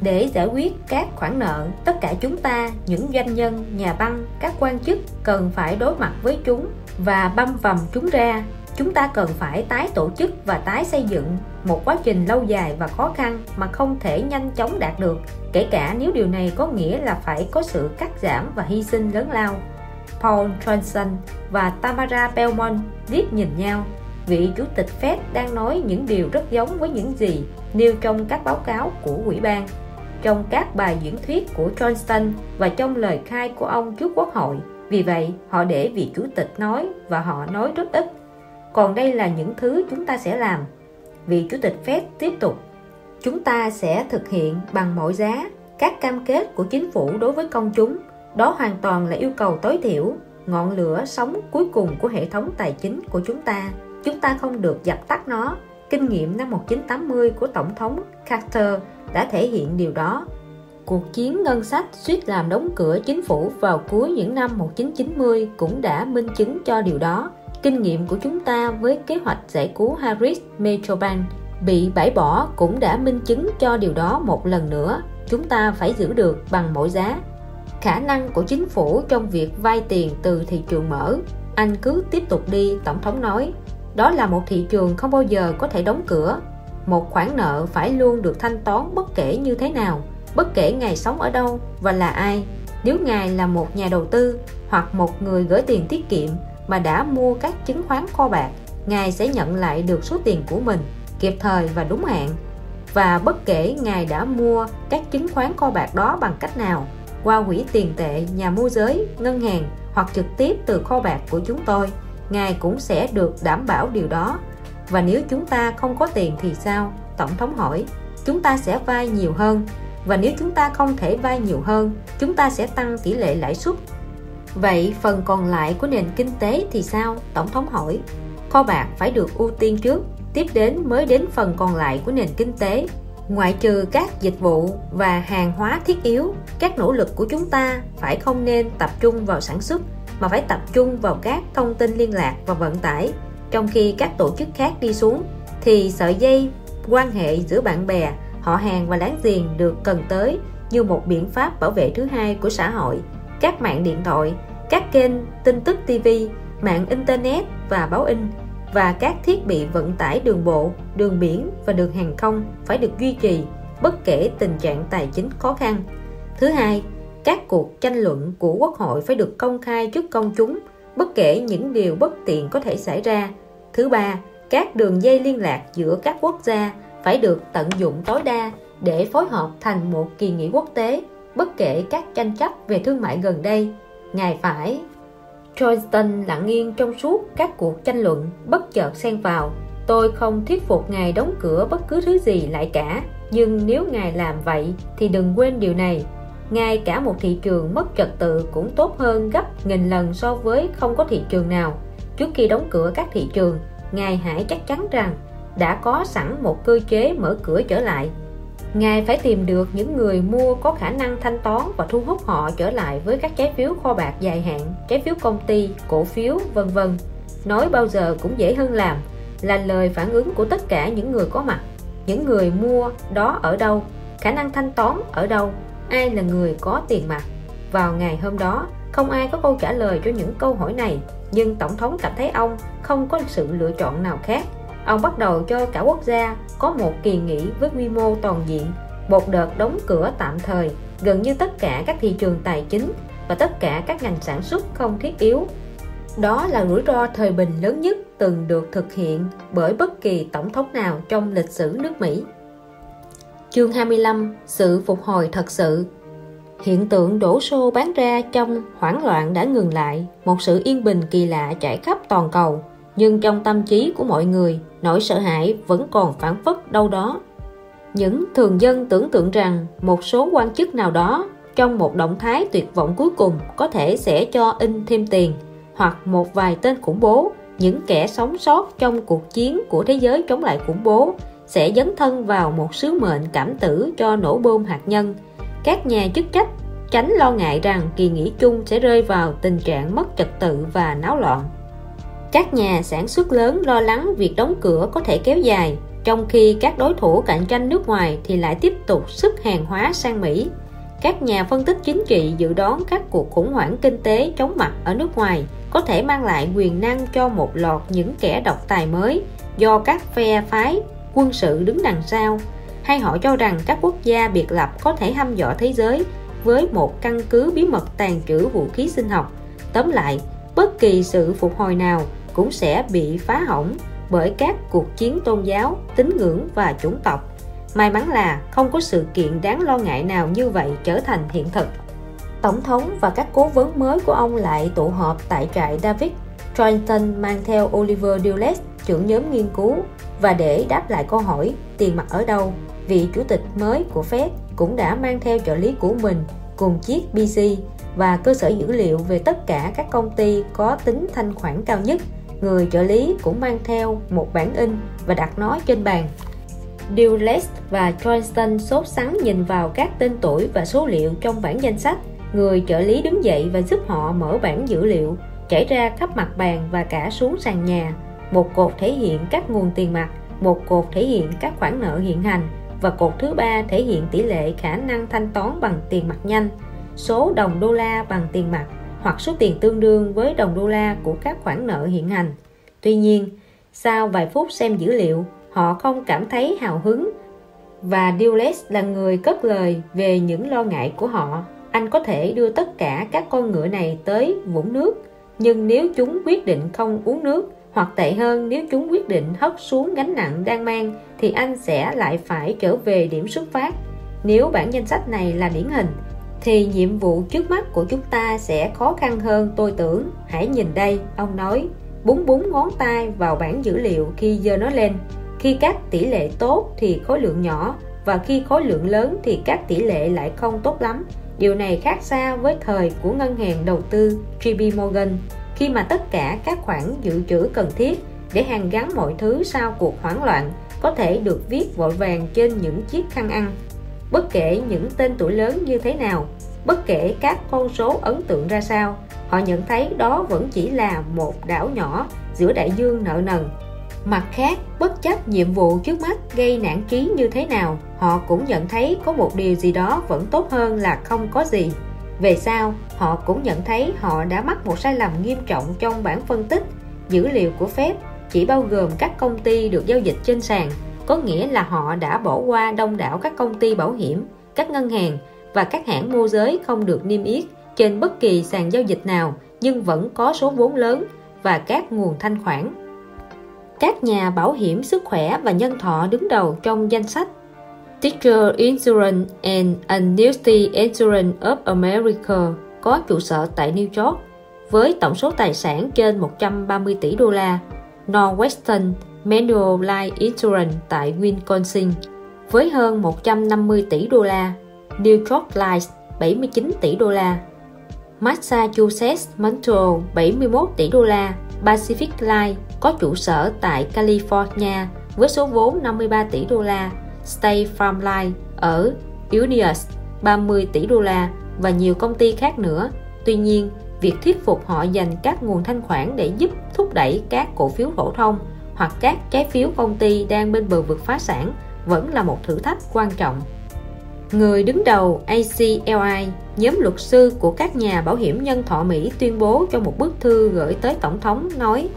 [SPEAKER 1] Để giải quyết các khoản nợ, tất cả chúng ta, những doanh nhân, nhà băng, các quan chức cần phải đối mặt với chúng và băm vằm chúng ra. Chúng ta cần phải tái tổ chức và tái xây dựng một quá trình lâu dài và khó khăn mà không thể nhanh chóng đạt được. Kể cả nếu điều này có nghĩa là phải có sự cắt giảm và hy sinh lớn lao. Paul Johnson và Tamara Belmont liếc nhìn nhau. Vị chủ tịch Fed đang nói những điều rất giống với những gì nêu trong các báo cáo của ủy ban. Trong các bài diễn thuyết của Johnston và trong lời khai của ông trước quốc hội, vì vậy họ để vị chủ tịch nói và họ nói rất ít. Còn đây là những thứ chúng ta sẽ làm. Vị chủ tịch Fed tiếp tục, chúng ta sẽ thực hiện bằng mọi giá các cam kết của chính phủ đối với công chúng đó hoàn toàn là yêu cầu tối thiểu. Ngọn lửa sống cuối cùng của hệ thống tài chính của chúng ta. Chúng ta không được dập tắt nó. Kinh nghiệm năm 1980 của Tổng thống Carter đã thể hiện điều đó. Cuộc chiến ngân sách suýt làm đóng cửa chính phủ vào cuối những năm 1990 cũng đã minh chứng cho điều đó. Kinh nghiệm của chúng ta với kế hoạch giải cứu Harris Metrobank bị bãi bỏ cũng đã minh chứng cho điều đó một lần nữa. Chúng ta phải giữ được bằng mọi giá khả năng của chính phủ trong việc vay tiền từ thị trường mở. Anh cứ tiếp tục đi, tổng thống nói. Đó là một thị trường không bao giờ có thể đóng cửa. Một khoản nợ phải luôn được thanh toán bất kể như thế nào, bất kể ngài sống ở đâu và là ai. Nếu ngài là một nhà đầu tư hoặc một người gửi tiền tiết kiệm mà đã mua các chứng khoán kho bạc, ngài sẽ nhận lại được số tiền của mình kịp thời và đúng hạn. Và bất kể ngài đã mua các chứng khoán kho bạc đó bằng cách nào qua quỹ tiền tệ nhà môi giới ngân hàng hoặc trực tiếp từ kho bạc của chúng tôi Ngài cũng sẽ được đảm bảo điều đó. Và nếu chúng ta không có tiền thì sao? Tổng thống hỏi. Chúng ta sẽ vay nhiều hơn. Và nếu chúng ta không thể vay nhiều hơn, chúng ta sẽ tăng tỷ lệ lãi suất. Vậy phần còn lại của nền kinh tế thì sao? Tổng thống hỏi. Kho bạc phải được ưu tiên trước, tiếp đến mới đến phần còn lại của nền kinh tế. Ngoại trừ các dịch vụ và hàng hóa thiết yếu, các nỗ lực của chúng ta phải không nên tập trung vào sản xuất mà phải tập trung vào các thông tin liên lạc và vận tải. Trong khi các tổ chức khác đi xuống thì sợi dây quan hệ giữa bạn bè, họ hàng và láng giềng được cần tới như một biện pháp bảo vệ thứ hai của xã hội các mạng điện thoại các kênh tin tức TV mạng Internet và báo in và các thiết bị vận tải đường bộ, đường biển và đường hàng không phải được duy trì bất kể tình trạng tài chính khó khăn. Thứ hai, các cuộc tranh luận của quốc hội phải được công khai trước công chúng, bất kể những điều bất tiện có thể xảy ra. Thứ ba, các đường dây liên lạc giữa các quốc gia phải được tận dụng tối đa để phối hợp thành một kỳ nghỉ quốc tế, bất kể các tranh chấp về thương mại gần đây. Ngài phải Johnston lặng yên trong suốt các cuộc tranh luận, bất chợt xen vào. Tôi không thuyết phục ngài đóng cửa bất cứ thứ gì lại cả, nhưng nếu ngài làm vậy thì đừng quên điều này. Ngay cả một thị trường mất trật tự cũng tốt hơn gấp nghìn lần so với không có thị trường nào. Trước khi đóng cửa các thị trường, ngài hãy chắc chắn rằng đã có sẵn một cơ chế mở cửa trở lại. Ngài phải tìm được những người mua có khả năng thanh toán và thu hút họ trở lại với các trái phiếu kho bạc dài hạn, trái phiếu công ty, cổ phiếu, vân vân. Nói bao giờ cũng dễ hơn làm, là lời phản ứng của tất cả những người có mặt. Những người mua đó ở đâu, khả năng thanh toán ở đâu, ai là người có tiền mặt. Vào ngày hôm đó, không ai có câu trả lời cho những câu hỏi này, nhưng Tổng thống cảm thấy ông không có sự lựa chọn nào khác ông bắt đầu cho cả quốc gia có một kỳ nghỉ với quy mô toàn diện một đợt đóng cửa tạm thời gần như tất cả các thị trường tài chính và tất cả các ngành sản xuất không thiết yếu đó là rủi ro thời bình lớn nhất từng được thực hiện bởi bất kỳ tổng thống nào trong lịch sử nước Mỹ. Chương 25 Sự phục hồi thật sự Hiện tượng đổ xô bán ra trong hoảng loạn đã ngừng lại, một sự yên bình kỳ lạ trải khắp toàn cầu nhưng trong tâm trí của mọi người nỗi sợ hãi vẫn còn phản phất đâu đó. Những thường dân tưởng tượng rằng một số quan chức nào đó trong một động thái tuyệt vọng cuối cùng có thể sẽ cho in thêm tiền hoặc một vài tên khủng bố, những kẻ sống sót trong cuộc chiến của thế giới chống lại khủng bố sẽ dấn thân vào một sứ mệnh cảm tử cho nổ bom hạt nhân. Các nhà chức trách tránh lo ngại rằng kỳ nghỉ chung sẽ rơi vào tình trạng mất trật tự và náo loạn các nhà sản xuất lớn lo lắng việc đóng cửa có thể kéo dài trong khi các đối thủ cạnh tranh nước ngoài thì lại tiếp tục xuất hàng hóa sang Mỹ. Các nhà phân tích chính trị dự đoán các cuộc khủng hoảng kinh tế chống mặt ở nước ngoài có thể mang lại quyền năng cho một loạt những kẻ độc tài mới do các phe phái quân sự đứng đằng sau hay họ cho rằng các quốc gia biệt lập có thể hăm dọa thế giới với một căn cứ bí mật tàn trữ vũ khí sinh học. Tóm lại, bất kỳ sự phục hồi nào cũng sẽ bị phá hỏng bởi các cuộc chiến tôn giáo, tín ngưỡng và chủng tộc. May mắn là không có sự kiện đáng lo ngại nào như vậy trở thành hiện thực. Tổng thống và các cố vấn mới của ông lại tụ họp tại trại David. Trenton mang theo Oliver Dulles, trưởng nhóm nghiên cứu, và để đáp lại câu hỏi tiền mặt ở đâu, vị chủ tịch mới của Fed cũng đã mang theo trợ lý của mình cùng chiếc PC và cơ sở dữ liệu về tất cả các công ty có tính thanh khoản cao nhất người trợ lý cũng mang theo một bản in và đặt nó trên bàn. Dulles và Johnston sốt sắng nhìn vào các tên tuổi và số liệu trong bản danh sách. Người trợ lý đứng dậy và giúp họ mở bản dữ liệu, chảy ra khắp mặt bàn và cả xuống sàn nhà. Một cột thể hiện các nguồn tiền mặt, một cột thể hiện các khoản nợ hiện hành và cột thứ ba thể hiện tỷ lệ khả năng thanh toán bằng tiền mặt nhanh, số đồng đô la bằng tiền mặt hoặc số tiền tương đương với đồng đô la của các khoản nợ hiện hành. Tuy nhiên, sau vài phút xem dữ liệu, họ không cảm thấy hào hứng và Dulles là người cất lời về những lo ngại của họ. Anh có thể đưa tất cả các con ngựa này tới vũng nước, nhưng nếu chúng quyết định không uống nước, hoặc tệ hơn nếu chúng quyết định hất xuống gánh nặng đang mang, thì anh sẽ lại phải trở về điểm xuất phát. Nếu bản danh sách này là điển hình, thì nhiệm vụ trước mắt của chúng ta sẽ khó khăn hơn tôi tưởng. Hãy nhìn đây, ông nói. Búng búng ngón tay vào bảng dữ liệu khi giơ nó lên. Khi các tỷ lệ tốt thì khối lượng nhỏ, và khi khối lượng lớn thì các tỷ lệ lại không tốt lắm. Điều này khác xa với thời của ngân hàng đầu tư JP Morgan. Khi mà tất cả các khoản dự trữ cần thiết để hàn gắn mọi thứ sau cuộc hoảng loạn, có thể được viết vội vàng trên những chiếc khăn ăn. Bất kể những tên tuổi lớn như thế nào, bất kể các con số ấn tượng ra sao, họ nhận thấy đó vẫn chỉ là một đảo nhỏ giữa đại dương nợ nần. Mặt khác, bất chấp nhiệm vụ trước mắt gây nản trí như thế nào, họ cũng nhận thấy có một điều gì đó vẫn tốt hơn là không có gì. Về sau, họ cũng nhận thấy họ đã mắc một sai lầm nghiêm trọng trong bản phân tích dữ liệu của phép chỉ bao gồm các công ty được giao dịch trên sàn, có nghĩa là họ đã bỏ qua đông đảo các công ty bảo hiểm, các ngân hàng và các hãng môi giới không được niêm yết trên bất kỳ sàn giao dịch nào nhưng vẫn có số vốn lớn và các nguồn thanh khoản. Các nhà bảo hiểm sức khỏe và nhân thọ đứng đầu trong danh sách Teacher Insurance and Annuity Insurance of America có trụ sở tại New York với tổng số tài sản trên 130 tỷ đô la Northwestern Manulife Insurance tại Wisconsin với hơn 150 tỷ đô la, New York Life 79 tỷ đô la, Massachusetts Mutual 71 tỷ đô la, Pacific Life có trụ sở tại California với số vốn 53 tỷ đô la, State Farm Life ở Illinois 30 tỷ đô la và nhiều công ty khác nữa. Tuy nhiên, việc thuyết phục họ dành các nguồn thanh khoản để giúp thúc đẩy các cổ phiếu phổ thông hoặc các trái phiếu công ty đang bên bờ vực phá sản vẫn là một thử thách quan trọng. Người đứng đầu ACLI, nhóm luật sư của các nhà bảo hiểm nhân thọ Mỹ tuyên bố trong một bức thư gửi tới Tổng thống nói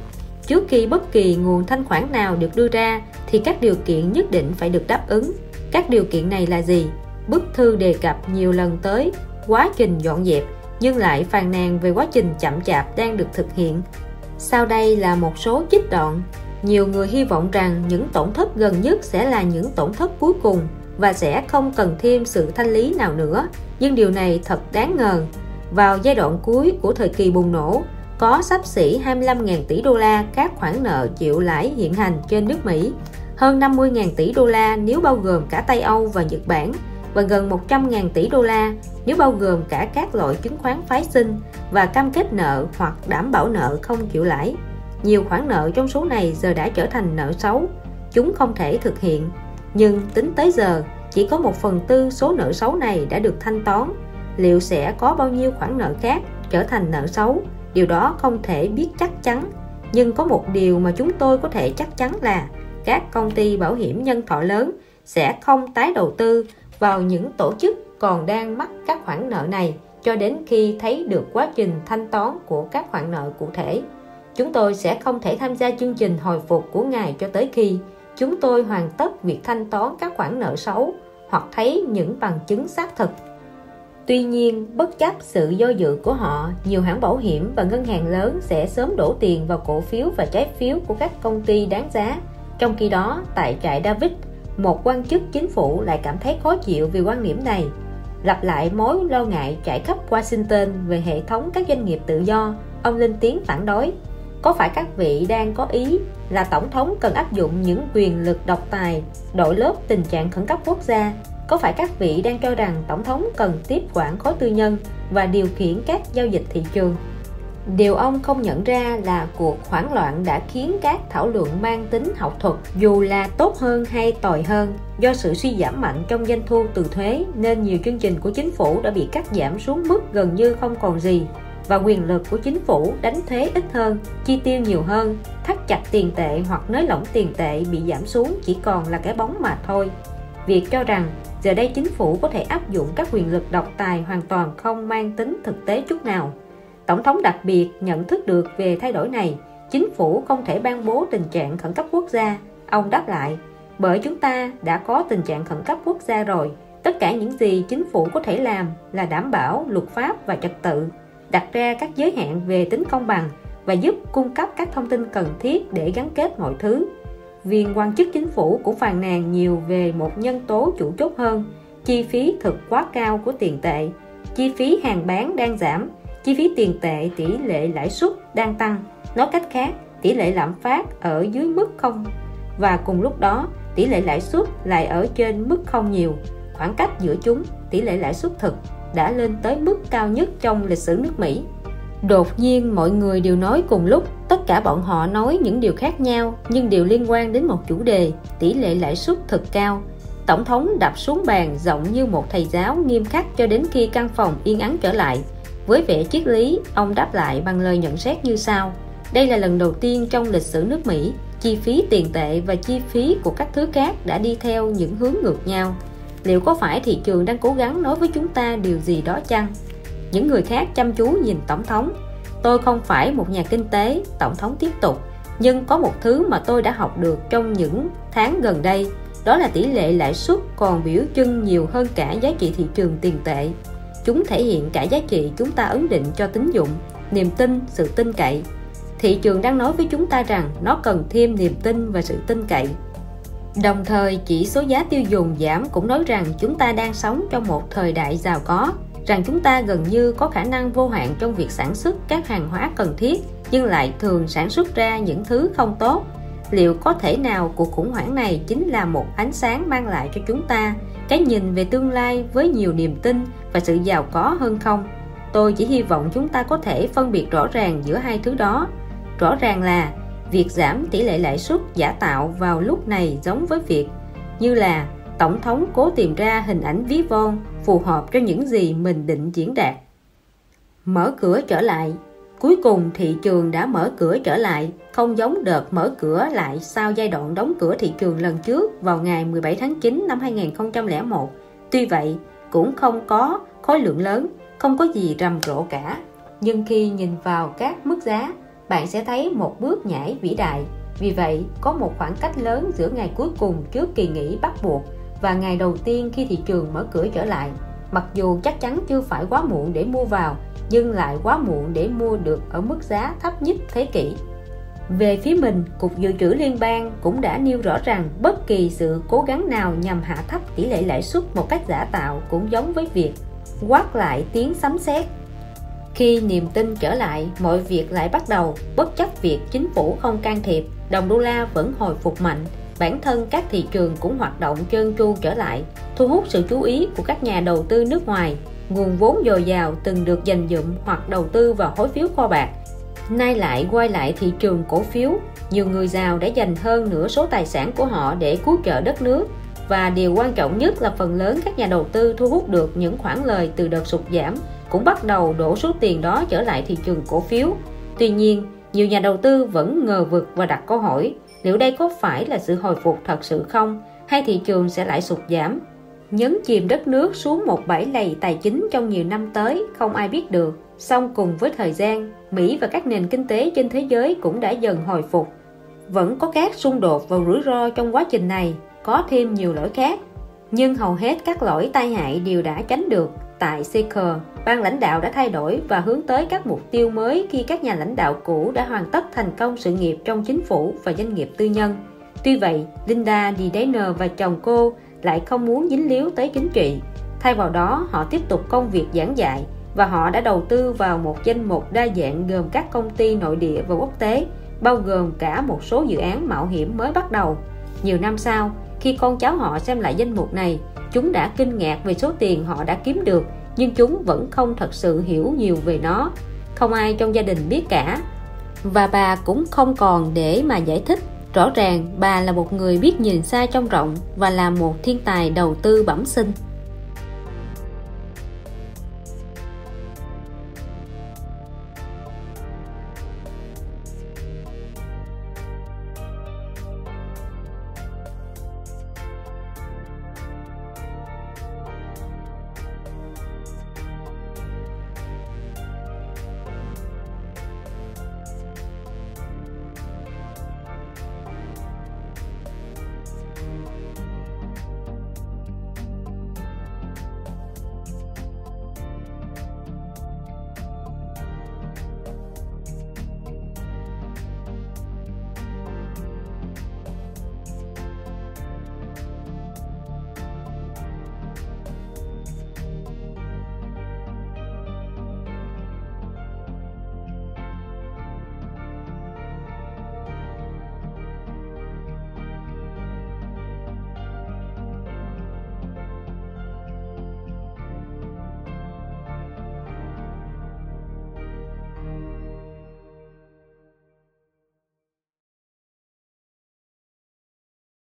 [SPEAKER 1] trước khi bất kỳ nguồn thanh khoản nào được đưa ra thì các điều kiện nhất định phải được đáp ứng. Các điều kiện này là gì? Bức thư đề cập nhiều lần tới quá trình dọn dẹp nhưng lại phàn nàn về quá trình chậm chạp đang được thực hiện. Sau đây là một số trích đoạn. Nhiều người hy vọng rằng những tổn thất gần nhất sẽ là những tổn thất cuối cùng và sẽ không cần thêm sự thanh lý nào nữa. Nhưng điều này thật đáng ngờ. Vào giai đoạn cuối của thời kỳ bùng nổ, có sắp xỉ 25.000 tỷ đô la các khoản nợ chịu lãi hiện hành trên nước Mỹ, hơn 50.000 tỷ đô la nếu bao gồm cả Tây Âu và Nhật Bản và gần 100.000 tỷ đô la nếu bao gồm cả các loại chứng khoán phái sinh và cam kết nợ hoặc đảm bảo nợ không chịu lãi. Nhiều khoản nợ trong số này giờ đã trở thành nợ xấu, chúng không thể thực hiện. Nhưng tính tới giờ, chỉ có một phần tư số nợ xấu này đã được thanh toán. Liệu sẽ có bao nhiêu khoản nợ khác trở thành nợ xấu? Điều đó không thể biết chắc chắn. Nhưng có một điều mà chúng tôi có thể chắc chắn là các công ty bảo hiểm nhân thọ lớn sẽ không tái đầu tư vào những tổ chức còn đang mắc các khoản nợ này cho đến khi thấy được quá trình thanh toán của các khoản nợ cụ thể. Chúng tôi sẽ không thể tham gia chương trình hồi phục của ngài cho tới khi chúng tôi hoàn tất việc thanh toán các khoản nợ xấu hoặc thấy những bằng chứng xác thực. Tuy nhiên, bất chấp sự do dự của họ, nhiều hãng bảo hiểm và ngân hàng lớn sẽ sớm đổ tiền vào cổ phiếu và trái phiếu của các công ty đáng giá. Trong khi đó, tại trại David, một quan chức chính phủ lại cảm thấy khó chịu vì quan điểm này lặp lại mối lo ngại trải khắp Washington về hệ thống các doanh nghiệp tự do ông lên tiếng phản đối có phải các vị đang có ý là tổng thống cần áp dụng những quyền lực độc tài đội lớp tình trạng khẩn cấp quốc gia? Có phải các vị đang cho rằng tổng thống cần tiếp quản khối tư nhân và điều khiển các giao dịch thị trường? Điều ông không nhận ra là cuộc hoảng loạn đã khiến các thảo luận mang tính học thuật dù là tốt hơn hay tồi hơn. Do sự suy giảm mạnh trong doanh thu từ thuế nên nhiều chương trình của chính phủ đã bị cắt giảm xuống mức gần như không còn gì và quyền lực của chính phủ đánh thuế ít hơn, chi tiêu nhiều hơn, thắt chặt tiền tệ hoặc nới lỏng tiền tệ bị giảm xuống chỉ còn là cái bóng mà thôi. Việc cho rằng giờ đây chính phủ có thể áp dụng các quyền lực độc tài hoàn toàn không mang tính thực tế chút nào Tổng thống đặc biệt nhận thức được về thay đổi này, chính phủ không thể ban bố tình trạng khẩn cấp quốc gia. Ông đáp lại, bởi chúng ta đã có tình trạng khẩn cấp quốc gia rồi. Tất cả những gì chính phủ có thể làm là đảm bảo luật pháp và trật tự, đặt ra các giới hạn về tính công bằng và giúp cung cấp các thông tin cần thiết để gắn kết mọi thứ. Viên quan chức chính phủ cũng phàn nàn nhiều về một nhân tố chủ chốt hơn, chi phí thực quá cao của tiền tệ, chi phí hàng bán đang giảm, chi phí tiền tệ tỷ lệ lãi suất đang tăng nói cách khác tỷ lệ lạm phát ở dưới mức không và cùng lúc đó tỷ lệ lãi suất lại ở trên mức không nhiều khoảng cách giữa chúng tỷ lệ lãi suất thực đã lên tới mức cao nhất trong lịch sử nước Mỹ. Đột nhiên mọi người đều nói cùng lúc, tất cả bọn họ nói những điều khác nhau nhưng đều liên quan đến một chủ đề, tỷ lệ lãi suất thật cao. Tổng thống đập xuống bàn giọng như một thầy giáo nghiêm khắc cho đến khi căn phòng yên ắng trở lại. Với vẻ triết lý, ông đáp lại bằng lời nhận xét như sau. Đây là lần đầu tiên trong lịch sử nước Mỹ, chi phí tiền tệ và chi phí của các thứ khác đã đi theo những hướng ngược nhau. Liệu có phải thị trường đang cố gắng nói với chúng ta điều gì đó chăng? Những người khác chăm chú nhìn Tổng thống. Tôi không phải một nhà kinh tế, Tổng thống tiếp tục, nhưng có một thứ mà tôi đã học được trong những tháng gần đây, đó là tỷ lệ lãi suất còn biểu trưng nhiều hơn cả giá trị thị trường tiền tệ. Chúng thể hiện cả giá trị chúng ta ấn định cho tín dụng, niềm tin, sự tin cậy. Thị trường đang nói với chúng ta rằng nó cần thêm niềm tin và sự tin cậy. Đồng thời, chỉ số giá tiêu dùng giảm cũng nói rằng chúng ta đang sống trong một thời đại giàu có, rằng chúng ta gần như có khả năng vô hạn trong việc sản xuất các hàng hóa cần thiết nhưng lại thường sản xuất ra những thứ không tốt. Liệu có thể nào cuộc khủng hoảng này chính là một ánh sáng mang lại cho chúng ta cái nhìn về tương lai với nhiều niềm tin và sự giàu có hơn không? Tôi chỉ hy vọng chúng ta có thể phân biệt rõ ràng giữa hai thứ đó. Rõ ràng là việc giảm tỷ lệ lãi suất giả tạo vào lúc này giống với việc như là tổng thống cố tìm ra hình ảnh ví von phù hợp cho những gì mình định diễn đạt. Mở cửa trở lại. Cuối cùng thị trường đã mở cửa trở lại, không giống đợt mở cửa lại sau giai đoạn đóng cửa thị trường lần trước vào ngày 17 tháng 9 năm 2001 tuy vậy, cũng không có khối lượng lớn, không có gì rầm rộ cả. Nhưng khi nhìn vào các mức giá bạn sẽ thấy một bước nhảy vĩ đại. Vì vậy có một khoảng cách lớn giữa ngày cuối cùng trước kỳ nghỉ bắt buộc và ngày đầu tiên khi thị trường mở cửa trở lại. Mặc dù chắc chắn chưa phải quá muộn để mua vào nhưng lại quá muộn để mua được ở mức giá thấp nhất thế kỷ. Về phía mình, Cục Dự trữ Liên bang cũng đã nêu rõ rằng bất kỳ sự cố gắng nào nhằm hạ thấp tỷ lệ lãi suất một cách giả tạo cũng giống với việc quát lại tiếng sấm sét. Khi niềm tin trở lại, mọi việc lại bắt đầu, bất chấp việc chính phủ không can thiệp, đồng đô la vẫn hồi phục mạnh, bản thân các thị trường cũng hoạt động trơn tru trở lại, thu hút sự chú ý của các nhà đầu tư nước ngoài. Nguồn vốn dồi dào từng được dành dụm hoặc đầu tư vào hối phiếu kho bạc, nay lại quay lại thị trường cổ phiếu. Nhiều người giàu đã dành hơn nửa số tài sản của họ để cứu trợ đất nước. Và điều quan trọng nhất là phần lớn các nhà đầu tư thu hút được những khoản lời từ đợt sụt giảm cũng bắt đầu đổ số tiền đó trở lại thị trường cổ phiếu. Tuy nhiên, nhiều nhà đầu tư vẫn ngờ vực và đặt câu hỏi liệu đây có phải là sự hồi phục thật sự không hay thị trường sẽ lại sụt giảm? Nhấn chìm đất nước xuống một bãi lầy tài chính trong nhiều năm tới không ai biết được. Song cùng với thời gian Mỹ và các nền kinh tế trên thế giới cũng đã dần hồi phục. Vẫn có các xung đột và rủi ro trong quá trình này có thêm nhiều lỗi khác. Nhưng hầu hết các lỗi tai hại đều đã tránh được tại Seeker ban lãnh đạo đã thay đổi và hướng tới các mục tiêu mới khi các nhà lãnh đạo cũ đã hoàn tất thành công sự nghiệp trong chính phủ và doanh nghiệp tư nhân. Tuy vậy, Linda Dedaner và chồng cô lại không muốn dính líu tới chính trị. Thay vào đó, họ tiếp tục công việc giảng dạy và họ đã đầu tư vào một danh mục đa dạng gồm các công ty nội địa và quốc tế, bao gồm cả một số dự án mạo hiểm mới bắt đầu. Nhiều năm sau, khi con cháu họ xem lại danh mục này, chúng đã kinh ngạc về số tiền họ đã kiếm được nhưng chúng vẫn không thật sự hiểu nhiều về nó. Không ai trong gia đình biết cả. Và bà cũng không còn để mà giải thích. Rõ ràng bà là một người biết nhìn xa trong rộng và là một thiên tài đầu tư bẩm sinh.